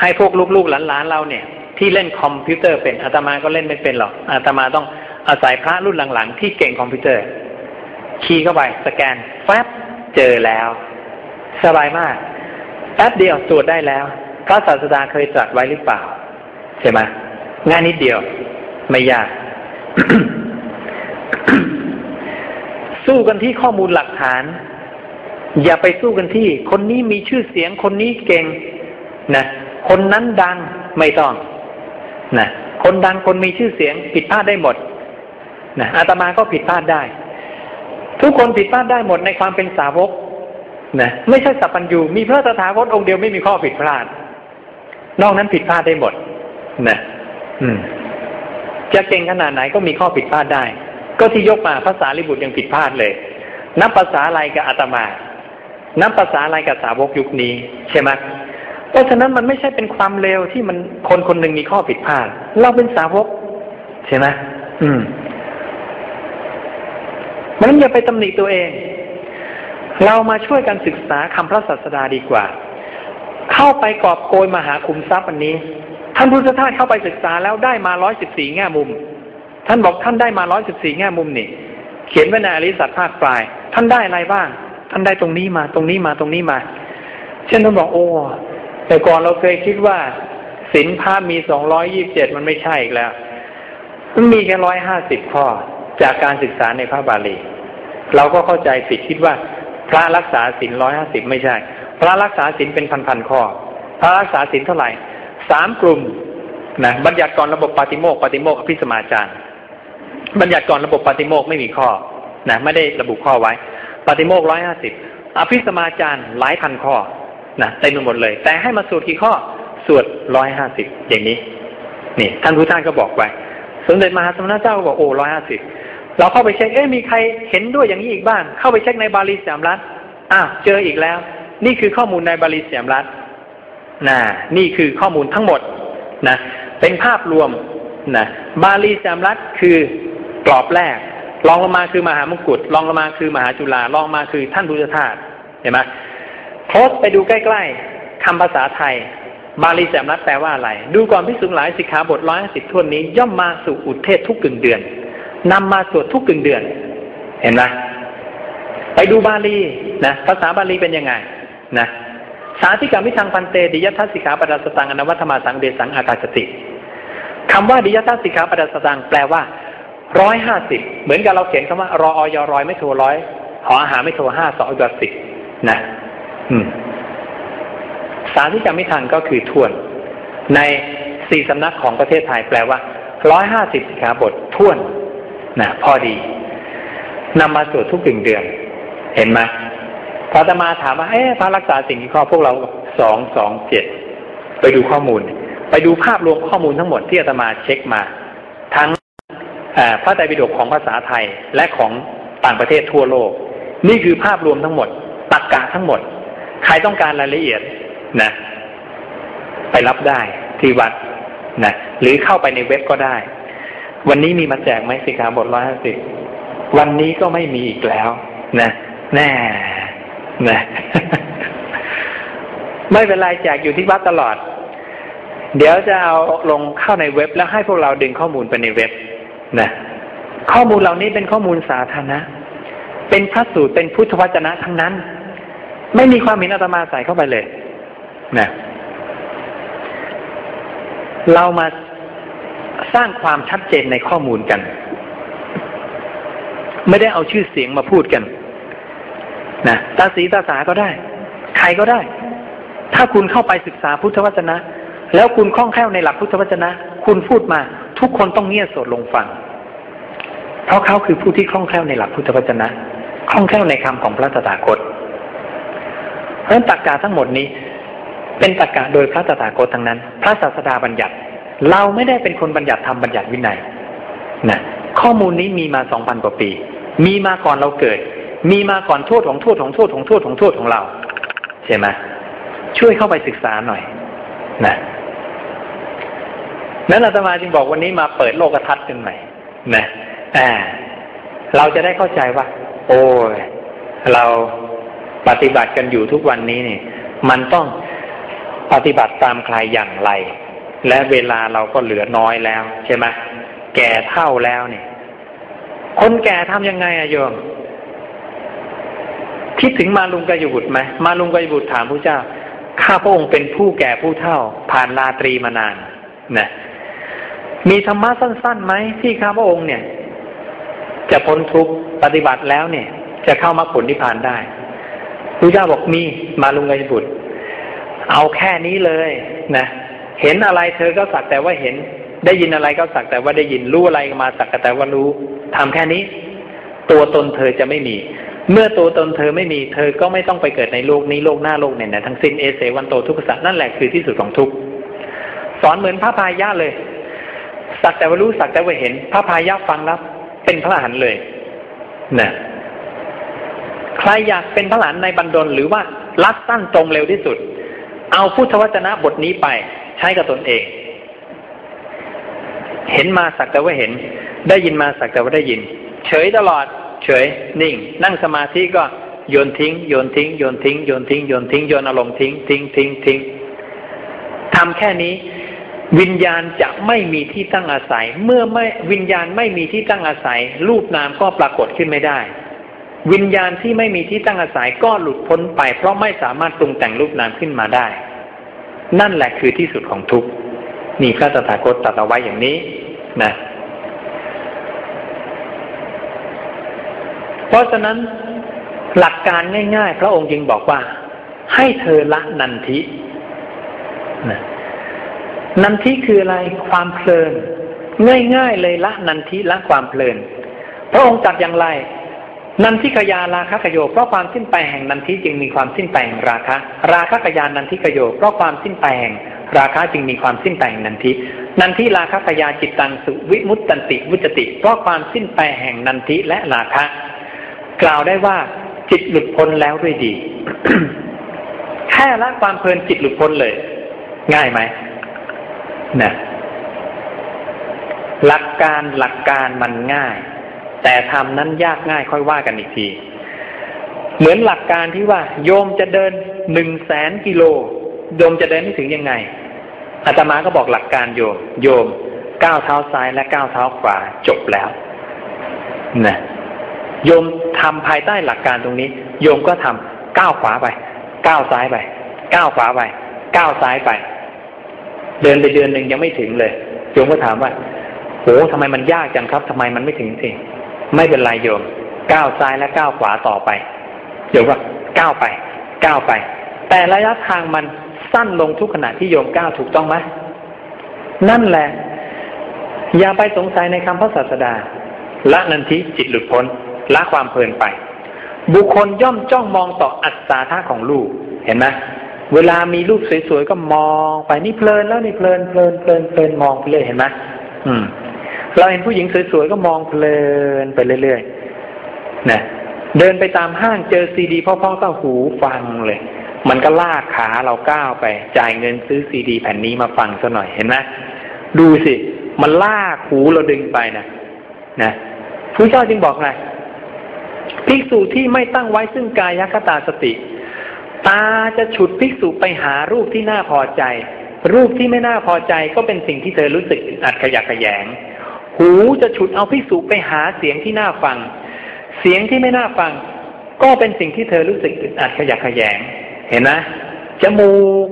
ให้พวกลูกๆหลานๆเราเนี่ย ที่เล่นคอมพิวเตอร์เป็นอาตมาก็เล่นไม่เป็นหรอกอาตมาต้องอาศัยพระรุ่นหลังๆ ที่เก่งคอมพิวเตอร์ key เข้าไปสแกนแป๊บเจอแล้ว สบายมากแป๊บเดียวตรวจได้แล้วพระศาสดาเคยตรัสไว้หรือเปล่า ใช่ไหมง่ายนิดเดียว ไม่ยาก สู้กันที่ข้อมูลหลักฐาน อย่าไปสู้กันที่ คนนี้มีชื่อเสียง คนนี้เก่งนะคนนั้นดังไม่ต้องนะคนดังคนมีชื่อเสียง ผิดพลาดได้หมดนะอาตมาก็ผิดพลาดได้ ทุกคนผิดพลาดได้หมดในความเป็นสาวกนะไม่ใช่สัพพัญญูมีพระตถาคตองค์เดียวไม่มีข้อผิดพลาด นอกนั้นผิดพลาดได้หมดนะอืม จะเก่งขนาดไหนก็มีข้อผิดพลาดได้ ก็ที่ยกมาภาษาลิบุตรยังผิดพลาดเลยนับภาษาอะไรกับอาตมานับภาษาอะไรกับสาวกยุคนี้ใช่ไหมเพราะฉะนั้นมันไม่ใช่เป็นความเลวที่มันคนคนหนึ่งมีข้อผิดพลาด เราเป็นสาวกใช่ไหมอืมมันอย่าไปตำหนิตัวเอง เรามาช่วยกันศึกษาคำพระศาสดาดีกว่า เข้าไปกอบโกยมหาคุมทรัพย์อันนี้ ท่านพุทธทาสเข้าไปศึกษาแล้วได้มาร้อยสิบสี่แง่มุม ท่านบอกท่านได้มาร้อยสิบสี่แง่มุมนี่ เขียนไว้ในอริสัตภาคปลาย ท่านได้อะไรบ้าง ท่านได้ตรงนี้มาตรงนี้มาตรงนี้มา เช่นท่านบอกโอ้แต่ก่อนเราเคยคิดว่าสินพระมีสองร้อยยี่บเจ็ดมันไม่ใช่อีกแล้ว มันมีแค่ร้อยห้าสิบข้อจากการศึกษาในพระบาลี เราก็เข้าใจผิดคิดว่า พระรักษาสินร้อยห้าสิบไม่ใช่ พระรักษาสินเป็นพันๆข้อ พระรักษาสินเท่าไหร่ สามกลุ่มนะบัญญัติก่อนระบบปฏิโมกปฏิโมกอภิสมาจารบัญญัติก่อนระบบปฏิโมกไม่มีข้อนะไม่ได้ระบุข้อไว้ปฏิโมกร้อยห้าสิบอภิสมาจารหลายพันข้อนะเต็มไปหมดเลย แต่ให้มาสวดกี่ข้อสวดร้อยห้าสิบอย่างนี้ นี่ ท่านผู้ท่านก็บอกไว้ สมเด็จมหาสมณเจ้าก็บอกโอ้ร้อยห้าสิบเราเข้าไปเช็คเอ๊ะมีใครเห็นด้วยอย่างนี้อีกบ้างเข้าไปเช็คในบาลีสามรัฐอ้าวเจออีกแล้ว นี่คือข้อมูลในบาลีสามรัฐ นะนี่คือข้อมูลทั้งหมดนะเป็นภาพรวมนะบาลีสามรัฐคือกรอบแรกรองลงมาคือมหามงกุฎรองลงมาคือมหาจุฬารองมาคือท่านพุทธทาสเห็นไหมโคสไปดูใกล้ๆคำภาษาไทย บาลีแสมรัฐแปลว่าอะไร ดูก่อนพิสุงหลายสิกขาบทร้อยสิบทวนนี้ ย่อมมาสู่อุเทศทุกกึ่งเดือนนำมาสวดทุกกึ่งเดือน เห็นไหมไปดูบาลีนะภาษาบาลีเป็นยังไงนะ สาธิกามิทังพันเตดิยทัศสิกขาปดัสตังอนวัตมาสังเดสังอากาศติคำว่าดิยทัศสิกขาปดัสตังแปลว่าร้อยห้าสิบเหมือนกับเราเขียนคำว่ารออยร้อยไม่โทรร้อยหออาหารไม่โทรห้าสองอสิบนะสารที่จำไม่ทันก็คือทวน ในสี่สำนักของประเทศไทยแปลว่าร้อยห้าสิบสิขาบททวนนะพอดีนำมาสวดทุกถึงเดือน เห็นไหม พอตมาถามว่าเอ๊ะพระรักษาสิ่งที่ข้อพวกเราสองสองเจ็ดไปดูข้อมูล ไปดูภาพรวมข้อมูลทั้งหมดที่อาตมาเช็คมา ทั้งพระไตรปิฎกของภาษาไทยและของต่างประเทศทั่วโลก นี่คือภาพรวมทั้งหมดตักกะทั้งหมด ใครต้องการรายละเอียดนะ ไปรับได้ที่วัดนะหรือเข้าไปในเว็บก็ได้ วันนี้มีมาแจกไหมสิขาบทร้อยห้าสิบวันนี้ก็ไม่มีอีกแล้ว นะ แน่ นะไม่เป็นไรแจกอยู่ที่วัดตลอด เดี๋ยวจะเอาลงเข้าในเว็บแล้วให้พวกเราดึงข้อมูลไปในเว็บนะข้อมูลเหล่านี้เป็นข้อมูลสาธารณะ เป็นพระสูตรเป็นพุทธวจนะทั้งนั้น ไม่มีความเห็นอาตมาใส่เข้าไปเลยนะเรามาสร้างความชัดเจนในข้อมูลกัน ไม่ได้เอาชื่อเสียงมาพูดกัน นะตาสีตาสาก็ได้ ใครก็ได้ ถ้าคุณเข้าไปศึกษาพุทธวจนะ แล้วคุณคล่องแคล่วในหลักพุทธวจนะ คุณพูดมา ทุกคนต้องเงียบสดลงฟัง เพราะเขาคือผู้ที่คล่องแคล่วในหลักพุทธวจนะ คล่องแคล่วในคำของพระตถาคต เพราะฉะนั้นตรรกะทั้งหมดนี้ เป็นตรรกะโดยพระตถาคตทั้งนั้น พระศาสดาบัญญัติ เราไม่ได้เป็นคนบัญญัติทำบัญญัติวินัยนะข้อมูลนี้มีมาสองพันกว่าปี มีมาก่อนเราเกิด มีมาก่อนโทษของโทษของโทษของโทษของโทษของเรา ใช่ไหมช่วยเข้าไปศึกษาหน่อย นะนั้นอาตมาจึงบอกวันนี้มาเปิดโลกทัศน์กันใหม่นะอ่าเราจะได้เข้าใจว่า โอ้ยเราปฏิบัติกันอยู่ทุกวันนี้เนี่ย มันต้องปฏิบัติตามใครอย่างไร และเวลาเราก็เหลือน้อยแล้ว ใช่ไหมแก่เท่าแล้วเนี่ย คนแก่ทำยังไงอะโยม คิดถึงมาลุงกายบุตรไหมมาลุงกายบุตรถามพระเจ้า ข้าพระองค์เป็นผู้แก่ผู้เท่า ผ่านราตรีมานานนะมีธรรมะสั้นๆไหมที่ข้าพระองค์เนี่ย จะพ้นทุกข์ปฏิบัติแล้วเนี่ย จะเข้ามรรคผลนิพพานได้พระเจ้าบอกมีมาลุงกายบุตร เอาแค่นี้เลยนะเห็นอะไรเธอก็สักแต่ว่าเห็น ได้ยินอะไรก็สักแต่ว่าได้ยินรู้อะไรมาสักแต่ว่ารู้ทำแค่นี้ ตัวตนเธอจะไม่มี เมื่อตัวตนเธอไม่มีเธอก็ไม่ต้องไปเกิดในโลกนี้โลกหน้าโลกเนี่ยนะทั้งสิ้นเอเสวันโตทุกขสัตว์นั่นแหละคือที่สุดของทุกสอนเหมือนพระพายะเลย สักแต่ว่ารู้สักแต่ว่าเห็น พระพายะฟังแล้วเป็นพระหันเลยนะใครอยากเป็นพระหลานในบรรดลหรือว่ารัดสั้นตรงเร็วที่สุด เอาพุทธวจนะบทนี้ไปใช้กับตนเอง เห็นมาสักแต่ว่าเห็น ได้ยินมาสักแต่ว่าได้ยิน เฉยตลอด เฉยนิ่ง นั่งสมาธิก็โยนทิ้งโยนทิ้งโยนทิ้งโยนทิ้งโยนทิ้งโยนอารมณ์ทิ้งทิ้งทิ้งทิ้งทำแค่นี้ วิญญาณจะไม่มีที่ตั้งอาศัย เมื่อไม่วิญญาณไม่มีที่ตั้งอาศัย รูปนามก็ปรากฏขึ้นไม่ได้ วิญญาณที่ไม่มีที่ตั้งอาศัยก็หลุดพ้นไป เพราะไม่สามารถปรุงแต่งรูปนามขึ้นมาได้ นั่นแหละคือที่สุดของทุกข์นี่พระตถาคตตรัสเอาไว้อย่างนี้นะ เพราะฉะนั้นหลักการง่าย ๆ พระองค์จึงบอกว่า ให้เธอละนันทินะนันทิคืออะไรความเพลิน ง่ายๆเลยละนันทิละความเพลิน พระองค์ตรัสอย่างไรนันทิกยาราคะกโยเพราะความสิ้นไปแห่งนันทิจึงมีความสิ้นไปแห่งราคะ ราคะกยานันทิกโยเพราะความสิ้นไปแห่งราคะจึงมีความสิ้นไปแห่งนันทินันทิราคะกยาจิตตังสุวิมุตตันติวุจติ เพราะความสิ้นไปแห่งนันทิและราคะ กล่าวได้ว่าจิตหลุดพ้นแล้วด้วยดี แค่ละความเพลินจิตหลุดพ้นเลย ง่ายไหมนะหลักการหลักการมันง่าย แต่ทำนั้นยากง่ายค่อยว่ากันอีกที เหมือนหลักการที่ว่า โยมจะเดินหนึ่งแสนกิโล โยมจะเดินไม่ถึงยังไงอาตมาก็บอกหลักการโยม โยมก้าวเท้าซ้ายและก้าวเท้าขวาจบแล้วนะ โยมทำภายใต้หลักการตรงนี้ โยมก็ทำก้าวขวาไป ก้าวซ้ายไป ก้าวขวาไป ก้าวซ้ายไป เดินไปเดือนหนึ่งยังไม่ถึงเลย โยมก็ถามว่าโหทำไมมันยากจังครับทำไมมันไม่ถึงสิไม่เป็นไรโยม ก้าวซ้ายและก้าวขวาต่อไปโยมว่าก้าวไป ก้าวไป แต่ระยะทางมันสั้นลงทุกขณะที่โยมก้าวถูกต้องไหมนั่นแหละ อย่าไปสงสัยในคำพระศาสดาละนันทิจิตหลุดพ้น ละความเพลินไป บุคคลย่อมจ้องมองต่ออัศธาของลูกเห็นไหมเวลามีรูปสวยๆก็มองไปนี่เพลินแล้วนี่เพลินเพลินเพลินเพลินมองไปเลยเห็นไหมอืม เราเห็นผู้หญิงสวยๆก็มองเพลินไปเรื่อยๆนะเดินไปตามห้างเจอซีดีพ่อๆก็หูฟังเลย มันก็ลากขาเราก้าวไป จ่ายเงินซื้อซีดีแผ่นนี้มาฟังซะหน่อยเห็นไหมดูสิ มันลากหูเราดึงไปนะนะผู้เจ้าจึงบอกไง ภิกษุที่ไม่ตั้งไว้ซึ่งกายคตาสติ ตาจะฉุดภิกษุไปหารูปที่น่าพอใจ รูปที่ไม่น่าพอใจก็เป็นสิ่งที่เธอรู้สึกอัดขยักขยง หูจะฉุดเอาภิกษุไปหาเสียงที่น่าฟัง เสียงที่ไม่น่าฟัง ก็เป็นสิ่งที่เธอรู้สึกอัดขยักขยง เห็นไหมจมูก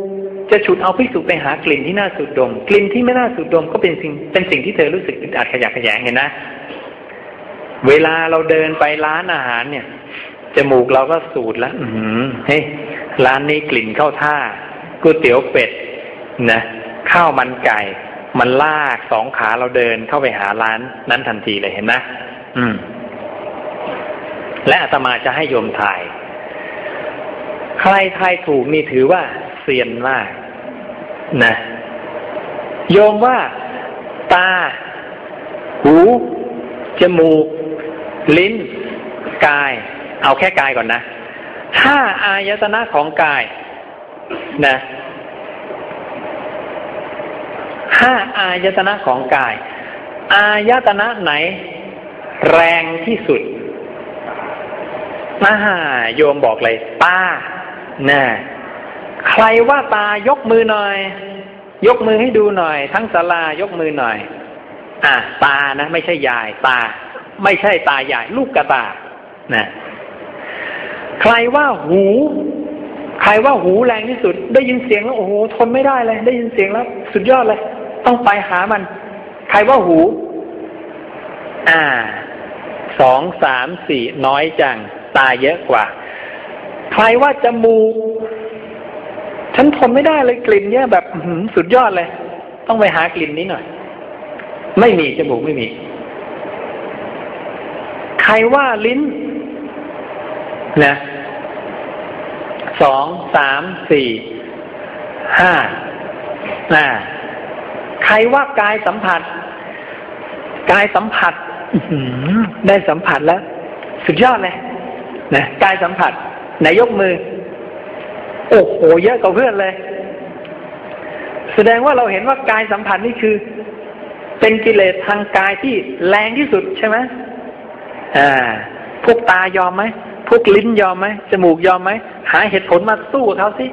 จะฉุดเอาภิกษุไปหากลิ่นที่น่าสูดดม กลิ่นที่ไม่น่าสูดดมก็เป็นสิ่งเป็นสิ่งที่เธอรู้สึกอัดขยักขยงเห็นไหม เวลาเราเดินไปร้านอาหารเนี่ย จมูกเราก็สูดแล้วเฮ้ยร้านนี้กลิ่นเข้าท่าก๋วยเตี๋ยวเป็ดนะข้าวมันไก่ มันลากสองขาเราเดินเข้าไปหาร้าน นั้นทันทีเลยเห็นไหมอืม และอาตมาจะให้โยมถ่าย ใครทายถูกนี่ถือว่าเซียนมาก นะโยมว่า ตา หู จมูก ลิ้น กาย เอาแค่กายก่อนนะถ้าอายตนะของกายนะถ้าอายตนะของกาย อายตนะไหน แรงที่สุดมาหาโยมบอกเลย ตานะใครว่าตายกมือหน่อย ยกมือให้ดูหน่อย ทั้งศาลายกมือหน่อย อะ ตานะ ไม่ใช่ยาย ตา ไม่ใช่ตาใหญ่ลูกกระตานะใครว่าหู ใครว่าหูแรงที่สุด ได้ยินเสียงแล้วโอ้โหทนไม่ได้เลย ได้ยินเสียงแล้ว สุดยอดเลย ต้องไปหามัน ใครว่าหู อ่าสองสามสี่น้อยจัง ตาเยอะกว่า ใครว่าจมูกฉันทนไม่ได้เลยกลิ่นเนี้ยแบบสุดยอดเลย ต้องไปหากลิ่นนี้หน่อย ไม่มีจมูกไม่มี รว่าลิ้นนะสองสามสี่ห้านะใครว่ากายสัมผัส กายสัมผัสได้สัมผัสแล้ว สุดยอดเลยนะกายสัมผัสไหนยกมือ โอ้โหเยอะกว่าเพื่อนเลย แสดงว่าเราเห็นว่ากายสัมผัสนี่คือ เป็นกิเลสทางกายที่แรงที่สุดใช่ไหม อ่า พวกตายอมไหมพวกลิ้นยอมไหมจมูกยอมไหมหาเหตุผลมาสู้เขาสิ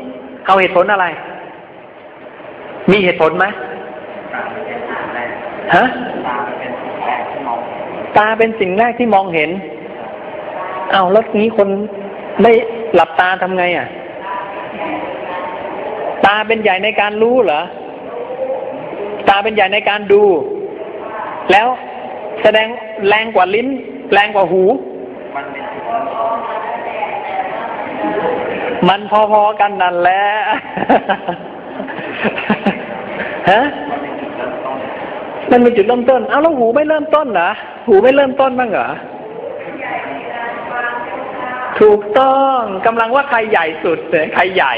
เอาเหตุผลอะไร มีเหตุผลไหมฮะตาเป็นสิ่งแรกที่มองเห็น เอาแล้วนี้คนไม่หลับตาทำไงอะ ตาเป็นใหญ่ในการรู้เหรอ ตาเป็นใหญ่ในการดู แล้วแสดงแรงกว่าลิ้น แรงกว่าหู มันพอๆกันนั่นแหละฮะมันเป็นจุดเริ่มต้น เอาแล้วหูไม่เริ่มต้นเหรอ หูไม่เริ่มต้นบ้างเหรอ ถูกต้องกำลังว่าใครใหญ่สุดเลยใครใหญ่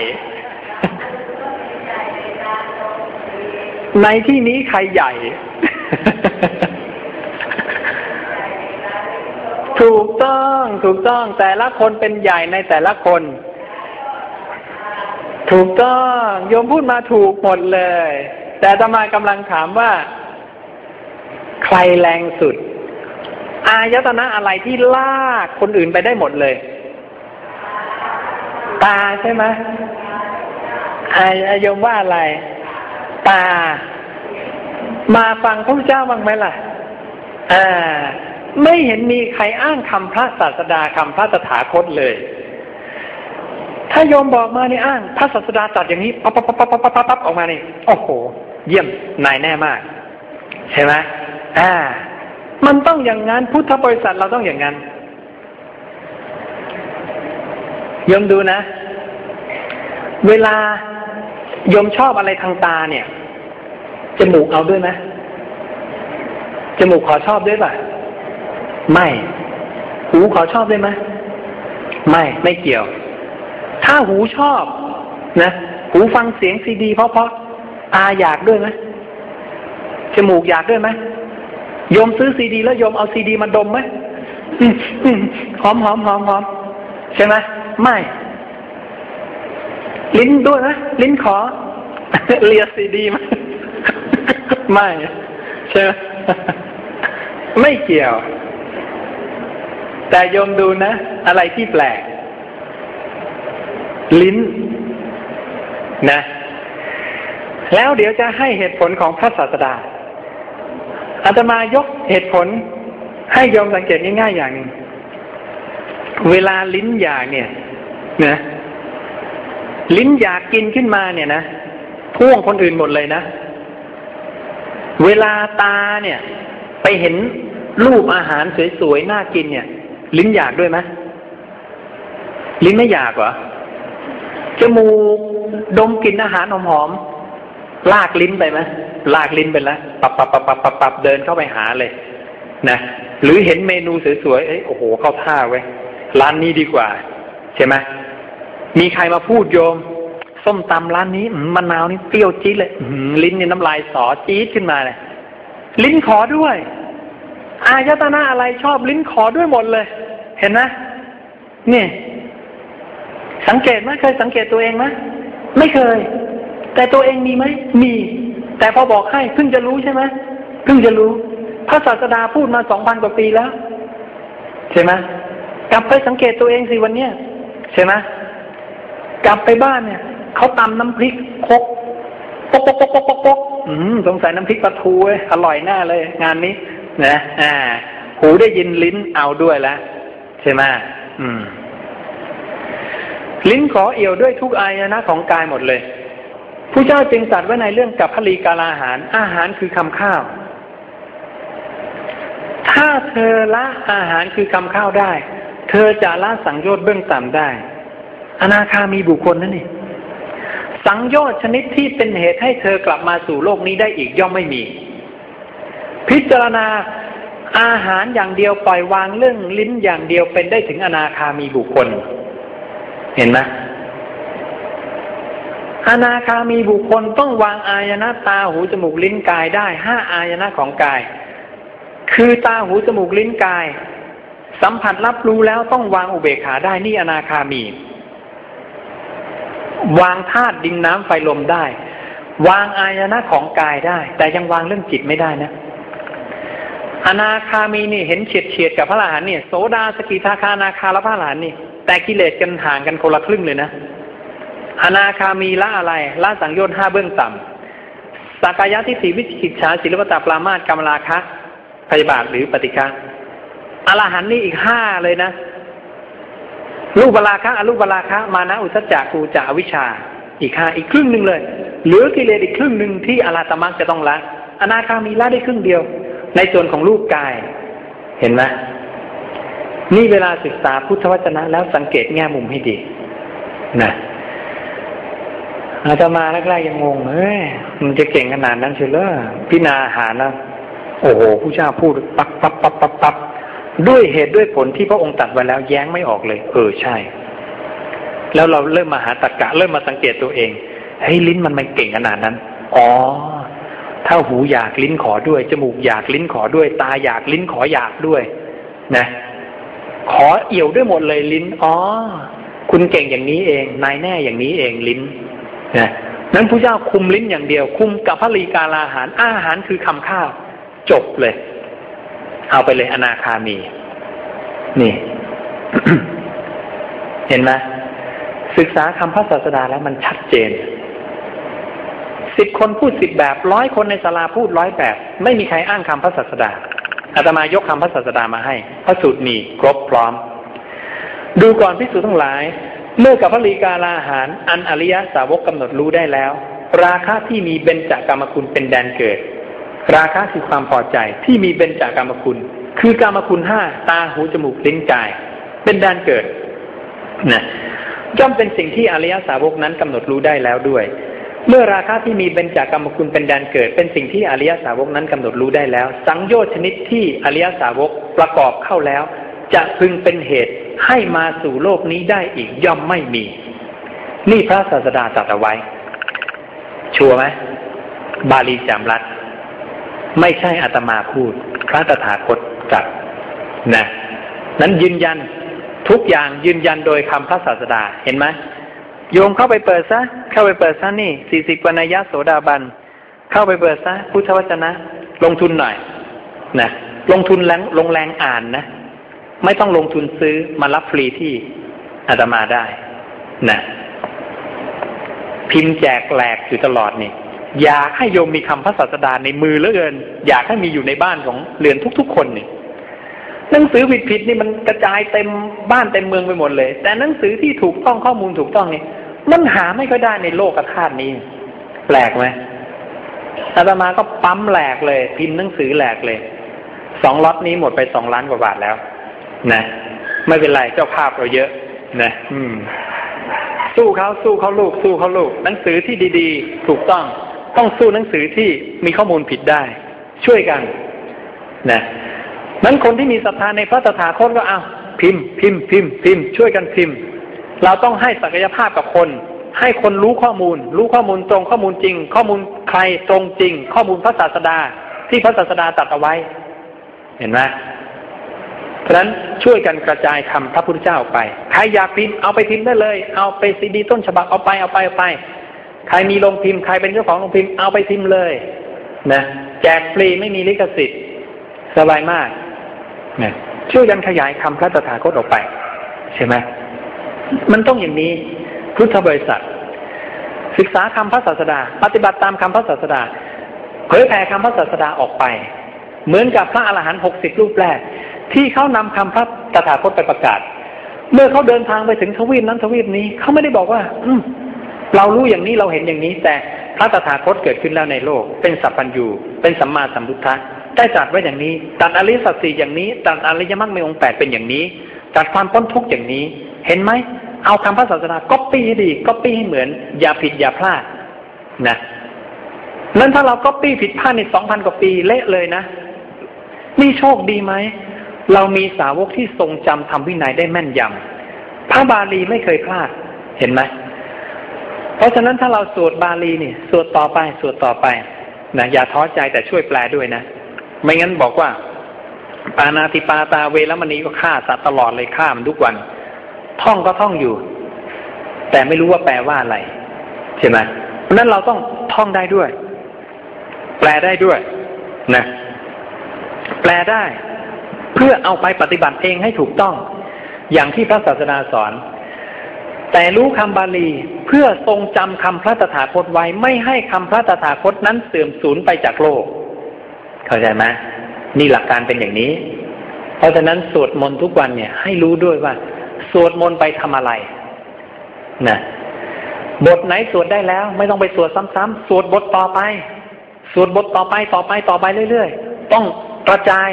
ในที่นี้ใครใหญ่ ถูกต้องถูกต้องแต่ละคนเป็นใหญ่ในแต่ละคน ถูกต้องโยมพูดมาถูกหมดเลย แต่ตมากำลังถามว่า ใครแรงสุด อายตนะอะไรที่ลากคนอื่นไปได้หมดเลย ตาใช่ไหมอายโยมว่าอะไร ตา มาฟังพระเจ้าบ้างไหมล่ะ อ่า ไม่เห็นมีใครอ้างคำพระศาสดาคำพระตถาคตเลย ถ้าโยมบอกมาในอ้างพระศาสดาตัดอย่างนี้ปั๊บปั๊บปั๊บปั๊บปั๊บปั๊บออกมานี่โอ้โห เยี่ยมนายแน่มาก ใช่ไหมอ่า มันต้องอย่างนั้นพุทธบริษัทเราต้องอย่างนั้นยมดูนะ เวลายมชอบอะไรทางตาเนี่ยจมูกเอาด้วยไหมจมูกขอชอบด้วยป่ะ ไม่ หูขอชอบได้ไหมไม่ไม่เกี่ยว ถ้าหูชอบ นะ หูฟังเสียงซีดีเพราะเพราะตาอยากด้วยไหมจมูกอยากด้วยไหมโยมซื้อซีดี แล้วโยมเอาซีดีมาดมไหมหอมหอมหอมหอมใช่ไหมไม่ ลิ้นด้วยนะลิ้นขอเลียซีดีไหมไม่ใช่ไหมไม่เกี่ยว แต่โยมดูนะ อะไรที่แปลก ลิ้นนะ แล้วเดี๋ยวจะให้เหตุผลของพระศาสดาอาตมายกเหตุผล ให้โยมสังเกตง่ายๆอย่างหนึ่งเวลาลิ้นอยากเนี่ยนะลิ้นอยากกินขึ้นมาเนี่ยนะพ่วงคนอื่นหมดเลยนะ เวลาตาเนี่ย ไปเห็นรูปอาหารสวยๆน่ากินเนี่ย ลิ้นอยากด้วยไหมลิ้นไม่อยากเหรอจมูกดมกลิ่นอาหารหอมๆลากลิ้นไปไหมลากลิ้นไปแล้วปับปับปับปับปับปับเดินเข้าไปหาเลย นะหรือเห็นเมนูสวยๆเอ้ยโอ้โหเข้าท่าไว้ยร้านนี้ดีกว่า ใช่ไหมมีใครมาพูดโยม ส้มตำร้านนี้มะนาวนี่เปรี้ยวจี๊ดเลยลิ้นนี่น้ำลายสอจี๊ดขึ้นมาเลยลิ้นขอด้วย อายตนะอะไรชอบลิ้นขอด้วยหมดเลย เห็นไหมนี่ สังเกตไหมเคยสังเกตตัวเองไหมไม่เคย แต่ตัวเองมีไหมมี แต่พอบอกให้เพิ่งจะรู้ใช่ไหมเพิ่งจะรู้พระศาสดาพูดมาสองพันกว่าปีแล้ว ใช่ไหมกลับไปสังเกตตัวเองสิวันเนี้ยใช่ไหมกลับไปบ้านเนี่ยเขาตำน้ำพริกคกปกปกปกปกปกปกอืมสงสัยน้ำพริกปลาทูอร่อยหน้าเลย งานนี้นะอ่า หูได้ยินลิ้นเอาด้วยแล้ว ใช่ไหมอืม ลิ้นขอเอี่ยวด้วยทุกอายนะของกายหมดเลยผู้เจ้าจึงสัตว์ไว้ในเรื่องกับพลีกาลาหาร อาหารคือคำข้าว ถ้าเธอละอาหารคือคำข้าวได้ เธอจะละสังโยชน์เบื้องต่ำได้ อนาคามีบุคคลนั่นเองสังโยชน์ชนิดที่เป็นเหตุให้เธอกลับมาสู่โลกนี้ได้อีกย่อมไม่มี พิจารณา อาหารอย่างเดียวปล่อยวางเรื่องลิ้นอย่างเดียวเป็นได้ถึงอนาคามีบุคคล เห็นไหมอนาคามีบุคคลต้องวางอายนะตาหูจมูกลิ้นกายได้ห้าอายนะของกาย คือตาหูจมูกลิ้นกาย สัมผัสรับรู้แล้วต้องวางอุเบกขาได้นี่อนาคามี วางธาตุดินน้ำไฟลมได้ วางอายนะของกายได้ แต่ยังวางเรื่องจิตไม่ได้นะ อนาคามีนี่เห็นเฉียดเฉียดกับพระอรหันต์เนี่ยโสดาสกิทาคานาคาและพระอรหันต์นี่ แต่กิเลสกันห่างกันคนละครึ่งเลยนะ อนาคามีละอะไรละสังโยชน์ห้าเบื้องต่ำสักายะที่สีวิจิตชาศิลปตาปรามาตกรรมราคะพยาบาทหรือปฏิฆะอรหันต์นี่อีกห้าเลยนะรูปราคะอรูปราคะ มานะอุสจักกูจะอวิชา อีกห้าอีกครึ่งหนึ่งเลย เหลือกิเลสอีกครึ่งหนึ่งที่อราตมักจะต้องละอนาคามีละได้ครึ่งเดียว ในส่วนของรูปกาย เห็นไหมนี่เวลาศึกษาพุทธวจนะแล้วสังเกตแง่มุมให้ดีนะอาตมาแรกๆยังงงเฮ้ยมันจะเก่งขนาดนั้นเชียวเหรอพิณาหารนะโอ้โหผู้เจ้าพูดปั๊บปั๊บปั๊บปั๊บปั๊บด้วยเหตุด้วยผลที่พระองค์ตัดไว้แล้วแย้งไม่ออกเลย เออใช่ แล้วเราเริ่มมาหาตรกกะเริ่มมาสังเกตตัวเองเฮ้ยลิ้นมันไม่เก่งขนาดนั้น อ๋อ ถ้าหูอยากลิ้นขอด้วย จมูกอยากลิ้นขอด้วย ตาอยากลิ้นขออยากด้วยนะขอเอี่ยวด้วยหมดเลยลิ้น อ๋อ คุณเก่งอย่างนี้เอง นายแน่อย่างนี้เองลิ้นนะนั้นพระเจ้าคุมลิ้นอย่างเดียว คุมกับพระลีกาลาหาร อาหารคือคำข้าว จบเลย เอาไปเลยอนาคามี นี่ เห็นไหมศึกษาคำพระศาสดาแล้วมันชัดเจน สิบคนพูดสิบแบบร้อยคนในศาลาพูดร้อยแบบ ไม่มีใครอ้างคำพระศาสดาอาตมายกคำพระศาสดามาให้ พระสูตรมีครบพร้อม ดูก่อนพิสูจน์ทั้งหลาย เมื่อกับพระลีกาลาหาร อันอริยสาวกกำหนดรู้ได้แล้ว ราคะที่มีเบญจากรรมคุณเป็นแดนเกิด ราคะคือความพอใจที่มีเบญจากรรมคุณ คือกรรมคุณห้าตาหูจมูกลิ้นกาย เป็นแดนเกิดนะย่อมเป็นสิ่งที่อริยสาวกนั้นกำหนดรู้ได้แล้วด้วย เมื่อราคะที่มีเบญจากรรมคุณเป็นแดนเกิด เป็นสิ่งที่อริยสาวกนั้นกำหนดรู้ได้แล้ว สังโยชนิดที่อริยสาวกประกอบเข้าแล้ว จะพึงเป็นเหตุให้มาสู่โลกนี้ได้อีกย่อมไม่มี นี่พระศาสดาตรัสเอาไว้ ชัวร์ไหมบาลีจามรัตไม่ใช่อาตมาพูด พระตถาคตตรัสนะ นั้นยืนยันทุกอย่างยืนยันโดยคำพระศาสดาเห็นไหม โยมเข้าไปเปิดซะ เข้าไปเปิดซะนี่สี่สิบปัญญาโสดาบัน เข้าไปเปิดซะพุทธวจนะ ลงทุนหน่อยนะลงทุนแรงลงแรงอ่านนะ ไม่ต้องลงทุนซื้อมารับฟรีที่อาตมาได้นะพิมพ์แจกแหลกอยู่ตลอดนี่อยากให้โยมมีคำพระศาสดาในมือเหลือเกิน อยากให้มีอยู่ในบ้านของเรือนทุกๆคนนี่ หนังสือผิดๆนี่มันกระจายเต็มบ้านเต็มเมืองไปหมดเลย แต่หนังสือที่ถูกต้องข้อมูลถูกต้องนี่มันหาไม่ค่อยได้ในโลกธาตุนี้ แปลกไหมอาตมาก็ปั๊มแหลกเลย พิมพ์หนังสือแหลกเลยสองล็อตนี้หมดไปสองล้านกว่าบาทแล้ว นะไม่เป็นไรเจ้าภาพเราเยอะ นะอืม สู้เขาสู้เขาลูก สู้เขาลูก หนังสือที่ดีๆ ถูกต้อง ต้องสู้หนังสือที่มีข้อมูลผิดได้ ช่วยกัน นะ นั้นคนที่มีศรัทธาในพระตถาคตก็เอาพิมพ์ พิมพ์ พิมพ์ พิมพ์ ช่วยกันพิมพ์ เราต้องให้ศักยภาพกับคน ให้คนรู้ข้อมูล รู้ข้อมูลตรงข้อมูลจริง ข้อมูลใครตรงจริง ข้อมูลพระศาสดา ที่พระศาสดาตัดเอาไว้ เห็นไหมเพราะฉะนั้นช่วยกันกระจายคำพระพุทธเจ้าออกไปใครอยากพิมพ์เอาไปพิมพ์ได้เลย เอาไปซีดีต้นฉบับเอาไปเอาไปเอาไปใครมีโรงพิมพ์ใครเป็นเจ้าของโรงพิมพ์เอาไปพิมพ์เลย นะแจกฟรีไม่มีลิขสิทธิ์สบายมาก นะช่วยกันขยายคำพระตถาคตออกไป ใช่ไหมมันต้องอย่างนี้พุทธบริษัท ศึกษาคำพระศาสดา ปฏิบัติตามคำพระศาสดา เผยแผ่คำพระศาสดาออกไป เหมือนกับพระอรหันต์หกสิบรูปแรก ที่เขานำคำพระตถาคตไปประกาศ เมื่อเขาเดินทางไปถึงทวีปนั้นทวีปนี้เขาไม่ได้บอกว่า อืเรารู้อย่างนี้เราเห็นอย่างนี้ แต่พระตถาคตเกิดขึ้นแล้วในโลก เป็นสัพพัญญูเป็นสัมมาสัมพุทธะ ได้จัดไว้อย่างนี้ตัดอริสัตสีอย่างนี้ตัดอริยมรรคในองค์แปดเป็นอย่างนี้ตัดความพ้นทุกข์อย่างนี้ เห็นไหมเอาคำพระศาสดาก๊อปปี้ให้ดีก๊อปปี้ให้เหมือน อย่าผิดอย่าพลาดนะนั้นถ้าเราก๊อปปี้ผิดพลาดในสองพันกว่าปีเละเลยนะนี่โชคดีไหมเรามีสาวกที่ทรงจำธรรมวินัยได้แม่นยำพระบาลีไม่เคยพลาด เห็นไหมเพราะฉะนั้นถ้าเราสวดบาลีนี่สวดต่อไปสวดต่อไปนะอย่าท้อใจแต่ช่วยแปลด้วยนะ ไม่งั้นบอกว่า ปานาติปาตาเวรมณีก็ฆ่าสัตว์ตลอดเลยฆ่ามันทุกวัน ท่องก็ท่องอยู่ แต่ไม่รู้ว่าแปลว่าอะไรใช่ไหมเพราะนั้นเราต้องท่องได้ด้วย แปลได้ด้วย นะ แปลได้ เพื่อเอาไปปฏิบัติเองให้ถูกต้อง อย่างที่พระศาสดาสอน แต่รู้คำบาลีเพื่อทรงจำคำพระตถาคตไว้ ไม่ให้คำพระตถาคตนั้นเสื่อมสูญไปจากโลก เข้าใจไหมนี่หลักการเป็นอย่างนี้ เพราะฉะนั้นสวดมนต์ทุกวันเนี่ย ให้รู้ด้วยว่า สวดมนต์ไปทำอะไรนะบทไหนสวดได้แล้ว ไม่ต้องไปสวดซ้ำๆสวดบทต่อไป สวดบทต่อไปต่อไปต่อไปเรื่อยๆ ต้องกระจาย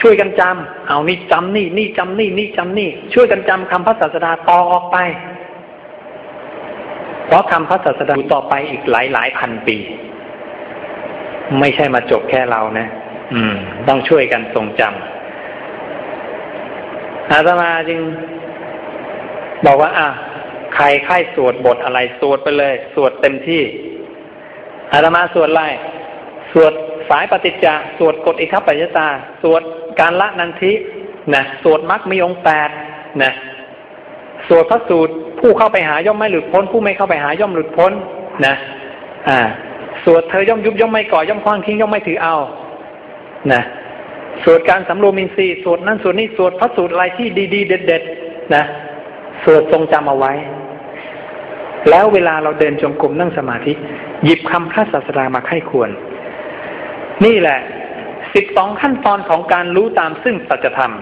ช่วยกันจำเอานี่จำนี่ นี่จำนี่ นี่จำนี่ ช่วยกันจำคำพระศาสดาต่อออกไป เพราะคำพระศาสดาต่อไปอีกหลายหลายพันปี ไม่ใช่มาจบแค่เรานะ อืม ต้องช่วยกันทรงจำอาตมาจึง บอกว่า อะใครใครสวดบทอะไรสวดไปเลย สวดเต็มที่ อาตมาสวดอะไรสวดสายปฏิจจสวดกฎอิทัปปัจตา สวดการละนันทินะสวดมรรคมีองค์แปดนะสวดพระสูตรผู้เข้าไปหาย่อมไม่หลุดพ้น ผู้ไม่เข้าไปหาย่อมหลุดพ้น นะ อ่า สวดเธอย่อมยุบย่อมไม่ก่อย่อมคว้างทิ้งย่อมไม่ถือเอานะสวดการสำรวมอินทรีย์สวดนั่นสวดนี่สวดพระสูตรอะไรที่ดี ๆ เด็ดๆนะสวดทรงจำเอาไว้ แล้วเวลาเราเดินจงกรมนั่งสมาธิ หยิบคำพระศาสดามาไข้ควร นี่แหละสิบสองขั้นตอนของการรู้ตามซึ่งสัจธรรม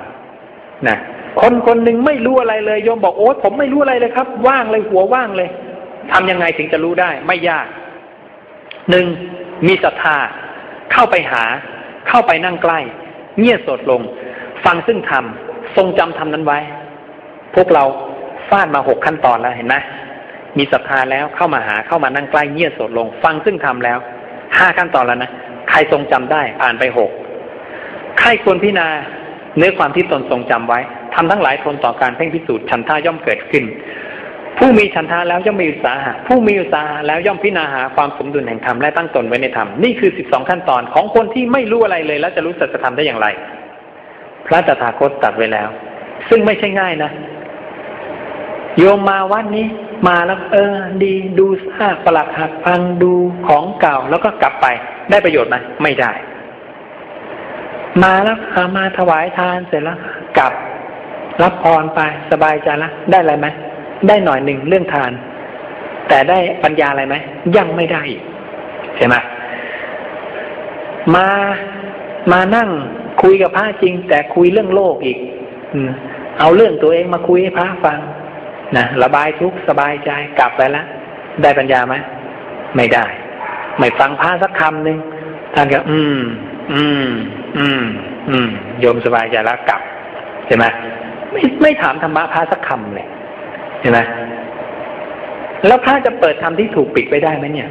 นะคนคนหนึ่งไม่รู้อะไรเลยโยมบอกโอ้ผมไม่รู้อะไรเลยครับ ว่างเลยหัวว่างเลยทำยังไงถึงจะรู้ได้ ไม่ยาก หนึ่งมีศรัทธา เข้าไปหา เข้าไปนั่งใกล้ เงียบสดลง ฟังซึ่งธรรมทรงจำธรรมนั้นไว้ พวกเราฟาดมาหกขั้นตอนแล้วเห็นไหมมีศรัทธาแล้วเข้ามาหาเข้ามานั่งใกล้เงียบสดลง ฟังซึ่งทำแล้วห้าขั้นตอนแล้วนะใครทรงจำได้อ่านไปหกใครควรพิจารณาเนื้อความที่ตนทรงจำไว้ทำทั้งหลายทนต่อการเพ่งพิสูจน์ฉันท่าย่อมเกิดขึ้น ผู้มีฉันทาแล้วย่อมมีอุตสาหะ ผู้มีอุตสาหะแล้วย่อมพิจารณาหาความสมดุลแห่งธรรมและตั้งตนไว้ในธรรม นี่คือสิบสองขั้นตอนของคนที่ไม่รู้อะไรเลย แล้วจะรู้สัจธรรมได้อย่างไร พระตถาคตตัดไว้แล้ว ซึ่งไม่ใช่ง่ายนะ โยมมาวัดนี้มาแล้วเออ ดีดูซากปลักหักพังดูของเก่าแล้วก็กลับไป ได้ประโยชน์ไหมไม่ได้ มาแล้วามาถวายทานเสร็จแล้ว กลับ รับพรไปสบายใจแล้วได้อะไรไหม ได้หน่อยหนึ่งเรื่องทาน แต่ได้ปัญญาอะไรไหมยังไม่ได้ใช่ไหมมามานั่งคุยกับพระจริง แต่คุยเรื่องโลกอีกเอาเรื่องตัวเองมาคุยให้พระฟังนะระบายทุกข์สบายใจกลับไปแล้วได้ปัญญาไหมไม่ได้ ไม่ฟังพระสักคำหนึ่งท่านก็อืม อืม อืม อืมโยมสบายใจแล้วกลับใช่ไหมไม่ไม่ถามธรรมะพระสักคำเลย ใช่ไหมแล้วพระจะเปิดธรรมที่ถูกปิดไปได้ไหมเนี่ย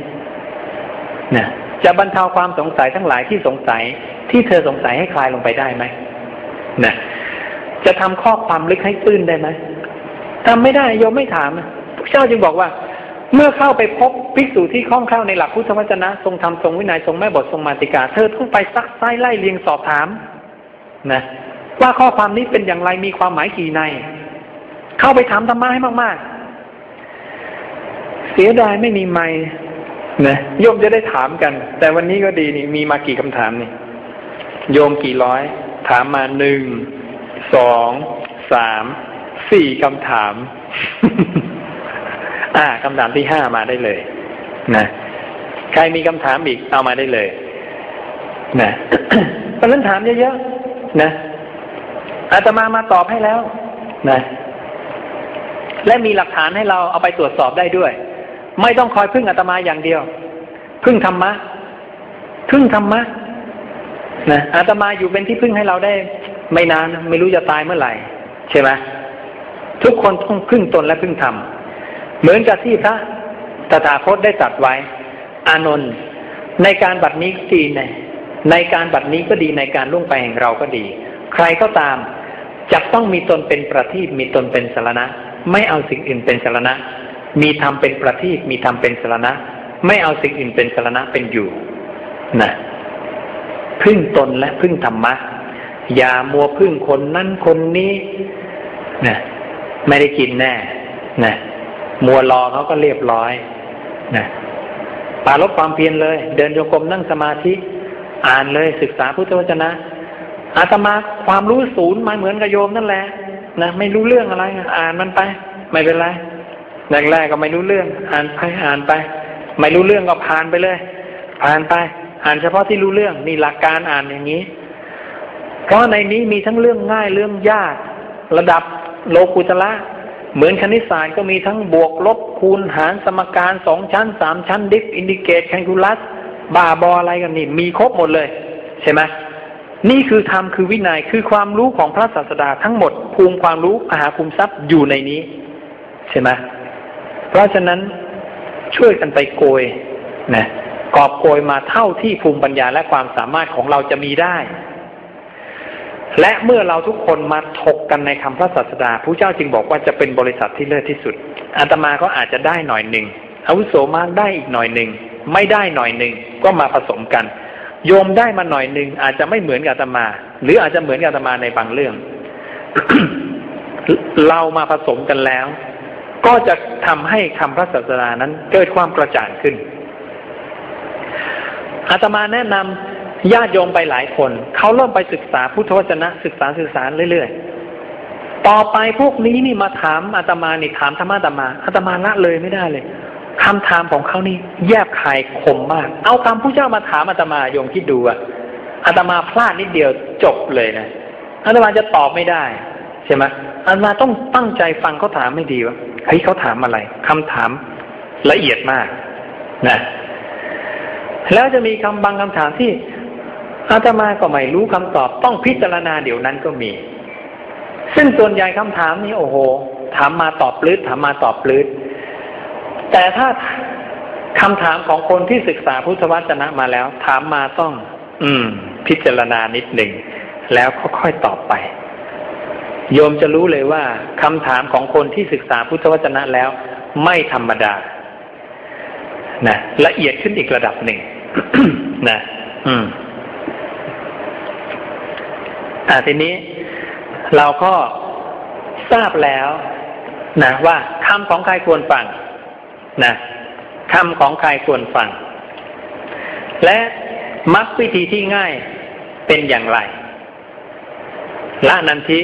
นะจะบรรเทาความสงสัยทั้งหลายที่สงสัยที่เธอสงสัยให้คลายลงไปได้ไหมนะจะทำข้อความลึกให้ตื้นได้ไหมทำไม่ได้โยมไม่ถามพระเจ้าจึงบอกว่า เมื่อเข้าไปพบภิกษุที่คล่องแคล่วในหลักพุทธวจนะ ทรงธรรมทรงวินัยทรงแม่บททรงมาติกา เธอต้องไปซักไซไล่เลียงสอบถาม นะ ว่าข้อความนี้เป็นอย่างไรมีความหมายกี่ใน เข้าไปถามธรรมะให้มาก ๆ เสียดายไม่มีไม่นะโยมจะได้ถามกัน แต่วันนี้ก็ดีนี่ มีมากี่คำถามนี่ โยมกี่ร้อย ถามมาหนึ่งสองสามสี่คำถาม อ่าคำถามที่ห้ามาได้เลย นะใครมีคำถามอีกเอามาได้เลย นะเพราะนั้นถามเยอะๆนะอาตมามาตอบให้แล้ว นะ และมีหลักฐานให้เราเอาไปตรวจสอบได้ด้วย ไม่ต้องคอยพึ่งอาตมาอย่างเดียว พึ่งธรรมะ พึ่งธรรมะนะอาตมาอยู่เป็นที่พึ่งให้เราได้ ไม่นานไม่รู้จะตายเมื่อไหร่ ใช่ไหมทุกคนต้องพึ่งตนและพึ่งธรรมเหมือนกับที่พระตถาคตได้ตรัสไว้ อานนท์ในการบัดนี้ก็ดีในในการบัดนี้ก็ดีในการล่วงไปแห่งเราก็ดี ใครก็ตามจะต้องมีตนเป็นประทีปมีตนเป็นสารณะ ไม่เอาสิ่งอื่นเป็นสารณะ มีธรรมเป็นประทีปมีธรรมเป็นสารณะ ไม่เอาสิ่งอื่นเป็นสารณะเป็นอยู่นะพึ่งตนและพึ่งธรรมะ อย่ามัวพึ่งคนนั้นคนนี้นะไม่ได้กินแน่นะมัวรอเขาก็เรียบร้อยนะปาลบความเพียรเลย เดินโยกมนั่งสมาธิ อ่านเลยศึกษาพุทธวจนะอาตมาความรู้ศูนย์มาเหมือนกับโยมนั่นแหละ นะไม่รู้เรื่องอะไร อ่านมันไป ไม่เป็นไรแรกๆก็ไม่รู้เรื่อง อ่านไปอ่านไป ไม่รู้เรื่องก็ผ่านไปเลย ผ่านไป อ่านเฉพาะที่รู้เรื่องนี่หลักการอ่านอย่างนี้ เพราะในนี้มีทั้งเรื่องง่ายเรื่องยาก ระดับโลกุตตระเหมือนคณิตศาสตร์ก็มีทั้งบวกลบคูณหารสมการสองชั้นสามชั้น diff integrate แคลคูลัสบ้าบออะไรกันนี่ มีครบหมดเลย ใช่ไหม นี่คือธรรมคือวินัยคือความรู้ของพระศาสดาทั้งหมด ภูมิความรู้มหาขุมทรัพย์อยู่ในนี้ ใช่ไหมเพราะฉะนั้นช่วยกันไปโกยนะกอบโกยมาเท่าที่ภูมิปัญญาและความสามารถของเราจะมีได้ และเมื่อเราทุกคนมาถกกันในคำพระศาสดาพระเจ้าจึงบอกว่าจะเป็นบริษัทที่เลิศที่สุดอาตมาก็อาจจะได้หน่อยหนึ่งอาวุโสมากได้อีกหน่อยหนึ่งไม่ได้หน่อยหนึ่งก็มาผสมกัน โยมได้มาหน่อยหนึ่งอาจจะไม่เหมือนกับอาตมา หรืออาจจะเหมือนกับอาตมาในบางเรื่อง เรามาผสมกันแล้ว ก็จะทำให้คำพระศาสดานั้น เกิดความกระจ่างขึ้นอาตมาแนะนำญาติโยมไปหลายคน เขาเริ่มไปศึกษาพุทธวจนะ ศึกษาศึกษารเรื่อยๆ ต่อไปพวกนี้นี่มาถามอาตมานี่ถามธรรมะอาตมาอาตมาละเลยไม่ได้เลย คำถามของเขานี่แยบคายคมมาก เอาคำผู้เจ้ามาถามอาตมาโยมคิดดูอะอาตมาพลาดนิดเดียวจบเลยนะอาตมาจะตอบไม่ได้ใช่ไหมอาตมาต้องตั้งใจฟังเขาถามไม่ดีว่าเฮ้ยเขาถามอะไรคำถามละเอียดมากนะแล้วจะมีคำบางคำถามที่อาตมาก็ไม่รู้คำตอบต้องพิจารณาเดี๋ยวนั้นก็มี ซึ่งส่วนใหญ่คำถามนี้โอ้โห ถามมาตอบปลื้ดถามมาตอบปลื้ด แต่ถ้าคำถามของคนที่ศึกษาพุทธวจนะมาแล้ว ถามมาต้อง อืม พิจารณานิดหนึ่ง แล้วค่อยๆตอบไป โยมจะรู้เลยว่าคำถามของคนที่ศึกษาพุทธวจนะแล้ว ไม่ธรรมดา นะละเอียดขึ้นอีกระดับหนึ่งนะ อืม อ่าทีนี้ เราก็ทราบแล้ว นะว่าคำของใครควรฟัง นะคำของใครควรฟัง และมักวิธีที่ง่ายเป็นอย่างไรละนันทิ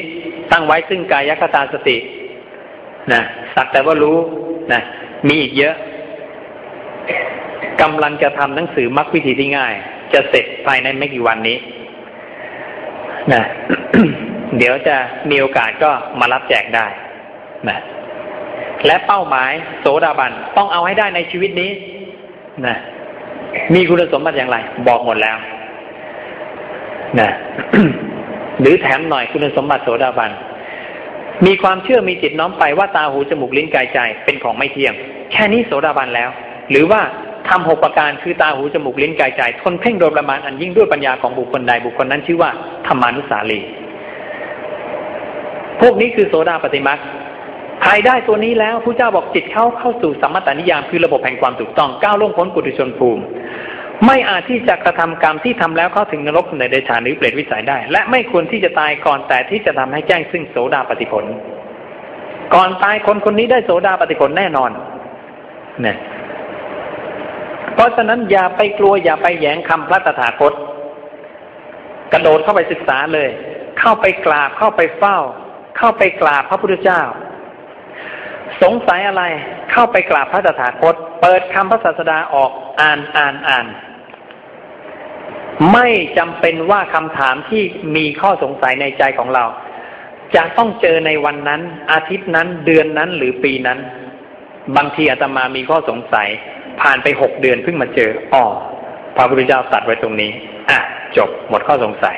ตั้งไว้ซึ่งกายคตาสตินะสักแต่ว่ารู้นะมีอีกเยอะกำลังจะทำหนังสือมักวิธีที่ง่าย จะเสร็จภายในไม่กี่วันนี้นะเดี๋ยวจะมีโอกาสก็มารับแจกได้นะ และเป้าหมายโสดาบันต้องเอาให้ได้ในชีวิตนี้นะมีคุณสมบัติอย่างไร บอกหมดแล้วนะหรือแถมหน่อยคุณสมบัติโสดาบัน มีความเชื่อมีจิตน้อมไปว่าตาหูจมูกลิ้นกายใจเป็นของไม่เที่ยง แค่นี้โสดาบันแล้ว หรือว่าทำหกประการคือตาหูจมูกลิ้นกายใจทนเพ่งโดยประมาณอันยิ่งด้วยปัญญาของบุคคลใดบุคคลนั้นชื่อว่าธรรมานุสาลี พวกนี้คือโสดาปฏิมา ใครได้ตัวนี้แล้วผู้เจ้าบอกจิตเข้าเข้าสู่สัมมตานิยามคือระบบแห่งความถูกต้องก้าวล่วงพ้นกุฏิชนภูมิ ไม่อาจที่จะกระทำกรรมที่ทำแล้วเข้าถึงนรกในเดชาหรือเปรตวิสัยได้ และไม่ควรที่จะตายก่อนแต่ที่จะทำให้แจ้งซึ่งโสดาปฏิผล ก่อนตายคนคนนี้ได้โสดาปฏิผลแน่นอนเนี่ยเพราะฉะนั้นอย่าไปกลัวอย่าไปแย้งคำพระตถาคต กระโดดเข้าไปศึกษาเลย เข้าไปกราบเข้าไปเฝ้า เข้าไปกราบพระพุทธเจ้า สงสัยอะไรเข้าไปกราบพระตถาคต เปิดคำพระศาสดาออกอ่านอ่านอ่าน ไม่จำเป็นว่าคำถามที่มีข้อสงสัยในใจของเรา จะต้องเจอในวันนั้น อาทิตย์นั้นเดือนนั้นหรือปีนั้น บางทีอาตมามีข้อสงสัย ผ่านไปหกเดือนเพิ่งมาเจออ๋อพระพุทธเจ้าตัดไว้ตรงนี้ อะ จบหมดข้อสงสัย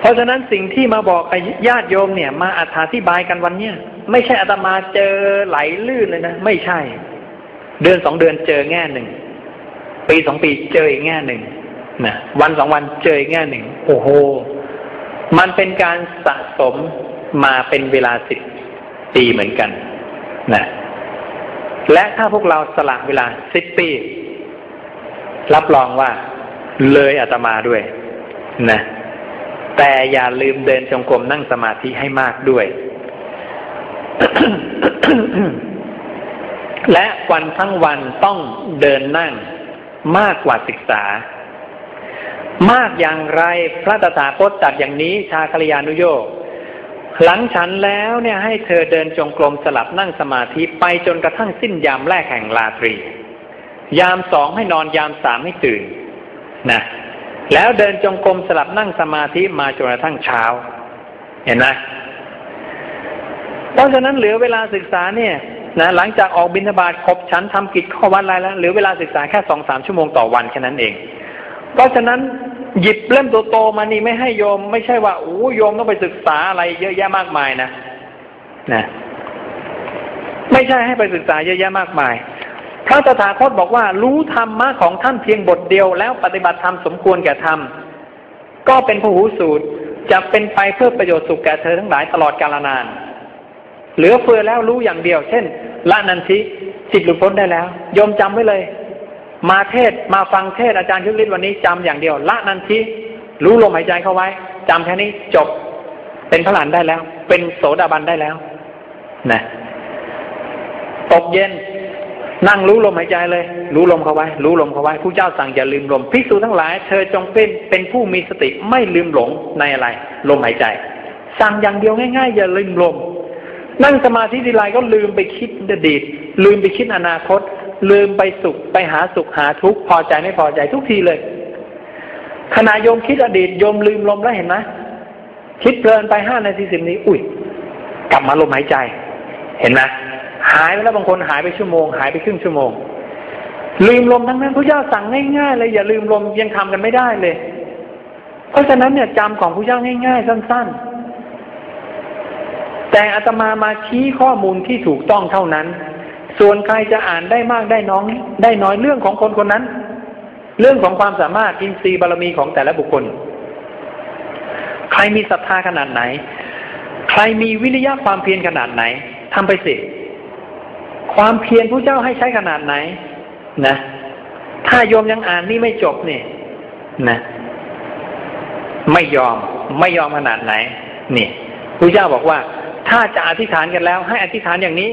เพราะฉะนั้นสิ่งที่มาบอกญาติโยมเนี่ย มาอธิบายกันวันเนี้ย ไม่ใช่อาตมาเจอไหลลื่นเลยนะ ไม่ใช่ เดือนสองเดือนเจอแง่หนึ่ง ปีสองปีเจออีกแง่หนึ่งนะวันสองวันเจออีกแง่หนึ่ง โอ้โห มันเป็นการสะสมมาเป็นเวลาสิบปีเหมือนกันนะและถ้าพวกเราสละเวลาสิบปี รับรองว่าเลยอาตมาด้วยนะแต่อย่าลืมเดินจงกรมนั่งสมาธิให้มากด้วย และวันทั้งวันต้องเดินนั่งมากกว่าศึกษา มากอย่างไรพระตถาคตจัดอย่างนี้ชาคลยานุโยกหลังฉันแล้วเนี่ยให้เธอเดินจงกรมสลับนั่งสมาธิไปจนกระทั่งสิ้นยามแรกแห่งราตรี ยามสองให้นอนยามสามให้ตื่นนะแล้วเดินจงกรมสลับนั่งสมาธิมาจนกระทั่งเช้า เห็นไหม เพราะฉะนั้นเหลือเวลาศึกษาเนี่ยนะหลังจากออกบิณฑบาตครบชั้นทำกิจข้อวัดอะไรแล้วเหลือเวลาศึกษาแค่สองสามชั่วโมงต่อวันแค่นั้นเอง เพราะฉะนั้นหยิบเล่มโตๆมานี่ไม่ให้โยม ไม่ใช่ว่าโอ้โยมต้องไปศึกษาอะไรเยอะแยะมากมายนะนะไม่ใช่ให้ไปศึกษาเยอะแยะมากมายพระตถาคตบอกว่า รู้ธรรมะของท่านเพียงบทเดียวแล้วปฏิบัติธรรมสมควรแก่ธรรมก็เป็นผู้หูสูตรจะเป็นไปเพื่อประโยชน์สุขแก่เธอทั้งหลายตลอดกาลนาน เหลือเฟือแล้วรู้อย่างเดียว เช่นละนันทิจิตหลุดพ้นได้แล้วโยมจำไว้เลย มาเทศมาฟังเทศอาจารย์ชุกฤทธิ์วันนี้จำอย่างเดียว ละนันทิรู้ลมหายใจเข้าไว้จำแค่นี้จบเป็นพระหลานได้แล้ว เป็นโสดาบันได้แล้วนะตกเย็นนั่งรู้ลมหายใจเลย รู้ลมเขาไว้ รู้ลมเขาไว้ผู้เจ้าสั่งอย่าลืมลมภิกษุทั้งหลาย เธอจงเป็นเป็นผู้มีสติไม่ลืมหลงในอะไร ลมหายใจ สั่งอย่างเดียวง่ายๆ อย่าลืมลม นั่งสมาธิทีไรก็ลืมไปคิดอดีต ลืมไปคิดอนาคต ลืมไปสุขไปหาสุขหาทุกข์พอใจไม่พอใจทุกทีเลยขณะโยมคิดอดีตโยมลืมลมแล้วเห็นไหมคิดเพลินไปห้านาทีสิบนี้ อุ้ยกลับมาลมหายใจ เห็นไหมหายไปแล้วบางคนหายไปชั่วโมง หายไปครึ่งชั่วโมง ลืมลมทั้งนั้นพระเจ้าสั่งง่ายๆเลยอย่าลืมลมยังทำกันไม่ได้เลย เพราะฉะนั้นเนี่ยจำของพระเจ้าง่าย ๆ สั้น ๆ แต่อาตมามาชี้ข้อมูลที่ถูกต้องเท่านั้น ส่วนใครจะอ่านได้มากได้น้อง ได้น้อยเรื่องของคนคนนั้น เรื่องของความสามารถอินทรีย์บารมีของแต่ละบุคคล ใครมีศรัทธาขนาดไหน ใครมีวิริยะความเพียรขนาดไหนทำไปสิความเพียรผู้เจ้าให้ใช้ขนาดไหน นะ ถ้าโยมยังอ่านนี่ไม่จบเนี่ยนะ ไม่ยอมไม่ยอมขนาดไหน นี่ผู้เจ้าบอกว่า ถ้าจะอธิษฐานกันแล้ว ให้อธิษฐานอย่างนี้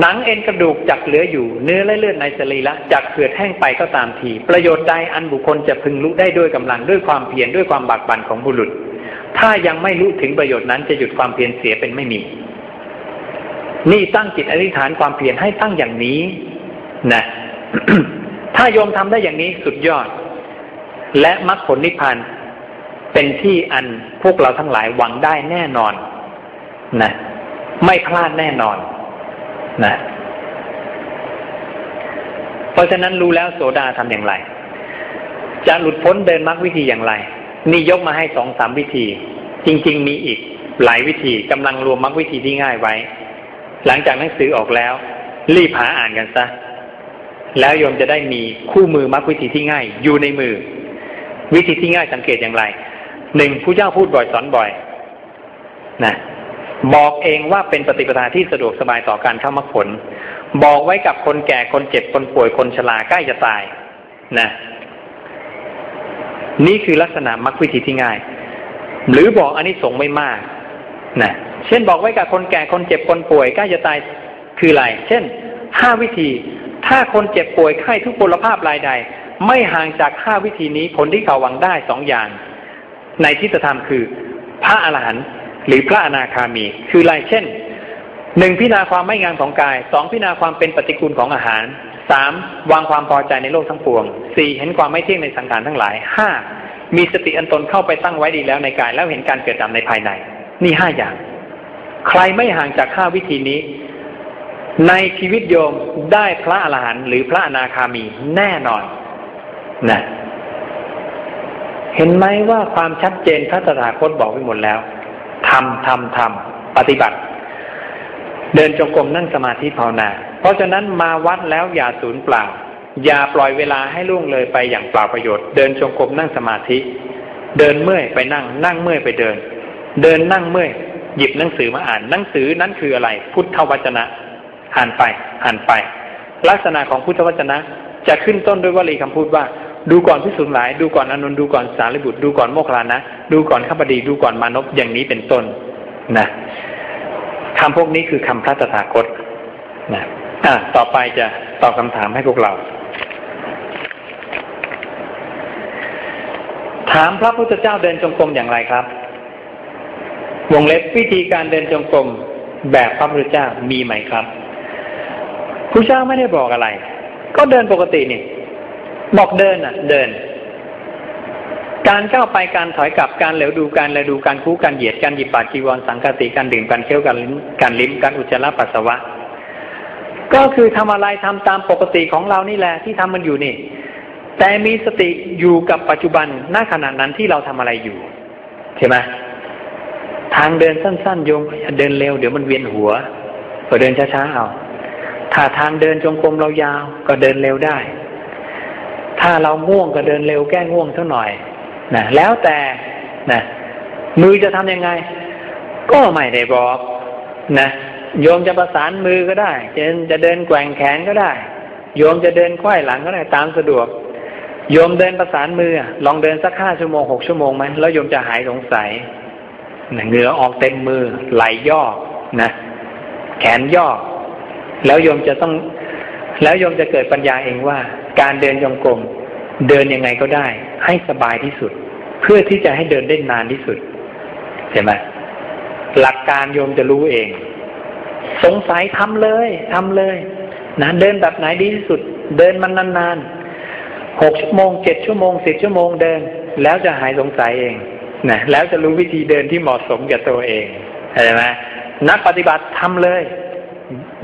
หนังเอ็นกระดูกจักเหลืออยู่ เนื้อและเลือดในสรีละจักเกิดแห้งไปก็ตามที ประโยชน์ใดอันบุคคลจะพึงรู้ได้ด้วยกำลังด้วยความเพียรด้วยความบากบั่นของบุรุษ ถ้ายังไม่รู้ถึงประโยชน์นั้นจะหยุดความเพียรเสียเป็นไม่มี นี่ตั้งจิตอธิษฐานความเพียรให้ตั้งอย่างนี้นะถ้าโยมทำได้อย่างนี้สุดยอด และมรรคผลนิพพานเป็นที่อันพวกเราทั้งหลายหวังได้แน่นอน นะไม่พลาดแน่นอนนะเพราะฉะนั้นรู้แล้วโสดาทำอย่างไร จะหลุดพ้นเดินมรรควิธีอย่างไร นี่ยกมาให้สองสามวิธี จริง ๆ มีอีกหลายวิธีกำลังรวมมรรควิธีที่ง่ายไว้ หลังจากหนังสือออกแล้ว รีบหาอ่านกันซะ แล้วโยมจะได้มีคู่มือมรรควิธีที่ง่าย อยู่ในมือ วิธีที่ง่ายสังเกตอย่างไรหนึ่งผู้เจ้าพูดบ่อยสอนบ่อย นะ บอกเองว่าเป็นปฏิปทาที่สะดวกสบายต่อการเข้ามรรคผล บอกไว้กับคนแก่คนเจ็บคนป่วยคนชราใกล้จะตายนะนี่คือลักษณะมรรควิธีที่ง่าย หรือบอกอันนี้สงไม่มากนะเช่นบอกไว้กับคนแก่คนเจ็บคนป่วยใกล้จะตายคืออะไร เช่นห้าวิธี ถ้าคนเจ็บป่วยไข้ทุกพลภาพรายใด ไม่ห่างจากห้าวิธีนี้ผลที่เขาหวังได้สองอย่าง ในทิฏฐธรรมคือ พระอรหันต์ หรือพระอนาคามี คืออะไรเช่นหนึ่งพิจารณาความไม่งามของกายสองพิจารณาความเป็นปฏิกูลของอาหารสามวางความพอใจในโลกทั้งปวงสี่เห็นความไม่เที่ยงในสังขารทั้งหลายห้ามีสติอันตนเข้าไปตั้งไว้ดีแล้วในกายแล้วเห็นการเกิดดับในภายใน นี่ห้าอย่าง ใครไม่ห่างจากข้าวิธีนี้ ในชีวิตโยมได้พระอรหันต์หรือพระอนาคามีแน่นอนนะเห็นไหมว่าความชัดเจนพระตถาคตบอกไปหมดแล้ว ทำทำทำปฏิบัติ เดินจงกรมนั่งสมาธิภาวนา เพราะฉะนั้นมาวัดแล้วอย่าสูญเปล่า อย่าปล่อยเวลาให้ล่วงเลยไปอย่างเปล่าประโยชน์ เดินจงกรมนั่งสมาธิ เดินเมื่อยไปนั่ง นั่งเมื่อยไปเดิน เดินนั่งเมื่อยหยิบหนังสือมาอ่านหนังสือนั้นคืออะไร พุทธวจนะ อ่านไปอ่านไป ลักษณะของพุทธวจนะ จะขึ้นต้นด้วยวลีคำพูดว่า ดูก่อนพิสุนหลาย ดูก่อนอนุนดูก่อนสารีบุตร ดูก่อนโมคลานะ ดูก่อนข้าพดี ดูก่อนมานพอย่างนี้เป็นต้นนะคำพวกนี้คือคำพระตถาคตนะอ่าต่อไปจะตอบคำถามให้พวกเรา ถามพระพุทธเจ้าเดินจงกรมอย่างไรครับ วงเล็บวิธีการเดินจงกรมแบบพระพุทธเจ้ามีไหมครับพระเจ้าไม่ได้บอกอะไร ก็เดินปกตินี่ บอกเดินอะ เดิน การก้าไปการถอยกลับการเหลวดูการเหลวดูการคู่การเหยียดการหยิบปากจีวรสังกติการดื่มการเคี้ยวการลิ้มการลิ้มการอุจจาระปัสสาวะ ก็คือทำอะไรทำตามปกติของเรานี่แหละที่ทำมันอยู่นี่ แต่มีสติอยู่กับปัจจุบันณขณะนั้นที่เราทำอะไรอยู่ใช่ไหมทางเดินสั้นๆโยมเดินเร็วเดี๋ยวมันเวียนหัวก็เดินช้าๆเอาถ้าทางเดินจงกรมเรายาวก็เดินเร็วได้ ถ้าเราง่วงก็เดินเร็วแก้ง่วงสักหน่อยนะแล้วแต่นะมือจะทำยังไง ก็ไม่ได้บอกนะโยมจะประสานมือก็ได้จะจะเดินแกว่งแขนก็ได้ โยมจะเดินควายหลังก็ได้ตามสะดวก โยมเดินประสานมือ ลองเดินสักห้าชั่วโมงหกชั่วโมงไหมแล้วโยมจะหายสงสัยเหงื่อออกเต็มมือไหลย่อนะ แขนย่อแล้วโยมจะต้อง แล้วโยมจะเกิดปัญญาเองว่า การเดินยงกลมเดินยังไงก็ได้ ให้สบายที่สุด เพื่อที่จะให้เดินได้นานที่สุดเห็นไหมหลักการโยมจะรู้เอง สงสัยทำเลยทำเลยนะเดินแบบไหนดีที่สุด เดินมันนานๆหกชั่วโมงเจ็ดชั่วโมงสิบชั่วโมงเดิน แล้วจะหายสงสัยเองนะแล้วจะรู้วิธีเดินที่เหมาะสมกับตัวเองเห็นไหมนักปฏิบัติทำเลย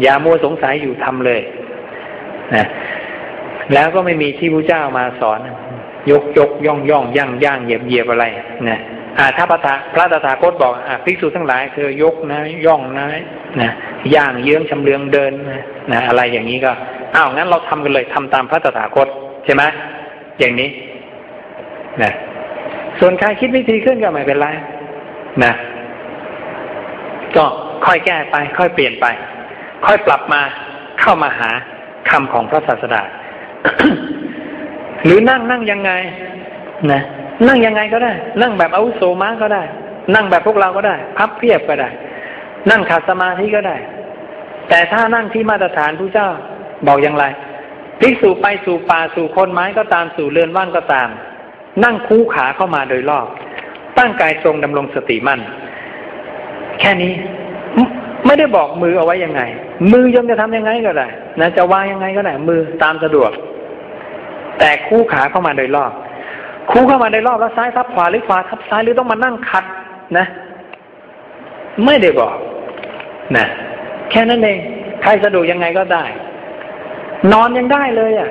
อย่ามัวสงสัยอยู่ทำเลย นะแล้วก็ไม่มีที่พระเจ้ามาสอน ยกยกย่องย่องย่างย่างเหยียบเหยียบอะไรนะอ่าถ้าพระพระตถาคตบอกอ่าภิกษุทั้งหลายคือยกนะย่องนะนะย่างเยื้องชำเลืองเดินนะนะอะไรอย่างนี้ก็อ้าวงั้นเราทำกันเลยทำตามพระตถาคตใช่ไหมอย่างนี้นะส่วนใครคิดวิธีขึ้นก็ไม่เป็นไรนะก็ค่อยแก้ไป ค่อยเปลี่ยนไป ค่อยปรับมาเข้ามาหา คำของพระศาสดา หรือนั่งนั่งยังไง นะ นั่งยังไงก็ได้ นั่งแบบอาวุโสมาก็ได้ นั่งแบบพวกเราก็ได้ พับเพียบก็ได้ นั่งขาดสมาธิก็ได้ แต่ถ้านั่งที่มาตรฐานผู้เจ้าบอกอย่างไรพิสูไปสู่ป่าสู่คนไม้ก็ตามสู่เรือนว่างก็ตาม นั่งคู่ขาเข้ามาโดยรอบ ตั้งกายทรงดำรงสติมั่น แค่นี้ ไม่ได้บอกมือเอาไว้ยังไง มือยมจะทำยังไงก็ได้นะจะวางยังไงก็ได้มือตามสะดวก แต่คู่ขาเข้ามาโดยรอบ คู่เข้ามาโดยรอบแล้วซ้ายทับขวาหรือขวาทับซ้ายหรือต้องมานั่งขัดนะ ไม่ได้บอกนะแค่นั้นเองใครสะดวกยังไงก็ได้ นอนยังได้เลยอะ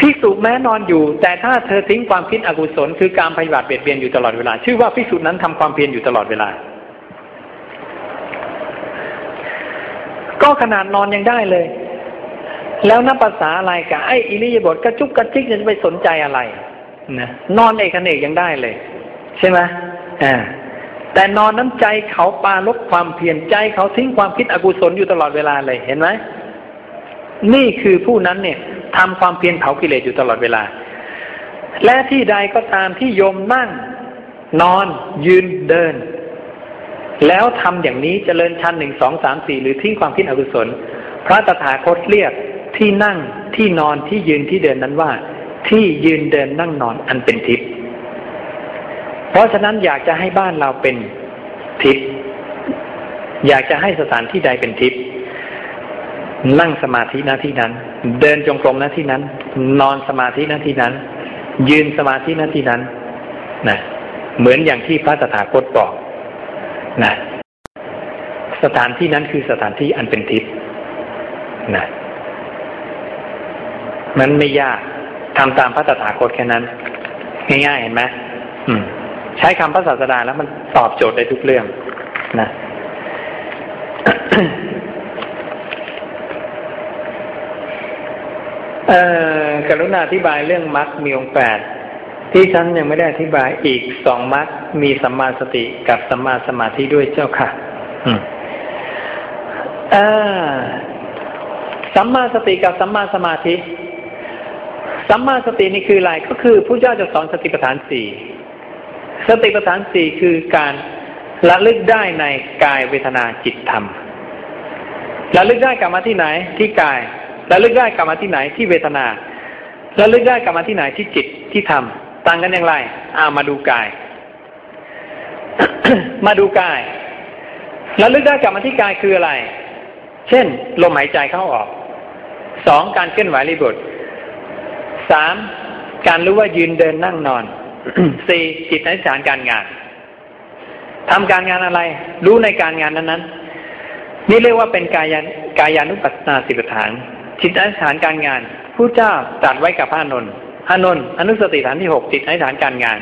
พิสูจแม้นอนอยู่ แต่ถ้าเธอทิ้งความคิดอกุศลคือการปฏิบัติเบียดเบียนอยู่ตลอดเวลา ชื่อว่าพิสูจนั้นทำความเพียรอยู่ตลอดเวลา ก็ขนาดนอนยังได้เลย แล้วนับภาษาอะไรกับไอ้อิริยาบถกระจุกกระจิกจะไปสนใจอะไรนะนอนเอกเนกยังได้เลย ใช่ไหมอ่าแต่นอนน้ำใจเขาปาลบความเพียรใจเขาทิ้งความคิดอกุศลอยู่ตลอดเวลาเลยเห็นไหมนี่คือผู้นั้นเนี่ยทำความเพียรเผากิเลสอยู่ตลอดเวลา และที่ใดก็ตามที่โยมนั่ง นอนยืนเดิน แล้วทำอย่างนี้จเจริญชั้นหนึ่งสองสามสี่หรือทิ้งความคิดอกุศล พระตถาคตเรียกที่นั่งที่นอนที่ยืนที่เดินนั้นว่า ที่ยืนเดินนั่งนอนอันเป็นทิพย์เพราะฉะนั้นอยากจะให้บ้านเราเป็นทิพย์อยากจะให้สถานที่ใดเป็นทิพย์นั่งสมาธิหน้าที่นั้น เดินจงกรมหน้าที่นั้น นอนสมาธิหน้าที่นั้น ยืนสมาธิหน้าที่นั้นนะเหมือนอย่างที่พระตถาคตบอก นะสถานที่นั้นคือสถานที่อันเป็นทิพย์นะมันไม่ยากทำตามพระตถาคตแค่นั้น ง่ายๆเห็นไหมมใช้คำพระศาสดาแล้วมันตอบโจทย์ได้ทุกเรื่องนะเอ่อกรุณาอธิบายเรื่องมรรคมีองแปด ที่ฉันยังไม่ได้อธิบายอีกสองมรรคมีสัมมาสติกับสัมมาสมาธิด้วยเจ้าค่ะอืมอ่าสัมมาสติกับสัมมาสมาธิ สัมมาสตินี่คืออะไรก็คือผู้เจ้าจะสอนสติปัฏฐานสี่สติปัฏฐานสี่คือการระลึกได้ในกายเวทนาจิตธรรมระลึกได้กลับมาที่ไหนที่กายระลึกได้กลับมาที่ไหนที่เวทนาระลึกได้กลับมาที่ไหนที่จิตที่ธรรม ต่างกันอย่างไรอ้ามาดูกาย มาดูกายแล้วลึกได้กลับมาที่กายคืออะไร เช่น ลมหายใจเข้าออกสองการเคลื่อนไหวรีบทสามการรู้ว่ายืนเดินนั่งนอนสี่จิตในสารการงานทำการงานอะไร รู้ในการงานนั้นๆ นี่เรียกว่าเป็นกายกายานุปัสสนาสิบฐานจิตในสารการงานผู้เจ้าตัดไว้กับพระนนท์ อานนท์อนุสติฐานที่หกจิตในฐานการงาน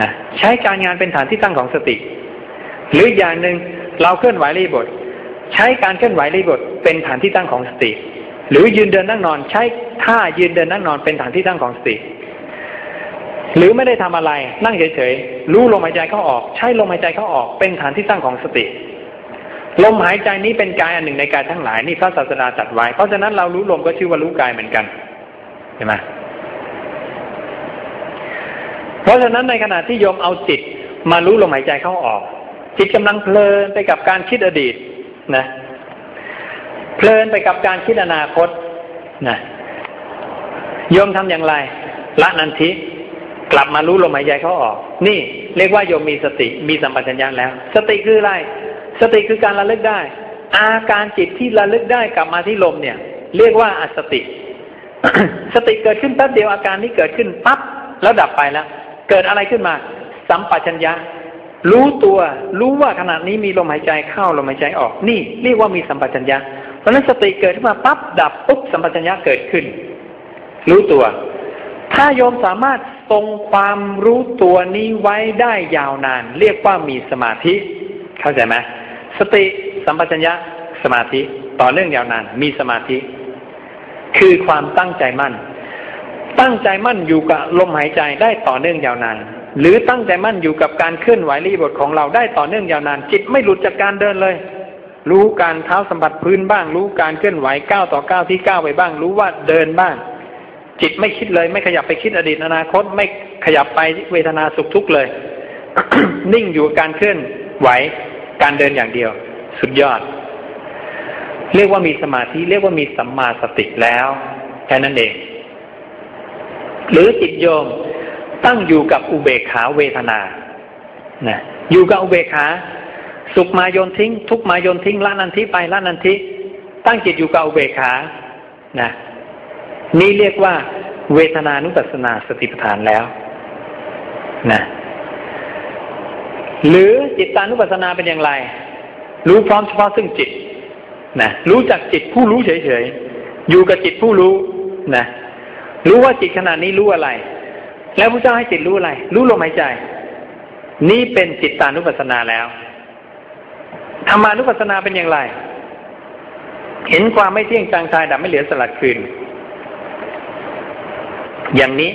นะใช้การงานเป็นฐานที่ตั้งของสติ หรืออย่างหนึ่งเราเคลื่อนไหวรีบท ใช้การเคลื่อนไหวรีบทเป็นฐานที่ตั้งของสติ หรือยืนเดินนั่งนอน ใช้ท่ายืนเดินนั่งนอนเป็นฐานที่ตั้งของสติ หรือไม่ได้ทำอะไรนั่งเฉยๆรู้ลมหายใจเข้าออก ใช้ลมหายใจเข้าออกเป็นฐานที่ตั้งของสติลมหายใจนี้เป็นกายอันหนึ่งในกายทั้งหลายนี่พระศาสดาจัดไว้ เพราะฉะนั้นเรารู้ลมก็ชื่อว่ารู้กายเหมือนกัน เห็นไหม เพราะฉะนั้นในขณะที่โยมเอาจิตมารู้ลมหายใจเข้าออก จิตกำลังเพลินไปกับการคิดอดีตนะเพลินไปกับการคิดอนาคตนะโยมทำอย่างไร ละนันทิกลับมารู้ลมหายใจเข้าออก นี่เรียกว่าโยมมีสติมีสัมปชัญญะแล้ว สติคืออะไร สติคือการระลึกได้ อาการจิตที่ระลึกได้กลับมาที่ลมเนี่ย เรียกว่าอสติ สติเกิดขึ้นแป๊บเดียวอาการนี้เกิดขึ้นปั๊บแล้วดับไปแล้ว เกิดอะไรขึ้นมา สัมปชัญญะ รู้ตัวรู้ว่าขณะนี้มีลมหายใจเข้าลมหายใจออก นี่เรียกว่ามีสัมปชัญญะเพราะนั้นสติเกิดขึ้นมาปั๊บดับปุ๊บสัมปชัญญะเกิดขึ้น รู้ตัว ถ้าโยมสามารถทรงความรู้ตัวนี้ไว้ได้ยาวนาน เรียกว่ามีสมาธิ เข้าใจไหมสติสัมปชัญญะสมาธิ ต่อเนื่องยาวนาน มีสมาธิ คือความตั้งใจมั่น ตั้งใจมั่นอยู่กับลมหายใจได้ต่อเนื่องยาวนาน หรือตั้งใจมั่นอยู่กับการเคลื่อนไหวรีบทของเราได้ต่อเนื่องยาวนาน จิตไม่หลุดจากการเดินเลย รู้การเท้าสัมผัสพื้นบ้าง รู้การเคลื่อนไหวก้าวต่อก้าวที่ก้าวไปบ้าง รู้ว่าเดินบ้าง จิตไม่คิดเลย ไม่ขยับไปคิดอดีตอนาคต ไม่ขยับไปเวทนาสุขทุกข์เลย นิ่งอยู่การเคลื่อนไหวการเดินอย่างเดียว สุดยอด เรียกว่ามีสมาธิเรียกว่ามีสัมมาสติแล้วแค่นั้นเอง หรือจิตโยมตั้งอยู่กับอุเบกขาเวทนานะอยู่กับอุเบกขา สุขมาโยนทิ้ง ทุกมาโยนทิ้งละนันทิไปละนันทิตั้งจิตอยู่กับอุเบกขานะนี่เรียกว่า เวทนานุปัสสนาสติปัฏฐานแล้วนะหรือจิตตานุปัสสนาเป็นอย่างไร รู้พร้อมเฉพาะซึ่งจิตนะรู้จักจิตผู้รู้เฉยๆอยู่กับจิตผู้รู้นะ รู้ว่าจิตขณะนี้รู้อะไร แล้วพระเจ้าให้จิตรู้อะไร รู้ลมหายใจ นี่เป็นจิตตานุปัสสนาแล้วธรรมานุปัสสนาเป็นอย่างไร เห็นความไม่เที่ยงจางชายดับไม่เหลือสลัดคืน อย่างนี้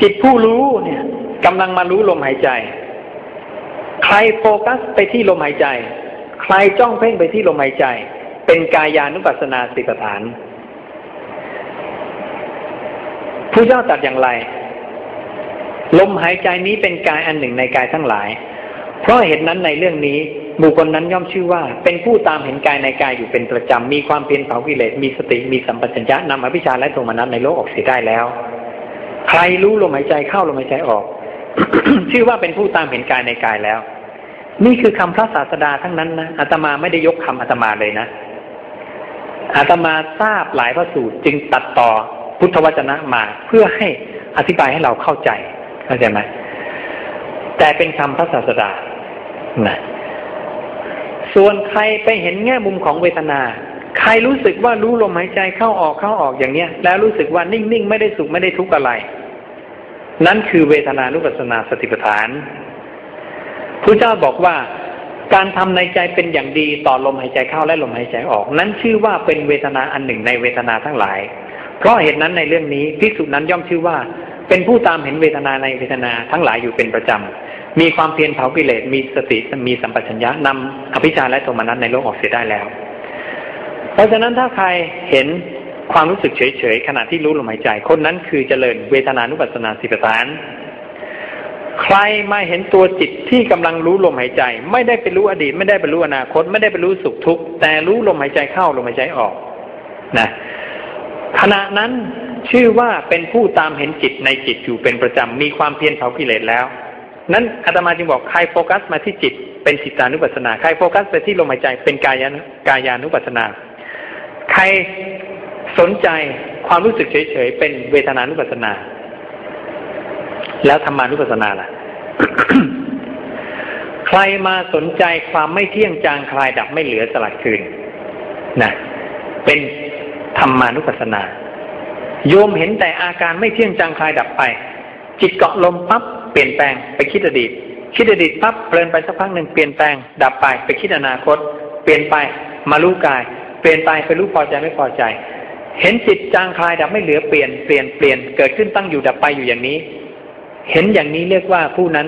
จิตผู้รู้เนี่ยกำลังมารู้ลมหายใจ ใครโฟกัสไปที่ลมหายใจ ใครจ้องเพ่งไปที่ลมหายใจ เป็นกายานุปัสสนาสิปฐาน ผู้เจ้าตัดอย่างไร ลมหายใจนี้เป็นกายอันหนึ่งในกายทั้งหลาย เพราะเหตุนั้นในเรื่องนี้บุคคลนั้นย่อมชื่อว่า เป็นผู้ตามเห็นกายในกายอยู่เป็นประจำมีความเพียรเผากิเลสมีสติมีสัมปชัญญะนำอภิชาและโทมนัสในโลกออกเสียได้แล้ว ใครรู้ลมหายใจเข้าลมหายใจออก ชื่อว่าเป็นผู้ตามเห็นกายในกายแล้ว นี่คือคำพระศาสดาทั้งนั้นนะอาตมาไม่ได้ยกคำอาตมาเลยนะอาตมาทราบหลายพระสูตรจึงตัดต่อ พุทธวจนะมาเพื่อให้อธิบายให้เราเข้าใจเข้าใจไหมแต่เป็นคำพระศาสดานะส่วนใครไปเห็นแง่มุมของเวทนา ใครรู้สึกว่ารู้ลมหายใจเข้าออกเข้าออกอย่างเนี้ย แล้วรู้สึกว่านิ่งๆไม่ได้สุขไม่ได้ทุกข์อะไร นั่นคือเวทนานุปัสสนาสติปัฏฐานพระเจ้าบอกว่าการทำในใจเป็นอย่างดีต่อลมหายใจเข้าและลมหายใจออก นั้นชื่อว่าเป็นเวทนาอันหนึ่งในเวทนาทั้งหลาย เพราะเหตุนั้นในเรื่องนี้ภิกษุนั้นย่อมชื่อว่า เป็นผู้ตามเห็นเวทนาในเวทนาทั้งหลายอยู่เป็นประจำ มีความเพียรเผากิเลสมีสติมีสัมปชัญญะนำอภิชาและโทมนัสในโลกออกเสียได้แล้ว เพราะฉะนั้นถ้าใครเห็นความรู้สึกเฉยๆขณะที่รู้ลมหายใจ คนนั้นคือเจริญเวทนานุปัสสนาสิบฐาน ใครมาเห็นตัวจิตที่กำลังรู้ลมหายใจ ไม่ได้ไปรู้อดีต ไม่ได้ไปรู้อนาคต ไม่ได้ไปรู้สุขทุกข์แต่รู้ลมหายใจเข้าลมหายใจออกนะ ขณะนั้นชื่อว่าเป็นผู้ตามเห็นจิตในจิตอยู่เป็นประจำมีความเพียรเผากิเลสแล้ว นั้นอาตมาจึงบอกใครโฟกัสมาที่จิต เป็นจิตานุปัสสนาใครโฟกัสไปที่ลมหายใจเป็นกายกายานุปัสสนา ใครสนใจความรู้สึกเฉยๆเป็นเวทนานุปัสสนา แล้วธรรมานุปัสสนาล่ะ ใครมาสนใจความไม่เที่ยงจางคลายดับไม่เหลือสลัดคืนนะเป็น ธรรมานุปัสสนา โยมเห็นแต่อาการไม่เที่ยงจางคลายดับไป จิตเกาะลมปั๊บเปลี่ยนแปลงไปคิดอดีต คิดอดีตปั๊บเพลินไปสักพักหนึ่งเปลี่ยนแปลงดับไปไปคิดอนาคต เปลี่ยนไปมารู้กาย เปลี่ยนไปไปรู้พอใจไม่พอใจ เห็นจิตจางคลายดับไม่เหลือเปลี่ยนเปลี่ยนเปลี่ยนเกิดขึ้นตั้งอยู่ดับไปอยู่อย่างนี้ เห็นอย่างนี้เรียกว่าผู้นั้น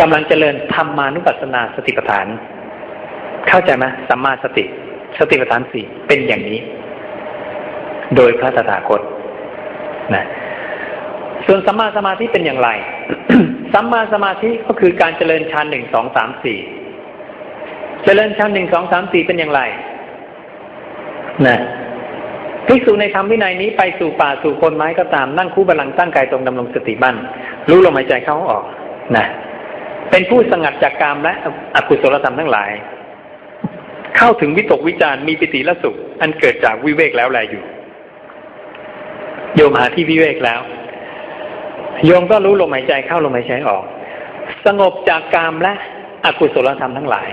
กำลังเจริญธรรมานุปัสสนาสติปัฏฐาน เข้าใจไหมสัมมาสติ สติปัฏฐานสี่เป็นอย่างนี้ โดยพระตถาคตนะส่วนสัมมาสมาธิเป็นอย่างไร สัมมาสมาธิก็คือการเจริญฌานหนึ่งสองสามสี่เจริญฌานหนึ่งสองสามสี่เป็นอย่างไรนะภิกษุในธรรมวินัยนี้ไปสู่ป่าสู่คนไม้ก็ตามนั่งคู่บาลังตั้งกายตรงดำรงสติบั้นรู้ลมหายใจเข้าออกนะเป็นผู้สงัดจากกามและอกุศลธรรมทั้งหลาย เข้าถึงวิตกวิจารมีปิติและสุข อันเกิดจากวิเวกแล้วแลอยู่ โยมหาที่วิเวกแล้ว โยมก็รู้ลมหายใจเข้าลมหายใจออก สงบจากกามและอกุศลธรรมทั้งหลาย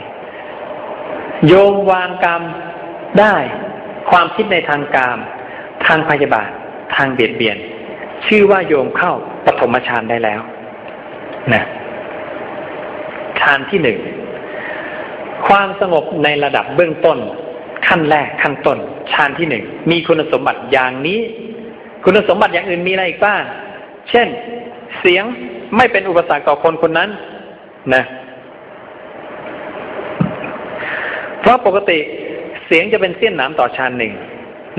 โยมวางกรรมได้ความคิดในทางกาม ทางพยาบาท ทางเบียดเบียน ชื่อว่าโยมเข้าปฐมฌานได้แล้วนะฌานที่หนึ่งความสงบในระดับเบื้องต้น ขั้นแรกขั้นต้นฌานที่หนึ่งมีคุณสมบัติอย่างนี้ คุณสมบัติอย่างอื่นมีอะไรอีกบ้าง เช่น เสียงไม่เป็นอุปสรรคต่อคนคนนั้นนะ เพราะปกติเสียงจะเป็นเสี้ยนหนามต่อฌานหนึ่ง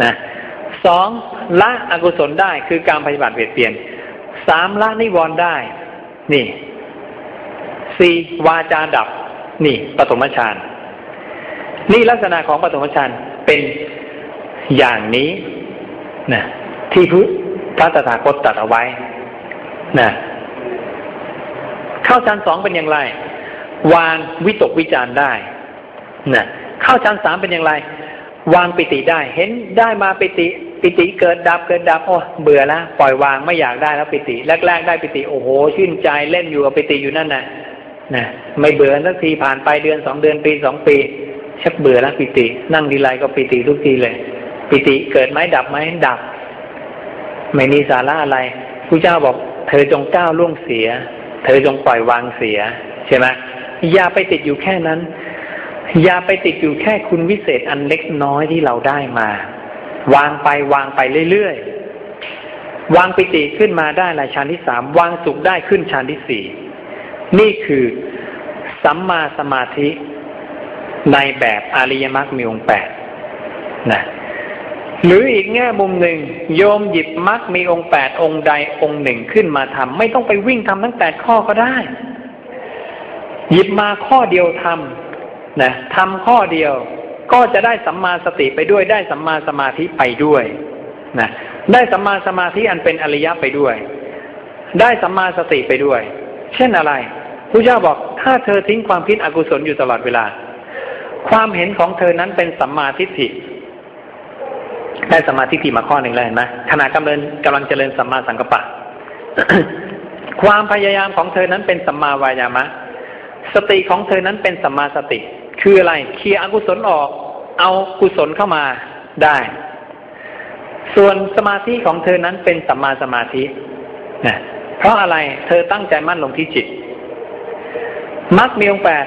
นะสองละอกุศลได้คือการปฏิบัติเบียดเบียนสามละนิวรณ์ได้ นี่สี่วาจาดับ นี่ปฐมฌานนี่ลักษณะของปฐมฌานเป็นอย่างนี้นะ ที่พระตถาคตตัดเอาไว้นะเข้าฌานสองเป็นอย่างไร วางวิตกวิจารได้นะเข้าชั้นสามเป็นอย่างไร วางปิติได้ เห็นได้มาปิติ ปิติเกิดดับเกิดดับโอ้เบื่อแล้วปล่อยวางไม่อยากได้แล้วปิติ แรก ๆ ได้ปิติโอ้โหชื่นใจเล่นอยู่กับปิติอยู่นั่นนะนะไม่เบื่อสักทีผ่านไปเดือนสองเดือนปีสองปีชักเบื่อแล้วปิติ นั่งดีไรก็ปิติทุกทีเลย ปิติเกิดไหมดับไหมดับ ไม่มีสาระอะไรพระเจ้าบอก เธอจงก้าวล่วงเสีย เธอจงปล่อยวางเสียใช่ไหมอย่าไปติดอยู่แค่นั้น อย่าไปติดอยู่แค่คุณวิเศษอันเล็กน้อยที่เราได้มา วางไปวางไปเรื่อยๆวางปิติขึ้นมาได้ละชั้นที่สามวางสุขได้ขึ้นชั้นที่สี่นี่คือสัมมาสมาธิในแบบอริยมรรคมีองค์แปดนะ หรืออีกแง่มุมหนึ่งโยมหยิบมรรคมีองค์แปดองค์ใดองค์หนึ่งขึ้นมาทำไม่ต้องไปวิ่งทำทั้งแปดข้อก็ได้ หยิบมาข้อเดียวทำนะทำข้อเดียวก็จะได้สัมมาสติไปด้วยได้สัมมาสมาธิไปด้วยนะได้สัมมาสมาธิอันเป็นอริยะไปด้วย ได้สัมมาสติไปด้วย เช่นอะไรพระเจ้าบอกถ้าเธอทิ้งความคิดอกุศลอยู่ตลอดเวลา ความเห็นของเธอนั้นเป็นสัมมาทิฏฐิ ได้สมาทิฏฐิมาข้อหนึ่งแล้วเห็นไหมขณะกำลังกำลังเจริญสัมมาสังกัปปะ ความพยายามของเธอนั้นเป็นสัมมาวายามะ สติของเธอนั้นเป็นสัมมาสติ คืออะไรเคลียร์อกุศลออก เอากุศลเข้ามาได้ ส่วนสมาธิของเธอนั้นเป็นสัมมาสมาธินะเพราะอะไรเธอตั้งใจมั่นลงที่จิตมรรคมีองค์แปด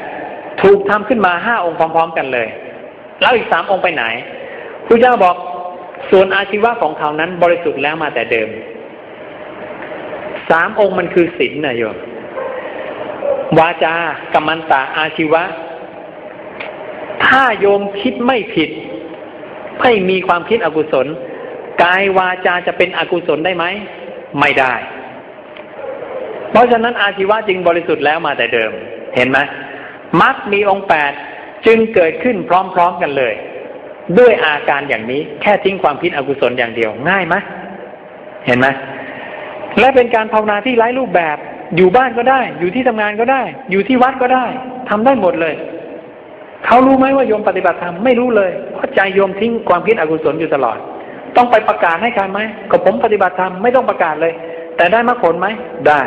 ถูกทำขึ้นมาห้าองค์พร้อม ๆ กันเลย แล้วอีกสามองค์ไปไหนพระเจ้าบอก ส่วนอาชีวะของเขานั้นบริสุทธิ์แล้วมาแต่เดิม สามองค์มันคือศีลนะโยม วาจากรรมันตาอาชีวะ ถ้าโยมคิดไม่ผิด ไม่มีความคิดอกุศล กายวาจาจะเป็นอกุศลได้ไหม ไม่ได้ เพราะฉะนั้นอาชีวะจึงบริสุทธิ์แล้วมาแต่เดิม เห็นไหมมักมีองค์แปดจึงเกิดขึ้นพร้อมๆกันเลย ด้วยอาการอย่างนี้ แค่ทิ้งความคิดอกุศลอย่างเดียว ง่ายไหมเห็นไหมและเป็นการภาวนาที่ไร้รูปแบบ อยู่บ้านก็ได้ อยู่ที่ทำงานก็ได้ อยู่ที่วัดก็ได้ทำได้หมดเลย เขารู้ไหมว่าโยมปฏิบัติธรรมไม่รู้เลยเพราะใจโยมทิ้งความคิดอกุศลอยู่ตลอด ต้องไปประกาศให้ใครไหมก็ผมปฏิบัติธรรมไม่ต้องประกาศเลย แต่ได้มรรคผลไหมได้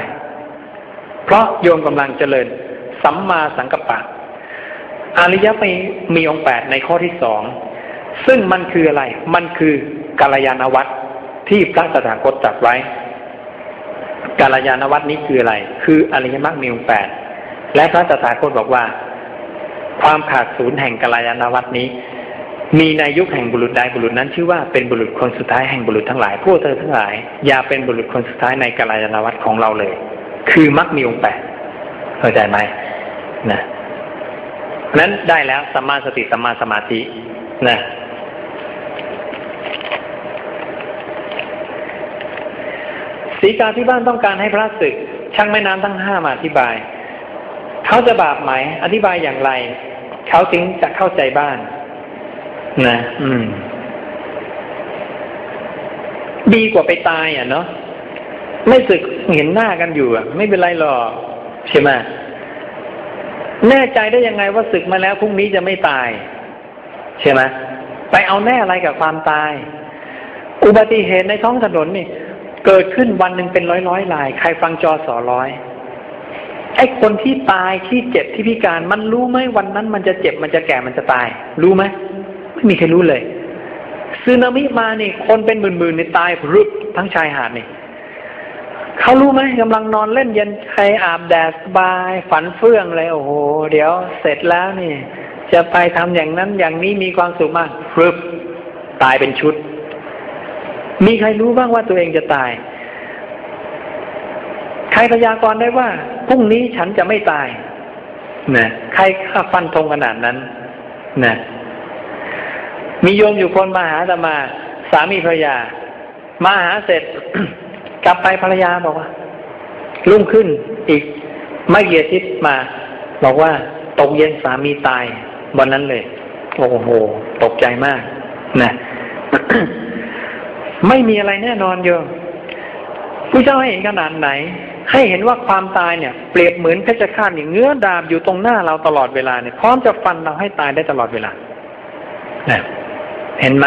เพราะโยมกำลังเจริญ สัมมาสังกัปปะอริยมีมีองค์แปดในข้อที่สอง ซึ่งมันคืออะไร มันคือกาลยานวัตรที่พระสถาคตจัดไว้กาลยานวัตรนี้คืออะไร คืออริยมรรคมีองค์แปดและพระสถาคตบอกว่า ความขาดศูนย์แห่งกาลยานวัตรนี้ มีในยุคแห่งบุรุษใดบุรุษนั้น ชื่อว่าเป็นบุรุษคนสุดท้ายแห่งบุรุษทั้งหลายพวกเธอทั้งหลาย อย่าเป็นบุรุษคนสุดท้ายในกาลยานวัตรของเราเลย คือมรรคมีองค์แปดเข้าใจไหมนะนั้นได้แล้วสัมมาสติสัมมาสมาธินะ สีกาที่บ้านต้องการให้พระศึก ช่างแม่น้ำทั้งห้ามาอธิบาย เขาจะบาปไหม อธิบายอย่างไร เขาถึงจะเข้าใจบ้านนะอืม ดีกว่าไปตายอะเนาะไม่ศึกเห็นหน้ากันอยู่อะ ไม่เป็นไรหรอกใช่ไหมแน่ใจได้ยังไงว่าศึกมาแล้วพรุ่งนี้จะไม่ตาย ใช่ไหมไปเอาแน่อะไรกับความตาย อุบัติเหตุในท้องถนนนี่ เกิดขึ้นวันหนึ่งเป็นร้อยร้อยลาย ใครฟังจอสอร้อยไอ้คนที่ตายที่เจ็บที่พิการ มันรู้ไหมวันนั้น มันจะเจ็บมันจะแก่มันจะตาย รู้ไหมไม่มีใครรู้เลยซึนามิมานี่ คนเป็นหมื่นๆนี่ตายรึบทั้งชายหาดนี่เขารู้ไหมกำลังนอนเล่นเย็นใครอาบแดดสบาย ฝันเฟื่องเลยโอ้โห เดี๋ยวเสร็จแล้วนี่ จะไปทำอย่างนั้นอย่างนี้มีความสุขมากฟึบตายเป็นชุด มีใครรู้บ้างว่าตัวเองจะตาย ใครพยากรณ์ได้ว่าพรุ่งนี้ฉันจะไม่ตายนะใครข้าฟันธงขนาดนั้นนะมีโยมอยู่คนมาหาแตมา สามีภรรยา มาหาเสร็จ กลับไปภรรยาบอกว่า รุ่งขึ้นอีกไม่เกียรติมา บอกว่าตกเย็นสามีตายวันนั้นเลย โอ้โห ตกใจมาก นะ ไม่มีอะไรแน่นอนโยมผู้เจ้าให้เห็นขนาดไหน ให้เห็นว่าความตายเนี่ย เปรียบเหมือนเพชฌฆาตอย่างเงื้อดาบอยู่ตรงหน้าเราตลอดเวลาเนี่ยพร้อมจะฟันเราให้ตายได้ตลอดเวลานะเห็นไหม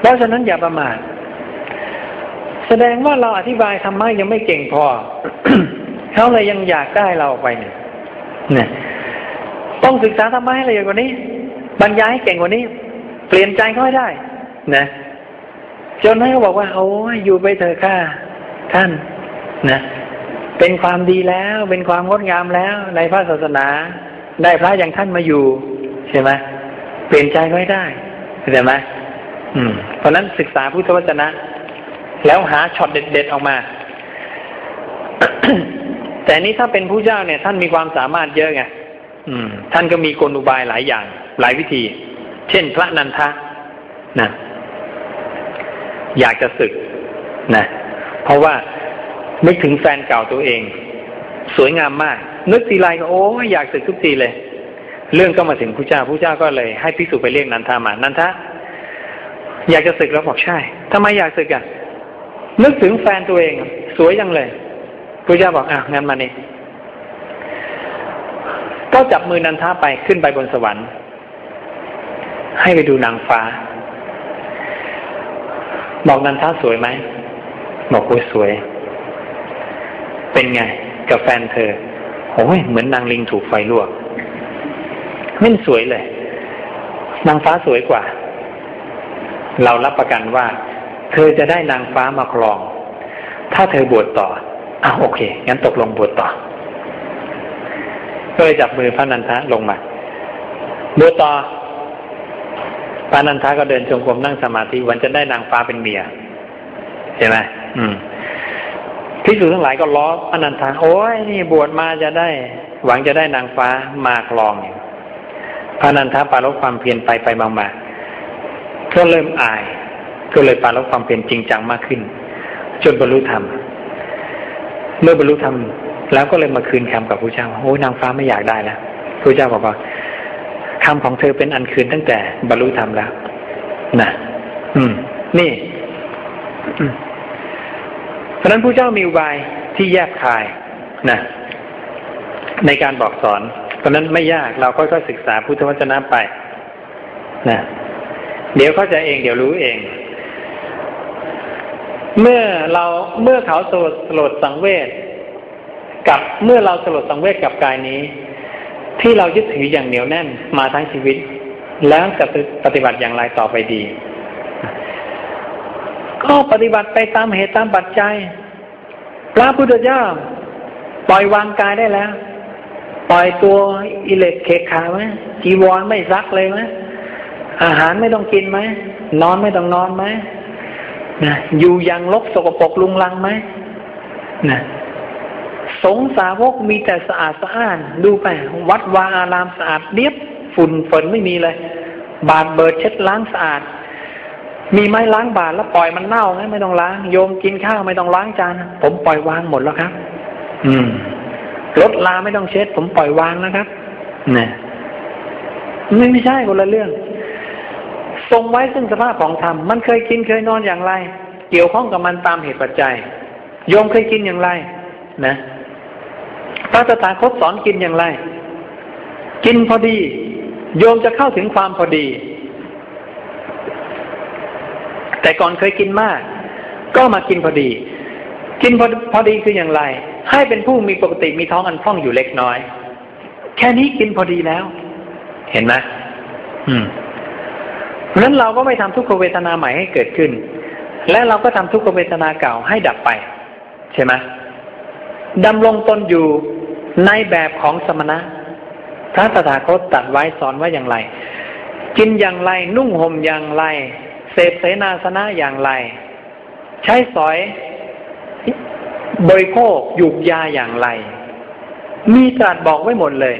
เพราะฉะนั้นอย่าประมาทแสดงว่าเราอธิบายธรรมะยังไม่เก่งพอเขาเลยยังอยากได้เราไปเนี่ยเนี่ยต้องศึกษาธรรมะให้ละเอียดกว่านี้ บรรยายให้เก่งกว่านี้ เปลี่ยนใจเขาให้ได้ นะจนให้เขาบอกว่าโอ้ยอยู่ไปเถอะค่ะท่านนะเป็นความดีแล้ว เป็นความงดงามแล้ว ในพระศาสนา ได้พระอย่างท่านมาอยู่ ใช่ไหมเปลี่ยนใจเขาให้ได้เข้าใจไหมอืม เพราะนั้นศึกษาพุทธวจนะ แล้วหาช็อตเด็ดๆออกมา แต่นี้ถ้าเป็นผู้เจ้าเนี่ย ท่านมีความสามารถเยอะไงอืม ท่านก็มีกลอุบายหลายอย่าง หลายวิธี เช่นพระนันทะนะอยากจะศึกนะเพราะว่านึกถึงแฟนเก่าตัวเอง สวยงามมาก นึกทีไรก็โอ้อยากศึกทุกทีเลย เรื่องก็มาถึงผู้เจ้าผู้เจ้าก็เลย ให้พิสูจไปเรียกนันทามานันทะอยากจะศึกแล้วบอกใช่ทำไมอยากศึกอะนึกถึงแฟนตัวเอง สวยจังเลยพระเจ้าบอกอะงั้นมานี่ก็จับมือนันทาไปขึ้นไปบนสวรรค์ ให้ไปดูนางฟ้า บอกนันทาสวยไหมบอกโอ้ยสวย เป็นไง กับแฟนเธอโอ้ยเหมือนนางลิงถูกไฟลวกไม่สวยเลย นางฟ้าสวยกว่า เรารับประกันว่า เธอจะได้นางฟ้ามาครอง ถ้าเธอบวชต่ออะโอเค งั้นตกลงบวชต่อก็เลยจับมือพระนันทะลงมาบวชต่อ พระนันทะก็เดินจงกรมนั่งสมาธิวันจะได้นางฟ้าเป็นเมียเห็นไหมอืมพิสูจทั้งหลายก็ล้อพระนันทะโอ้ยนี่บวชมาจะได้ หวังจะได้นางฟ้ามาครองอย่างพระนันทะปาลบความเพียรไปไปบางมาก็เริ่มอาย ก็เลยปาลบความเป็นจริงจังมากขึ้น จนบรรลุธรรมเมื่อบรรลุธรรมแล้วก็เลยมาคืนคำกับพระเจ้าโอ้นางฟ้าไม่อยากได้แล้วพระเจ้าบอกว่า คำของเธอเป็นอันคืนตั้งแต่บรรลุธรรมแล้วนะอืม นี่เพราะนั้นผู้เจ้ามีอุบายที่แยบคายนะในการบอกสอนเพราะนั้นไม่ยากเราค่อยๆศึกษาพุทธวจนะไปนะเดี๋ยวเข้าใจเองเดี๋ยวรู้เอง เมื่อเราเมื่อเขาสลดสลดสังเวชกับเมื่อเราสลดสังเวชกับกายนี้ ที่เรายึดถืออย่างเหนียวแน่นมาทั้งชีวิต แล้วจะปฏิบัติอย่างไรต่อไปดี ก็ปฏิบัติไปตามเหตุตามปัจจัย พระพุทธเจ้าปล่อยวางกายได้แล้ว ปล่อยตัวอิเล็กเคขาไหมจีวรไม่ซักเลยไหมอาหารไม่ต้องกินไหมนอนไม่ต้องนอนไหมนะอยู่อยังลกสกปรกลุงลังไหมนะ สงสาวกมีแต่สะอาดสะอ้าน ดูไปวัดวาอารามสะอาดเรียบฝุ่นฝนไม่มีเลย บาดเบิดเช็ดล้างสะอาด มีไม้ล้างบาดแล้วปล่อยมันเน่าไงไม่ต้องล้างโยมกินข้าวไม่ต้องล้างจานผมปล่อยวางหมดแล้วครับ อืมรถลาไม่ต้องเช็ด ผมปล่อยวางแล้วครับเนี่ยไม่ไม่ใช่คนละเรื่อง ทรงไว้ซึ่งสภาพของธรรมมันเคยกินเคยนอนอย่างไร เกี่ยวข้องกับมันตามเหตุปัจจัยโยมเคยกินอย่างไร นะ พระตถาคตสอนกินอย่างไร กินพอดี โยมจะเข้าถึงความพอดี แต่ก่อนเคยกินมาก ก็มากินพอดี กินพอพอดีคืออย่างไร ให้เป็นผู้มีปกติมีท้องอันพร่องอยู่เล็กน้อย แค่นี้กินพอดีแล้ว เห็นไหมอืมเพราะนั้นเราก็ไม่ทำทุกขเวทนาใหม่ให้เกิดขึ้น และเราก็ทำทุกขเวทนาเก่าให้ดับไป ใช่ไหมดำรงตนอยู่ ในแบบของสมณะ พระตถาคตตัดไว้สอนว่าอย่างไร กินอย่างไร นุ่งห่มอย่างไร เสพเสนาสนะอย่างไร ใช้สอยบริโภคหยุกยาอย่างไร มีตรัสบอกไว้หมดเลย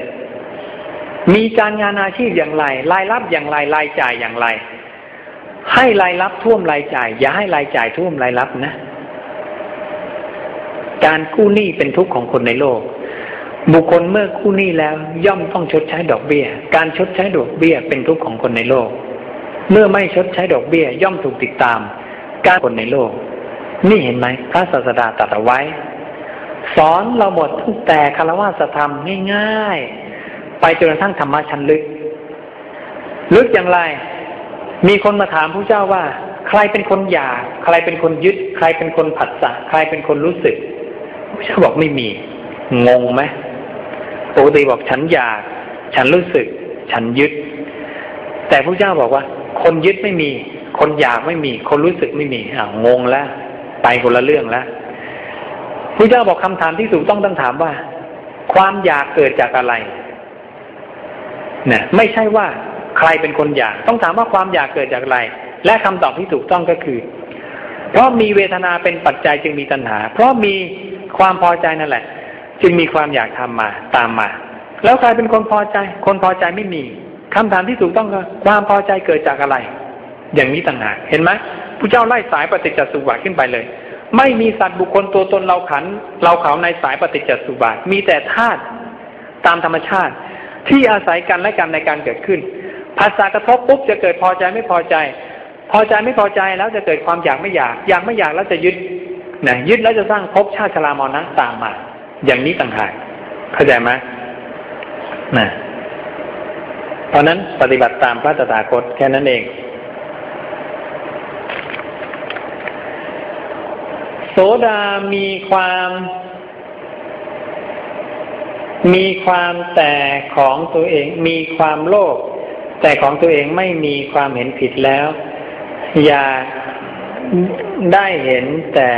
มีการงานอาชีพอย่างไร รายรับอย่างไร รายจ่ายอย่างไร ให้รายรับท่วมรายจ่าย อย่าให้รายจ่ายท่วมรายรับนะ การกู้หนี้เป็นทุกข์ของคนในโลก บุคคลเมื่อกู้หนี้แล้วย่อมต้องชดใช้ดอกเบี้ย การชดใช้ดอกเบี้ยเป็นทุกข์ของคนในโลก เมื่อไม่ชดใช้ดอกเบี้ยย่อมถูกติดตาม การคนในโลก นี่เห็นไหมพระศาสดาตรัสเอาไว้ สอนเราหมดทุกแต่คารวะธรรมง่ายๆ ไปจนกระทั่งธรรมะชั้นลึก ลึกอย่างไร มีคนมาถามผู้เจ้าว่า ใครเป็นคนอยาก ใครเป็นคนยึด ใครเป็นคนผัสสะใครเป็นคนรู้สึกผู้เจ้าบอกไม่มี งงไหม ปกติบอกฉันอยาก ฉันรู้สึก ฉันยึด แต่ผู้เจ้าบอกว่า คนยึดไม่มี คนอยากไม่มี คนรู้สึกไม่มีอ่างงแล้วไปคนละเรื่องแล้วผู้เจ้าบอกคำถามที่ถูกต้องต้องถามว่า ความอยากเกิดจากอะไรนะไม่ใช่ว่าใครเป็นคนอยาก ต้องถามว่าความอยากเกิดจากอะไร และคำตอบที่ถูกต้องก็คือ เพราะมีเวทนาเป็นปัจจัยจึงมีตัณหา เพราะมีความพอใจนั่นแหละ จึงมีความอยากทำมาตามมา แล้วใครเป็นคนพอใจ คนพอใจไม่มีคำถามที่ถูกต้องก็ความพอใจเกิดจากอะไร อย่างนี้ต่างหากเห็นไหมผู้เจ้าไล่สายปฏิจจสุบัติขึ้นไปเลย ไม่มีสัตว์บุคคลตัวตนเราขัน เราเขาในสายปฏิจจสุบัติมีแต่ธาตุตามธรรมชาติ ที่อาศัยกันและกันในการเกิดขึ้นภาษากระทบปุ๊บจะเกิดพอใจไม่พอใจ พอใจไม่พอใจแล้วจะเกิดความอยากไม่อยาก อยากไม่อยากแล้วจะยึดนะยึดแล้วจะสร้างภพชาติชรามอนะตามมา อย่างนี้ต่างหากเข้าใจไหมนะเพราะนั้นปฏิบัติตามพระตถาคตแค่นั้นเอง โสดามีความ มีความแต่ของตัวเอง มีความโลภแต่ของตัวเองไม่มีความเห็นผิดแล้ว อย่าได้เห็นแต่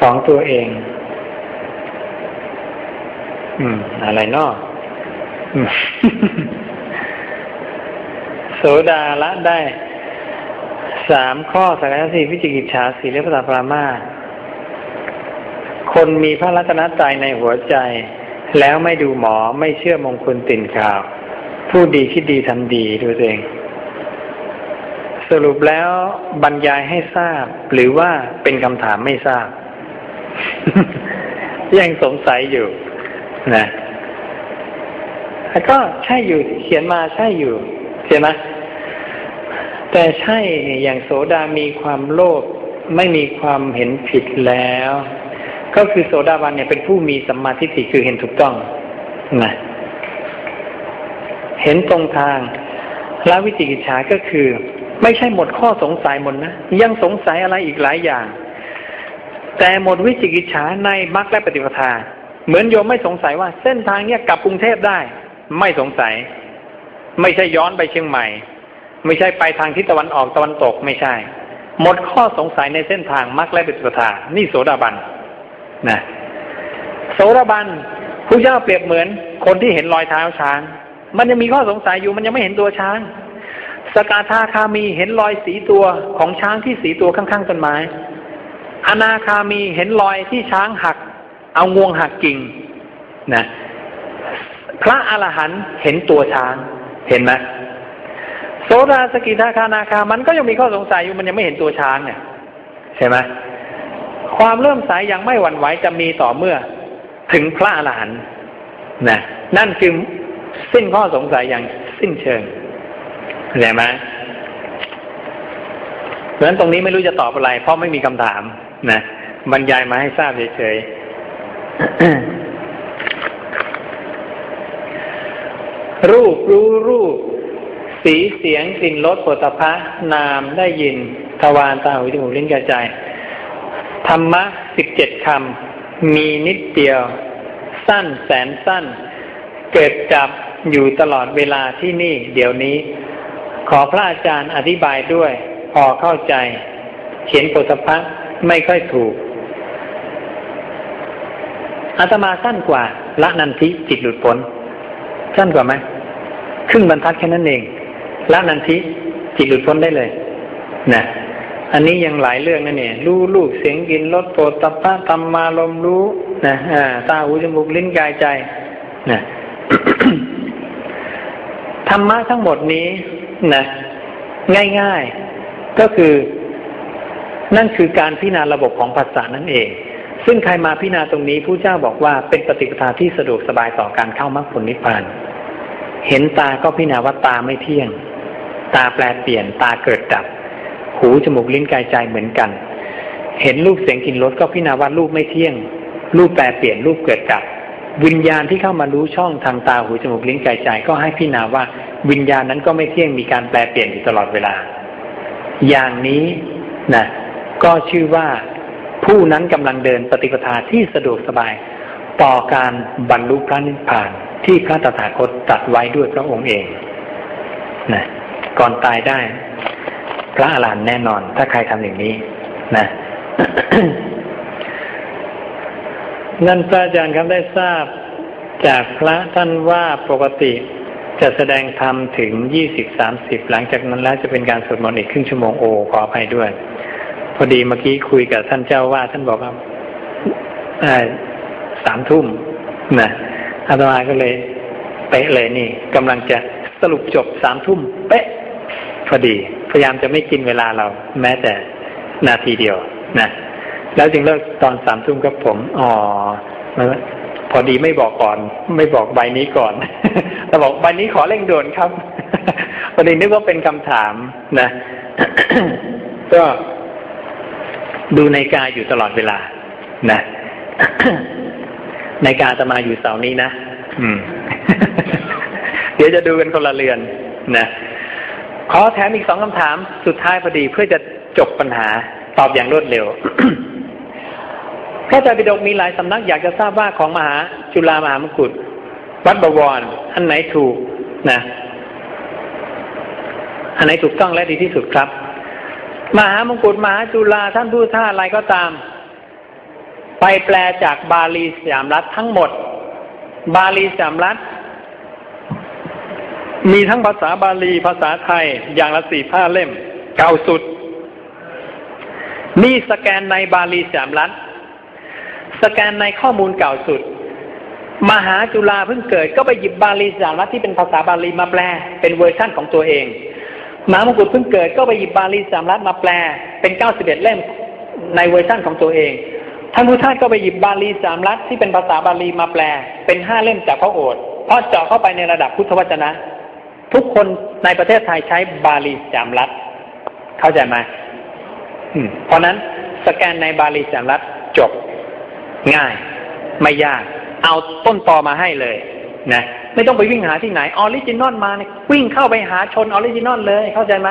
ของตัวเอง อืม อะไรนอกโสดาละได้สามข้อสักสี่วิจิกิจฉาสีเลพระปรามาคนมีพระรัตนตรัยในหัวใจ แล้วไม่ดูหมอไม่เชื่อมงคลติ่นข่าวผู้ดีคิดดีทำดีดูเอง สรุปแล้วบรรยายให้ทราบ หรือว่าเป็นคำถามไม่ทราบ ยังสงสัยอยู่นะแล้วก็ใช่อยู่เขียนมาใช่อยู่เห็นไหมแต่ใช่อย่างโสดามีความโลภไม่มีความเห็นผิดแล้ว ก็คือโสดาบันเนี่ยเป็นผู้มีสัมมาทิฏฐิคือเห็นถูกต้องนะเห็นตรงทางละวิจิกิจฉาก็คือ ไม่ใช่หมดข้อสงสัยหมดนะ ยังสงสัยอะไรอีกหลายอย่าง แต่หมดวิจิกิจฉาในมรรคและปฏิปทา เหมือนโยมไม่สงสัยว่า เส้นทางเนี้ยกลับกรุงเทพได้ ไม่สงสัย ไม่ใช่ย้อนไปเชียงใหม่ ไม่ใช่ไปทางทิศตะวันออกตะวันตกไม่ใช่ หมดข้อสงสัยในเส้นทางมรรคและปฏิปทา นี่โสดาบันนะโสดาบันผู้เจ้าเปรียบเหมือนคนที่เห็นรอยเท้าช้าง มันยังมีข้อสงสัยอยู่มันยังไม่เห็นตัวช้าง สกาธาคามีเห็นรอยสีตัวของช้างที่สีตัวข้างๆต้นไม้ อนาคามีเห็นรอยที่ช้างหัก เอางวงหักกิ่งนะพระอรหันต์เห็นตัวช้างเห็นไหมโสดาสกิทาคานาคา มันก็ยังมีข้อสงสัยอยู่มันยังไม่เห็นตัวช้างเนี่ยใช่ไหมความเริ่มสายยังไม่หวั่นไหวจะมีต่อเมื่อ ถึงพระอรหันต์นะนั่นคือสิ้นข้อสงสัยอย่างสิ้นเชิงเข้าใจไหมเพราะฉะนั้นตรงนี้ไม่รู้จะตอบอะไร เพราะไม่มีคำถาม นะบรรยายมาให้ทราบเฉยๆรูปรู้รูป สีเสียงกลิ่นรสผลพะนามได้ยิน ทวารตาหูจมูกลิ้นกระจธรรมะสิบเจ็ดคำ มีนิดเดียว สั้นแสนสั้น เกิดจับอยู่ตลอดเวลาที่นี่ เดี๋ยวนี้ ขอพระอาจารย์อธิบายด้วย พอเข้าใจ เขียนโพธพัก ไม่ค่อยถูกอาตมาสั้นกว่าละนันทิจิตหลุดพ้นสั้นกว่าไหมครึ่งบรรทัดแค่นั้นเองละนันทิจิตหลุดพ้นได้เลยนะอันนี้ยังหลายเรื่องนะเนี่ย รู้ลูกเสียงกินรสโปรตพะธรรมาลมรู้นะตาหูจมูกลิ้นกายใจนะธรรมะทั้งหมดนี้นะง่ายๆ ก็คือ นั่นคือการพิจารณาระบบของภาษานั่นเอง ซึ่งใครมาพิจารณาตรงนี้ผู้เจ้าบอกว่าเป็นปฏิปทาที่สะดวกสบายต่อการเข้ามรรคผลนิพพาน เห็นตาก็พิจารณาว่าตาไม่เที่ยง ตาแปลเปลี่ยนตาเกิดดับ หูจมูกลิ้นกายใจเหมือนกัน เห็นรูปเสียงกลิ่นรสก็พิจารณาว่ารูปไม่เที่ยง รูปแปลเปลี่ยนรูปเกิดดับ วิญญาณที่เข้ามารู้ช่องทางตาหูจมูกลิ้นกายใจก็ให้พิจารณาว่าวิญญาณนั้นก็ไม่เที่ยงมีการแปลเปลี่ยนอยู่ตลอดเวลา อย่างนี้นะ ก็ชื่อว่าผู้นั้นกำลังเดินปฏิปทาที่สะดวกสบาย ต่อการบรรลุพระนิพพานที่พระตถาคตตัดไว้ด้วยพระองค์เองนะก่อนตายได้ พระอรหันต์แน่นอน ถ้าใครทำอย่างนี้นะนั่นพระอาจารย์ครับได้ทราบจากพระท่านว่าปกติจะแสดงธรรมถึงยี่สิบสามสิบหลังจากนั้นแล้วจะเป็นการสวดมนต์อีกครึ่งชั่วโมงโอขออภัยด้วย พอดีเมื่อกี้คุยกับท่านเจ้าว่าท่านบอกว่าสามทุ่มนะอาตมาก็เลย เป๊ะเลยนี่กำลังจะสรุปจบสามทุ่มเป๊ะพอดี พยายามจะไม่กินเวลาเรา แม้แต่นาทีเดียวนะแล้วจึงเลิกตอนสามทุ่มกับผม อ๋อพอดีไม่บอกก่อน ไม่บอกใบนี้ก่อนแต่บอกใบนี้ขอเร่งด่วนครับพอดีนึกว่าเป็นคำถามนะก็ ดูในกายอยู่ตลอดเวลา นะในกาจะมาอยู่เสานี้นะอืม เดี๋ยวจะดูกันคนละเรือนนะขอแถมอีกสองคำถามสุดท้ายพอดีเพื่อจะจบปัญหาตอบอย่างรวดเร็วพระไตรปิฎกมีหลายสำนักอยากจะทราบว่าของมหาจุฬามหามกุฏวัดบวร อันไหนถูกนะ อันไหนถูกต้องและดีที่สุดครับ มหามงกุฎมหาจุฬาท่านพูดท่าอะไรก็ตาม ไปแปลจากบาลีสยามรัฐทั้งหมด บาลีสยามรัฐ มีทั้งภาษาบาลีภาษาไทยอย่างละสี่ผ้าเล่ม เก่าสุด นี่สแกนในบาลีสยามรัฐ สแกนในข้อมูลเก่าสุด มหาจุฬาเพิ่งเกิดก็ไปหยิบบาลีสามรัฐที่เป็นภาษาบาลีมาแปล เป็นเวอร์ชั่นของตัวเอง มหามงกุฎเพิ่งเกิดก็ไปหยิบบาลีสยามรัฐมาแปลเป็นเก้าสิบเอ็ดเล่มในเวอร์ชั่นของตัวเอง ท่านพุทธทาสก็ไปหยิบบาลีสยามรัฐที่เป็นภาษาบาลีมาแปล เป็นห้าเล่มจากพระโอษฐ์เพราะเจาะเข้าไปในระดับพุทธวจนะ ทุกคนในประเทศไทยใช้บาลีสยามรัฐเข้าใจไหมเพราะนั้นสแกนในบาลีสยามรัฐจบง่าย ไม่ยาก เอาต้นตอมาให้เลยนะ ไม่ต้องไปวิ่งหาที่ไหน original มาเนี่ยวิ่งเข้าไปหาชน original เลย เข้าใจไหม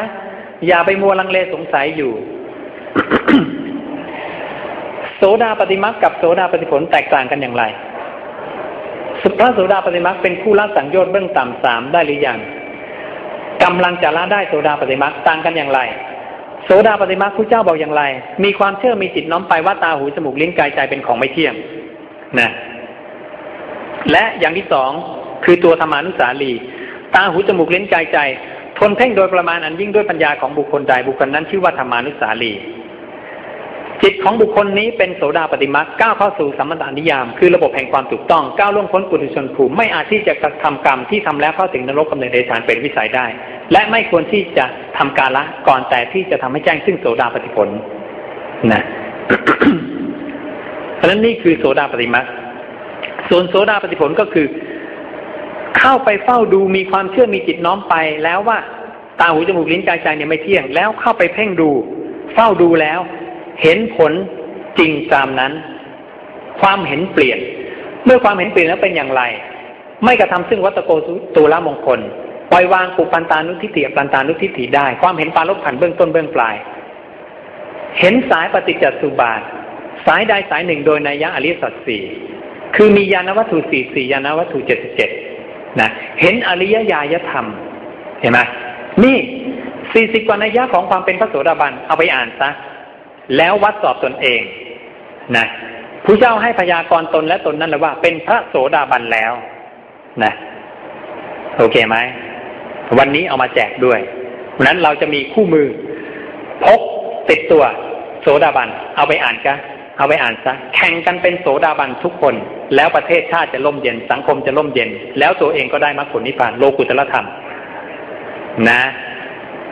อย่าไปมัวลังเลสงสัยอยู่ โสดาปัตติมรรคกับโสดาปัตติผลแตกต่างกันอย่างไร สรุปว่าโสดาปัตติมรรคเป็นผู้ละสังโยชน์เบื้องต่ำสามได้หรือยังกำลังจะละได้โสดาปัตติมรรคต่างกันอย่างไร โสดาปัตติมรรคพระพุทธเจ้าบอกอย่างไร มีความเชื่อมีจิตน้อมไปว่าตาหูจมูกลิ้นกายใจเป็นของไม่เที่ยงนะและอย่างที่สอง คือตัวธรรมานุสาลี ตาหูจมูกเลิ้นกายใจ ทนเพ่งโดยประมาณอันยิ่งด้วยปัญญาของบุคคลใดบุคคลนั้นชื่อว่าธรรมานุสาลี จิตของบุคคลนี้เป็นโสดาปฏิมาก้าวเข้าสู่สัมมานิยาม คือระบบแห่งความถูกต้องก้าวล่วงพ้นปุถุชนภูมิไม่อาจที่จะทำกรรมที่ทำแล้วเข้าถึงนรกกำเนิดเดชานเป็นวิสัยได้ และไม่ควรที่จะทำการละก่อนแต่ที่จะทำให้แจ้งซึ่งโสดาปฏิผลนะเพราะนั้นนี่คือโสดาปฏิมาส่วนโสดาปฏิผลก็คือ เข้าไปเฝ้าดูมีความเชื่อมีจิตน้อมไปแล้วว่าตาหูจมูกลิ้นกายใจเนี่ยไม่เที่ยง แล้วเข้าไปเพ่งดู เฝ้าดูแล้ว เห็นผลจริงตามนั้น ความเห็นเปลี่ยน เมื่อความเห็นเปลี่ยนแล้วเป็นอย่างไร ไม่กระทำซึ่งวัตโกตุละมงคลปล่อยวางปุปันตานุทิฏฐิปันตานุทิฏฐิได้ ความเห็นปาลบขันเบื้องต้นเบื้องปลาย เห็นสายปฏิจจสุบาท สายใดสายหนึ่งโดยนัยยะอริสัตสี่คือมียานวัตถุสี่สี่ยานวัตถุเจ็ดสิบเจ็ด นะเห็นอริยญาณธรรม เห็นไหมนี่สี่สิบกว่านัยยะของความเป็นพระโสดาบันเอาไปอ่านซะแล้ววัดสอบตนเองนะผู้เจ้าให้พยากรตนและตนนั้นเลยว่า เป็นพระโสดาบันแล้วนะโอเคไหมวันนี้เอามาแจกด้วยเพราะนั้นเราจะมีคู่มือพกติดตัวโสดาบันเอาไปอ่านกัน เอาไปอ่านซะแข่งกันเป็นโสดาบันทุกคน แล้วประเทศชาติจะล่มเย็น สังคมจะล่มเย็น แล้วตัวเองก็ได้มรรคผลนิพพานโลกุตละธรรม นะ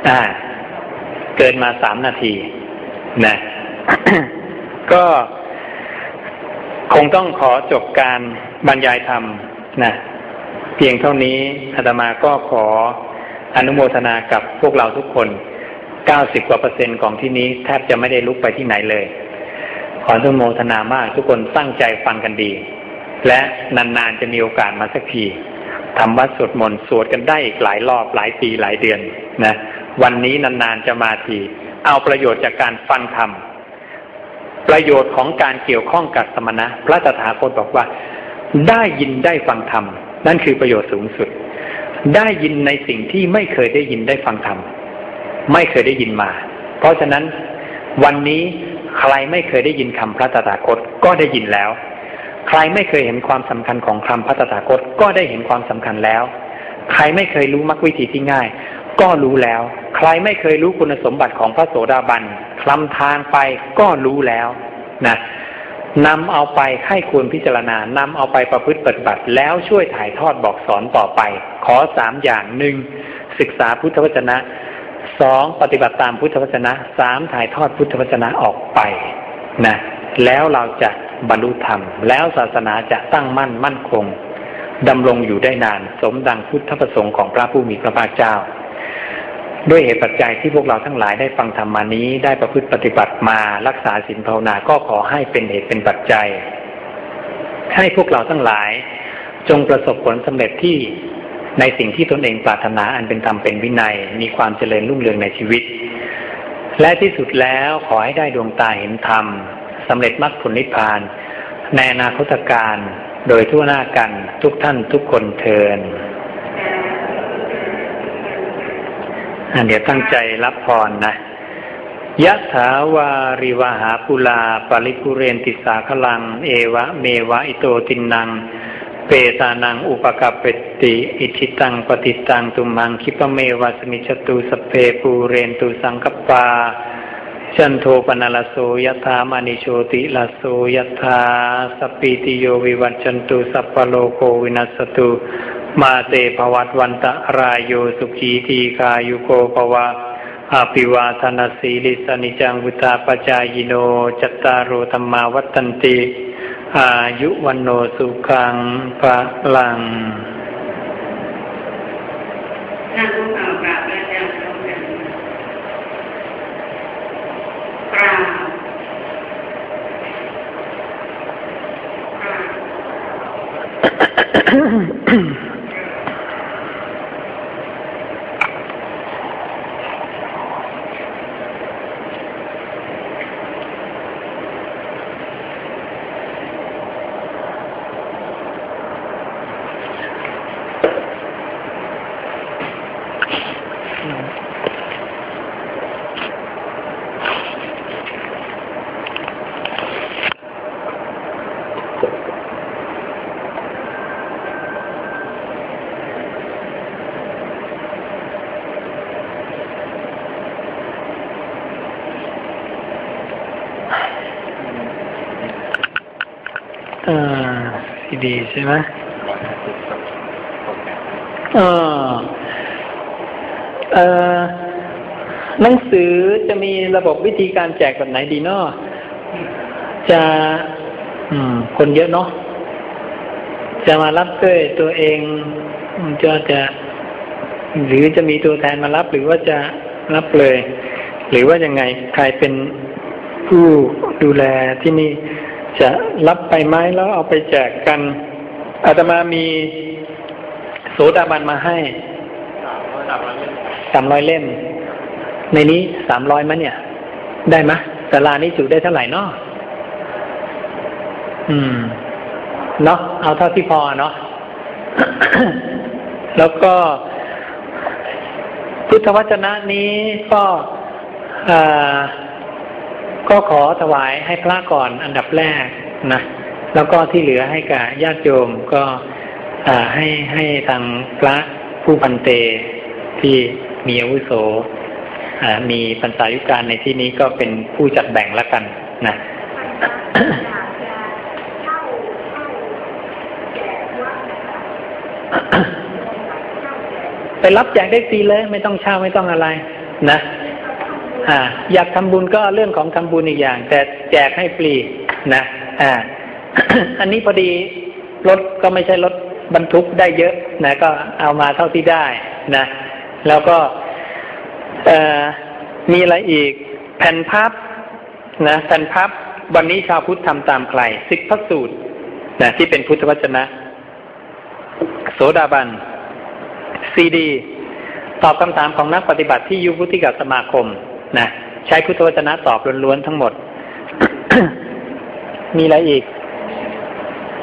อ่าเกินมาสามนาที นะ ก็คงต้องขอจบการบรรยายธรรมนะเพียงเท่านี้อาตมาก็ขออนุโมทนากับพวกเราทุกคนเก้าสิบกว่าเปอร์เซ็นต์ของที่นี้แทบจะไม่ได้ลุกไปที่ไหนเลย ขออนุโมทนามากทุกคนตั้งใจฟังกันดี และนานๆจะมีโอกาสมาสักทีทำวัดสวดมนต์สวดกันได้อีกหลายรอบหลายปีหลายเดือนนะ วันนี้นานๆจะมาที เอาประโยชน์จากการฟังธรรมประโยชน์ของการเกี่ยวข้องกับสมณะ พระตถาคตบอกว่า ได้ยินได้ฟังธรรม นั่นคือประโยชน์สูงสุด ได้ยินในสิ่งที่ไม่เคยได้ยินได้ฟังธรรม ไม่เคยได้ยินมา เพราะฉะนั้นวันนี้ ใครไม่เคยได้ยินคำพระตถาคตก็ได้ยินแล้ว ใครไม่เคยเห็นความสำคัญของคำพระตถาคตก็ได้เห็นความสำคัญแล้ว ใครไม่เคยรู้มรรควิธีที่ง่าย ก็รู้แล้ว ใครไม่เคยรู้คุณสมบัติของพระโสดาบันคลำทางไปก็รู้แล้วนะนำเอาไปให้ควรพิจารณานำเอาไปประพฤติปฏิบัติ แล้วช่วยถ่ายทอดบอกสอนต่อไป ขอสามอย่างหนึ่งศึกษาพุทธวจนะ สองปฏิบัติตามพุทธวจนะสามถ่ายทอดพุทธวจนะออกไปนะแล้วเราจะบรรลุธรรม แล้วศาสนาจะตั้งมั่นมั่นคงดำรงอยู่ได้นาน สมดังพุทธประสงค์ของพระผู้มีพระภาคเจ้า ด้วยเหตุปัจจัยที่พวกเราทั้งหลายได้ฟังธรรมานี้ได้ประพฤติปฏิบัติมารักษาศีลภาวนาก็ขอให้เป็นเหตุเป็นปัจจัย ให้พวกเราทั้งหลายจงประสบผลสำเร็จที่ ในสิ่งที่ตนเองปรารถนาอันเป็นธรรมเป็นวินัย มีความเจริญรุ่งเรืองในชีวิต และที่สุดแล้วขอให้ได้ดวงตาเห็นธรรมสำเร็จมรรคผลนิพพาน ในอนาคตกาลโดยทั่วหน้ากันทุกท่านทุกคนเทอญ เดี๋ยวตั้งใจรับพรนะยะถาวาริวะหาปูรา ปะริปูเรนติสาคะรัง เอวะเมวะอิโต ทินนัง เปตานังอุปะกัปปะติ อิจฉิตังปัตถิตังตุมหัง ขิปปะเมวะ สะมิชฌะตุ สัพเพปูเรนตุสังกัปปาจันโทปัณณะระโส ยะถามะณิโชติระโส ยะถาสัพพีติโยวิวัชชันตุสัพพะโรโค วินัสสะตุ มาเต ภะวัตวันตะราโยสุขีทีฆายุโก ภะวะอะภิวาทะนะสีลิสสะ นิจจังวุฑฒาปะจายิโน จัตตาโรธัมมาวัฑฒันติ อายุวัณโณ สุขัง พะลังท่านผู้เอากราบอาจารย์ทุกท่กราบกราบ ใช่ไหมเออเออหนังสือจะมีระบบวิธีการแจกแบบไหนดีเนาะจะ อืม คนเยอะเนาะจะมารับด้วยตัวเองจะจะหรือจะมีตัวแทนมารับหรือว่าจะรับเลย หรือว่ายังไงใครเป็นผู้ดูแลที่นี่จะรับไปไหมแล้วเอาไปแจกกัน อาตมามีโสดาบันมาให้สามร้อยเล่ม ในนี้สามร้อยมั้ยเนี่ย ได้ไหมสารานี้จุได้เท่าไหร่เนาะอืม เนาะเอาเท่าที่พอเนาะแล้วก็พุทธวจนะนี้ก็อ่าก็ขอถวายให้พระก่อนอันดับแรกนะ แล้วก็ที่เหลือให้กับญาติโยมก็ให้ให้ทางพระผู้พันเตที่มีอาวุโสมีพรรษายุการในที่นี้ก็เป็นผู้จัดแบ่งแล้วกันนะไปรับแจกได้ฟรีเลยไม่ต้องเช่าไม่ต้องอะไร นะอ่าอยากทำบุญก็เรื่องของทำบุญอีกอย่าง แต่แจกให้ฟรีนะอ่า อันนี้พอดีรถก็ไม่ใช่รถบรรทุกได้เยอะนะก็เอามาเท่าที่ได้นะ แล้วก็มีอะไรอีก แผ่นพับนะแผ่นพับวันนี้ชาวพุทธทำตามใครสิกพระสูตรนะที่เป็นพุทธวจนะ โสดาบัน ซีดี ตอบคำถามของนักปฏิบัติที่ยุพุทธิกสมาคมนะใช้พุทธวจนะตอบล้วนๆทั้งหมด มีอะไรอีก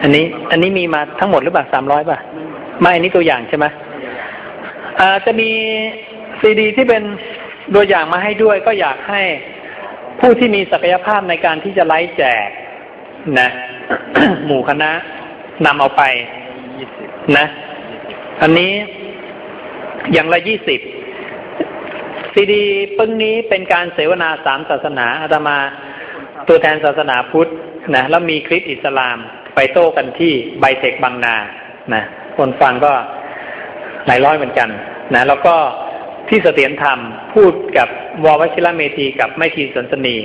อันนี้อันนี้มีมาทั้งหมดหรือเปล่าสามร้อยป่ะ ไม่อันนี้ตัวอย่างใช่ไหมอ่าจะมีซีดีที่เป็นตัวอย่างมาให้ด้วย ก็อยากให้ผู้ที่มีศักยภาพในการที่จะไล่แจกนะ หมู่คณะนำเอาไปนะ อันนี้อย่างละยี่สิบซีดีปึ้งนี้เป็นการเสวนาสามศาสนาอาตมาตัวแทนศาสนาพุทธนะแล้วมีคลิปอิสลาม ไปโต้กันที่ไบเทคบางนานะคนฟังก็หลายร้อยเหมือนกันนะแล้วก็ที่เสถียรธรรมพูดกับววชิระเมธีกับไม่ทีสันสนี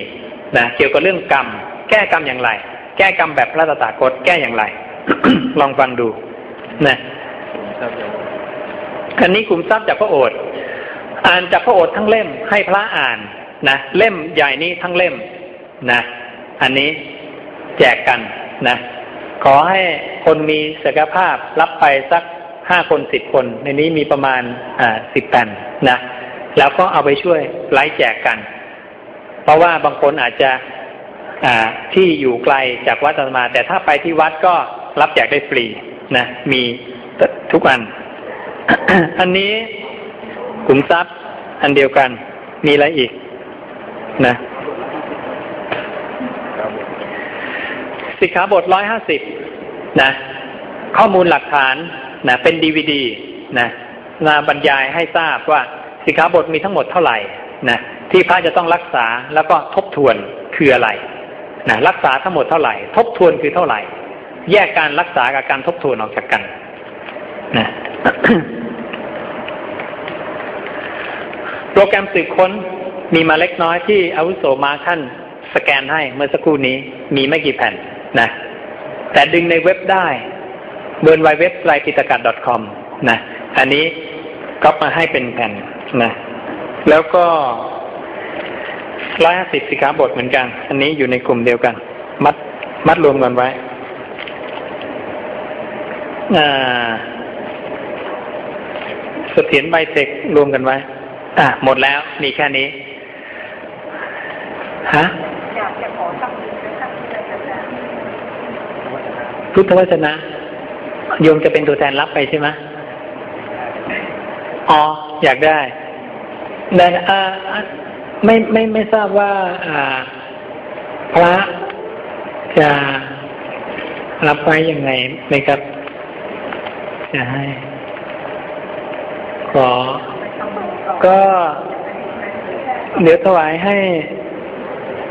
นะเกี่ยวกับเรื่องกรรม แก้กรรมอย่างไร แก้กรรมแบบพระตถาคตแก้อย่างไร ลองฟังดูนะอันนี้กลุ่มทรัพย์จากพระโอษฐ์อ่านจากพระโอษฐ์ทั้งเล่มให้พระอ่านนะเล่มใหญ่นี้ทั้งเล่มนะ อันนี้แจกกันนะ ขอให้คนมีศักยภาพรับไปสักห้าคนสิบคน ในนี้มีประมาณอ่าสิบแผ่นนะแล้วก็เอาไปช่วยไล่แจกกัน เพราะว่าบางคนอาจจะอ่าที่อยู่ไกลจากวัดธรรมา แต่ถ้าไปที่วัดก็รับแจกได้ฟรีนะมีทุกอัน อันนี้ขุมทรัพย์อันเดียวกันมีอะไรอีกนะ สิกขาบทร้อยห้าสิบนะ ข้อมูลหลักฐานนะเป็นดีวดีนะมาบรรยายให้ทราบว่าสิกขาบทมีทั้งหมดเท่าไหร่นะที่พระจะต้องรักษาแล้วก็ทบทวนคืออะไรนะรักษาทั้งหมดเท่าไหร่ ทบทวนคือเท่าไหร่ แยกการรักษากับการทบทวนออกจากกันนะโปรแกรมสืบค้นมีมาเล็กน้อยที่อาวุโสมาท่านสแกนให้เมื่อสักครู่นี้มีไม่กี่แผ่น นะ แต่ดึงในเว็บได้เบิร์นไวเว็บไลปิตกัด .com นะ อันนี้ก็มาให้เป็นแผ่นนะ แล้วก็ร้อยห้าสิบสิขาบทเหมือนกัน อันนี้อยู่ในกลุ่มเดียวกัน มัดมัดรวมกันไว้เสถียรไบเทครวมกันไว้ อะ หมดแล้วมีแค่นี้ ฮะอยากจะขอคำนึงนะครับ พุทธวจนะโยมจะเป็นตัวแทนรับไปใช่ไหมอ๋อ อยากได้ได้อ่ไม่ไม่ไม่ทราบว่าพระจะรับไว้ยังไงไหมครับ จะให้ ขอ ก็เดี๋ยวถวายให้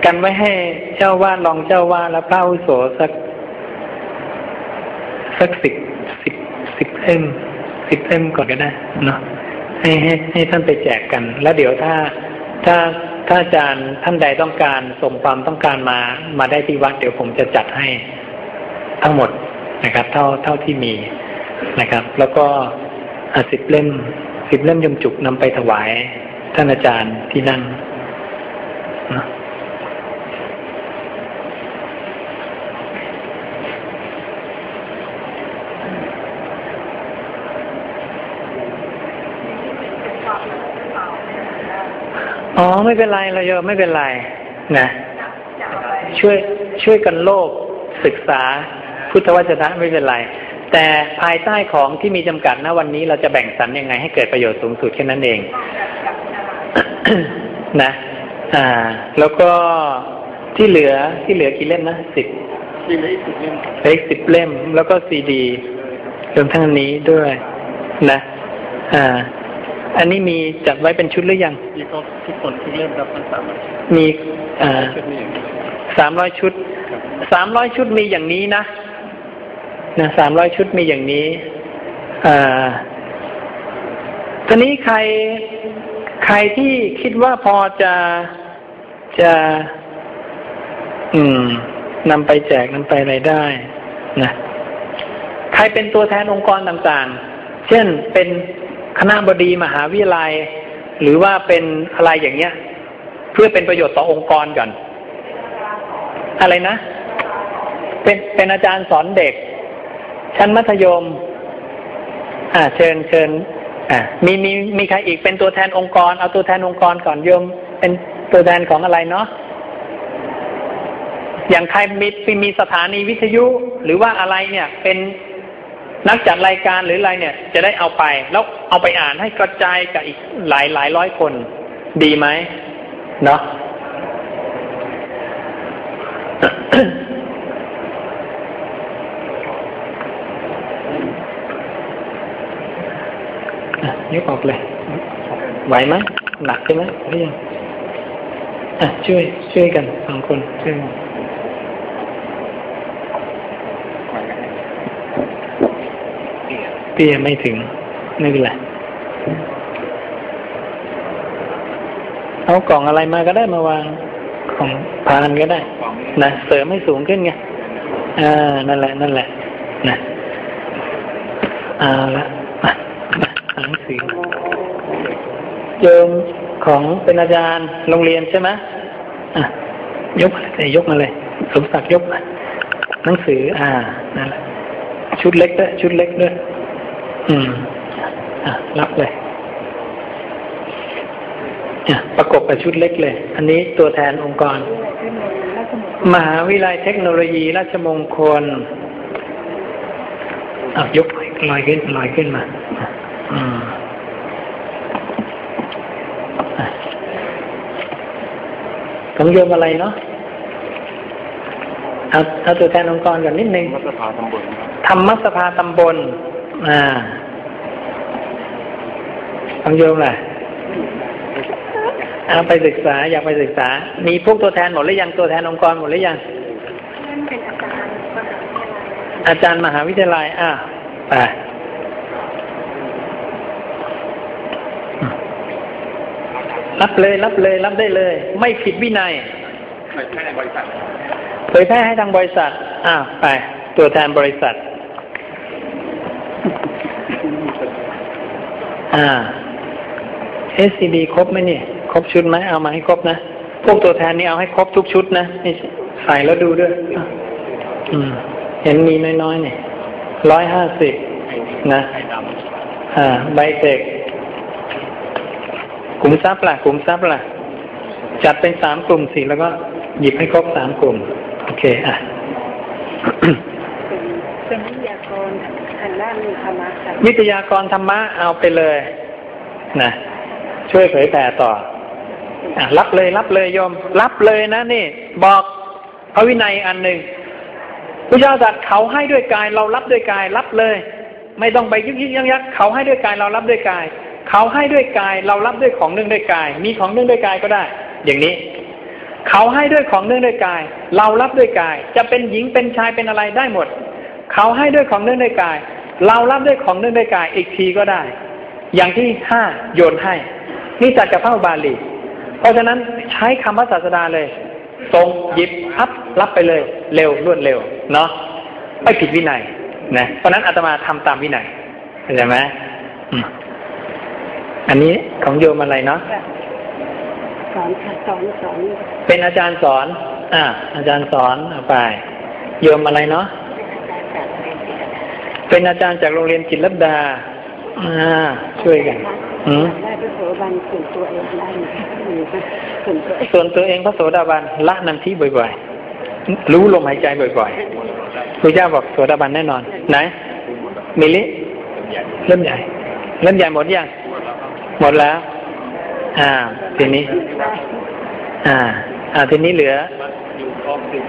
กันไว้ให้เจ้าวาดรองเจ้าวาดและพระอุโสสัก สักสิบสิบสิบเอ็มสิบเอ็มก่อนก็ได้เนาะให้ให้ให้ท่านไปแจกกัน แล้วเดี๋ยวถ้าถ้าถ้าอาจารย์ท่านใดต้องการส่งความต้องการมามาได้ที่วัด เดี๋ยวผมจะจัดให้ทั้งหมดนะครับ เท่าเท่าที่มีนะครับ แล้วก็สิบเล่มสิบเล่มยมจุกนำไปถวายท่านอาจารย์ที่นั่นนะ อ๋อไม่เป็นไรเราโยมไม่เป็นไรนะช่วยช่วยกันโลกศึกษาพุทธวจนะไม่เป็นไร แต่ภายใต้ของที่มีจำกัดนะวันนี้เราจะแบ่งสรรยังไง ให้เกิดประโยชน์สูงสุดแค่นั้นเองนะอ่า แล้วก็ที่เหลือที่เหลือกี่เล่มนะสิบเหลืออีกสิบเล่มเหลืออีกสิบเล่ม แล้วก็ซีดีรวมทั้งนี้ด้วย นะ อ่า อันนี้มีจัดไว้เป็นชุดหรือยังมีก็ทุกคนทุกเล่มครับทั้งสามมีสามร้อยชุดสามร้อยชุดมีอย่างนี้นะนะสามร้อยชุดมีอย่างนี้อ่าทีนี้ใครใครที่คิดว่าพอจะจะ อืมนำไปแจกนำไปอะไรได้นะใครเป็นตัวแทนองค์กรต่างๆ เช่นเป็น คณะบดีมหาวิทยาลัย หรือว่าเป็นอะไรอย่างเงี้ย เพื่อเป็นประโยชน์ต่อองค์กรก่อน อะไรนะ เป็นเป็นอาจารย์สอนเด็ก ชั้นมัธยม อ่า เชิญเชิญอ่ามีมีมีใครอีกเป็นตัวแทนองค์กร เอาตัวแทนองค์กรก่อนโยม เป็นตัวแทนของอะไรเนาะอย่างใครมีมีสถานีวิทยุหรือว่าอะไรเนี่ย เป็น นักจัดรายการหรืออะไรเนี่ย จะได้เอาไป แล้วเอาไปอ่านให้กระจายกับอีกหลายหลายร้อยคน ดีไหมเนาะยกออกเลย ไหวไหมหนักใช่ไหมหรือยังอะช่วยช่วยกันสองคนช่วยเตี้ยไม่ถึงไม่เป็นไรเอากล่องอะไรมาก็ได้มาวางของพานก็ได้นะเสริมให้สูงขึ้นไงอ่านั่นแหละ นั่นแหละนะเอาละหนังสือโยมของเป็นอาจารย์โรงเรียนใช่ไหมอะยกเลยยกมาเลย สมศักดิ์ยกหนังสือ อ่านั่นแหละชุดเล็กด้วยชุดเล็กด้วย อืมอะรับเลยอะประกบกับชุดเล็กเลย อันนี้ตัวแทนองค์กร มหาวิทยาลัยเทคโนโลยีราชมงคลอะยกลอยขึ้นลอยขึ้นมาอืมของโยมอะไรเนาะเอาเอาตัวแทนองค์กรก่อนนิดนึงธรรมสภาตำบล อ่าฟังโยมแหละเอาไปศึกษาอยากไปศึกษา มีพวกตัวแทนหมดหรือยังตัวแทนองค์กรหมดหรือยังเป็นอาจารย์มหาวิทยาลัย อ่าไปรับเลย รับเลย รับได้เลย ไม่ผิดวินัยเผยแพร่ให้บริษัทเผยแพร่ให้ทางบริษัทอ่าไป ตัวแทนบริษัท อ่า SCD ครบไหมเนี่ย ครบชุดไหมเอามาให้ครบนะ พวกตัวแทนนี่เอาให้ครบทุกชุดนะใส่แล้วดูด้วย อืม เห็นมีน้อยๆเนี่ยร้อยห้าสิบนะอ่าใบเทคกลุ่มทรัพย์ล่ะกลุ่มทรัพย์ล่ะ จัดเป็นสามกลุ่มสิแล้วก็หยิบให้ครบสามกลุ่ม โอเค อะเป็นวิยา กรทางด้านธรรมะค่ะวิทยากรธรรมะเอาไปเลยนะช่วยเผยแผ่ต่ออรับเลยรับเลยโยม รับเลยนะนี่ บอกพระวินัยอันหนึ่งพระเจ้าตรัสเขาให้ด้วยกายเรารับด้วยกาย รับเลย ไม่ต้องไปยึกยึกยักยักเขาให้ด้วยกายเรารับด้วยกาย เขาให้ด้วยกายเรารับด้วยของเนื่องด้วยกาย มีของเนื่องด้วยกายก็ได้ อย่างนี้ เขาให้ด้วยของเนื่องด้วยกาย เรารับด้วยกาย จะเป็นหญิงเป็นชายเป็นอะไรได้หมด เขาให้ด้วยของเนื่องด้วยกาย เรารับด้วยของเนื่องด้วยกายอีกทีก็ได้ อย่างที่ห้าโยนให้ นี่จัดกับพระบาลี เพราะฉะนั้นใช้คำว่าศาสดาเลย ทรงหยิบพับรับไปเลย เร็วรวดเร็ว เนาะไม่ผิดวินัยนะเพราะฉะนั้นอาตมาทำตามวินัยเข้าใจไหมอืมอันนี้ของโยมอะไรเนาะสอนค่ะสอนสอนเป็นอาจารย์สอน อ่าอาจารย์สอนเอาไปโยมอะไรเนาะ เป็นอาจารย์จากโรงเรียนจิตรลดดา อ่า ช่วยกันอืมได้พระโสบันส่วนตัวเองได้ไหมหรือส่วนตัวเองส่วนตัวเองพระโสดาบันละนันทิบ่อยๆ รู้ลมหายใจบ่อยๆพระเจ้าบอกโสดาบันแน่นอน ไหนมิลิเริ่มใหญ่ เริ่มใหญ่หมดยังหมดแล้ว อ่า ทีนี้ อ่า อ่า ทีนี้เหลือำอยู่ครอบสิบ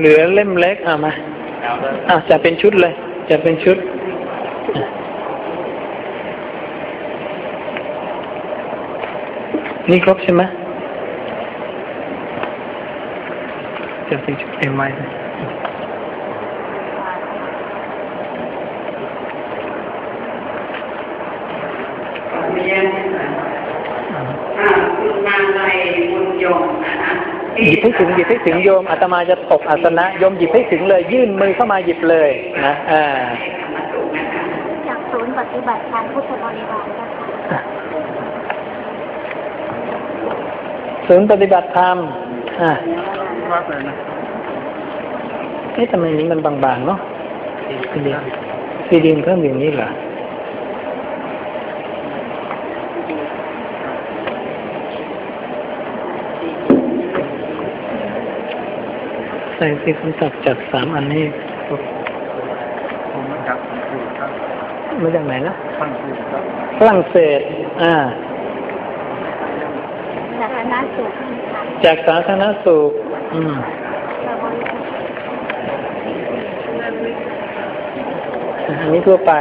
เหลือเล่มเล็กเอามาแล้วก็ อ่าจะเป็นชุดเลย จะเป็นชุดนี่ครบใช่ไหมจะเป็นชุดเต็มไว้เลยอ่าคุณนางไรบุญยงนะคะ หยิบให้ถึงหยิบให้ถึงโยมอาตมาจะตกอาสนะโยมหยิบให้ถึงเลย ยื่นมือเข้ามาหยิบเลยนะอ่าจากศูนย์ปฏิบัติการพุทธบริวารเจ้าค่ะศูนย์ปฏิบัติธรรมอ่าว่าเลยนะเอ๊ะทำไมนี้มันบางๆเนาะซีดีซีดีมันเพิ่มอย่างนี้เหรอ ใส่ที่คุณศักจัดสามอันนี้ผมมาจากถูกครับมาจากไหนนะท่านถูกครับฝรั่งเศส อ่าจากคณสุขจากสาธารณสุขอืมอันนี้ทั่วไป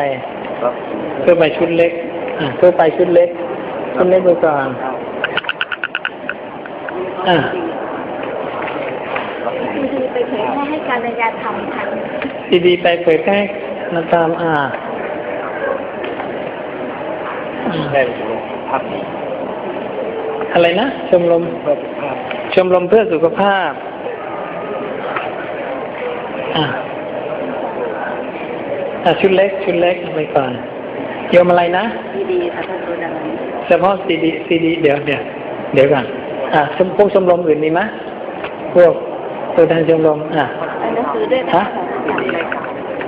ทั่วไปชุดเล็กอ่าทั่วไปชุดเล็กชุดเล็กไปก่อนอ่า ดีดีไปเผยแพร่ให้การบระยาธรรมค่ะดีดีไปเผยแพร่นักธรรมอ่าได้ถูกภาพอะไรนะ ชมรมเพื่อภาพชมรมเพื่อสุขภาพอ่าชุดเล็ก ชุดเล็กไปก่อนโยมอะไรนะดีๆค่ะพระโสดาบันเฉพาะซีดีซีดีเดี๋ยวเดี๋ยวเดี๋ยวก่อนอ่าชมพวกชมรมอื่นมีไหมพวก ตัวแทนชมรมอ่าเอาหนังสือด้วยนะฮะคะ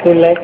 ชุดเล็ก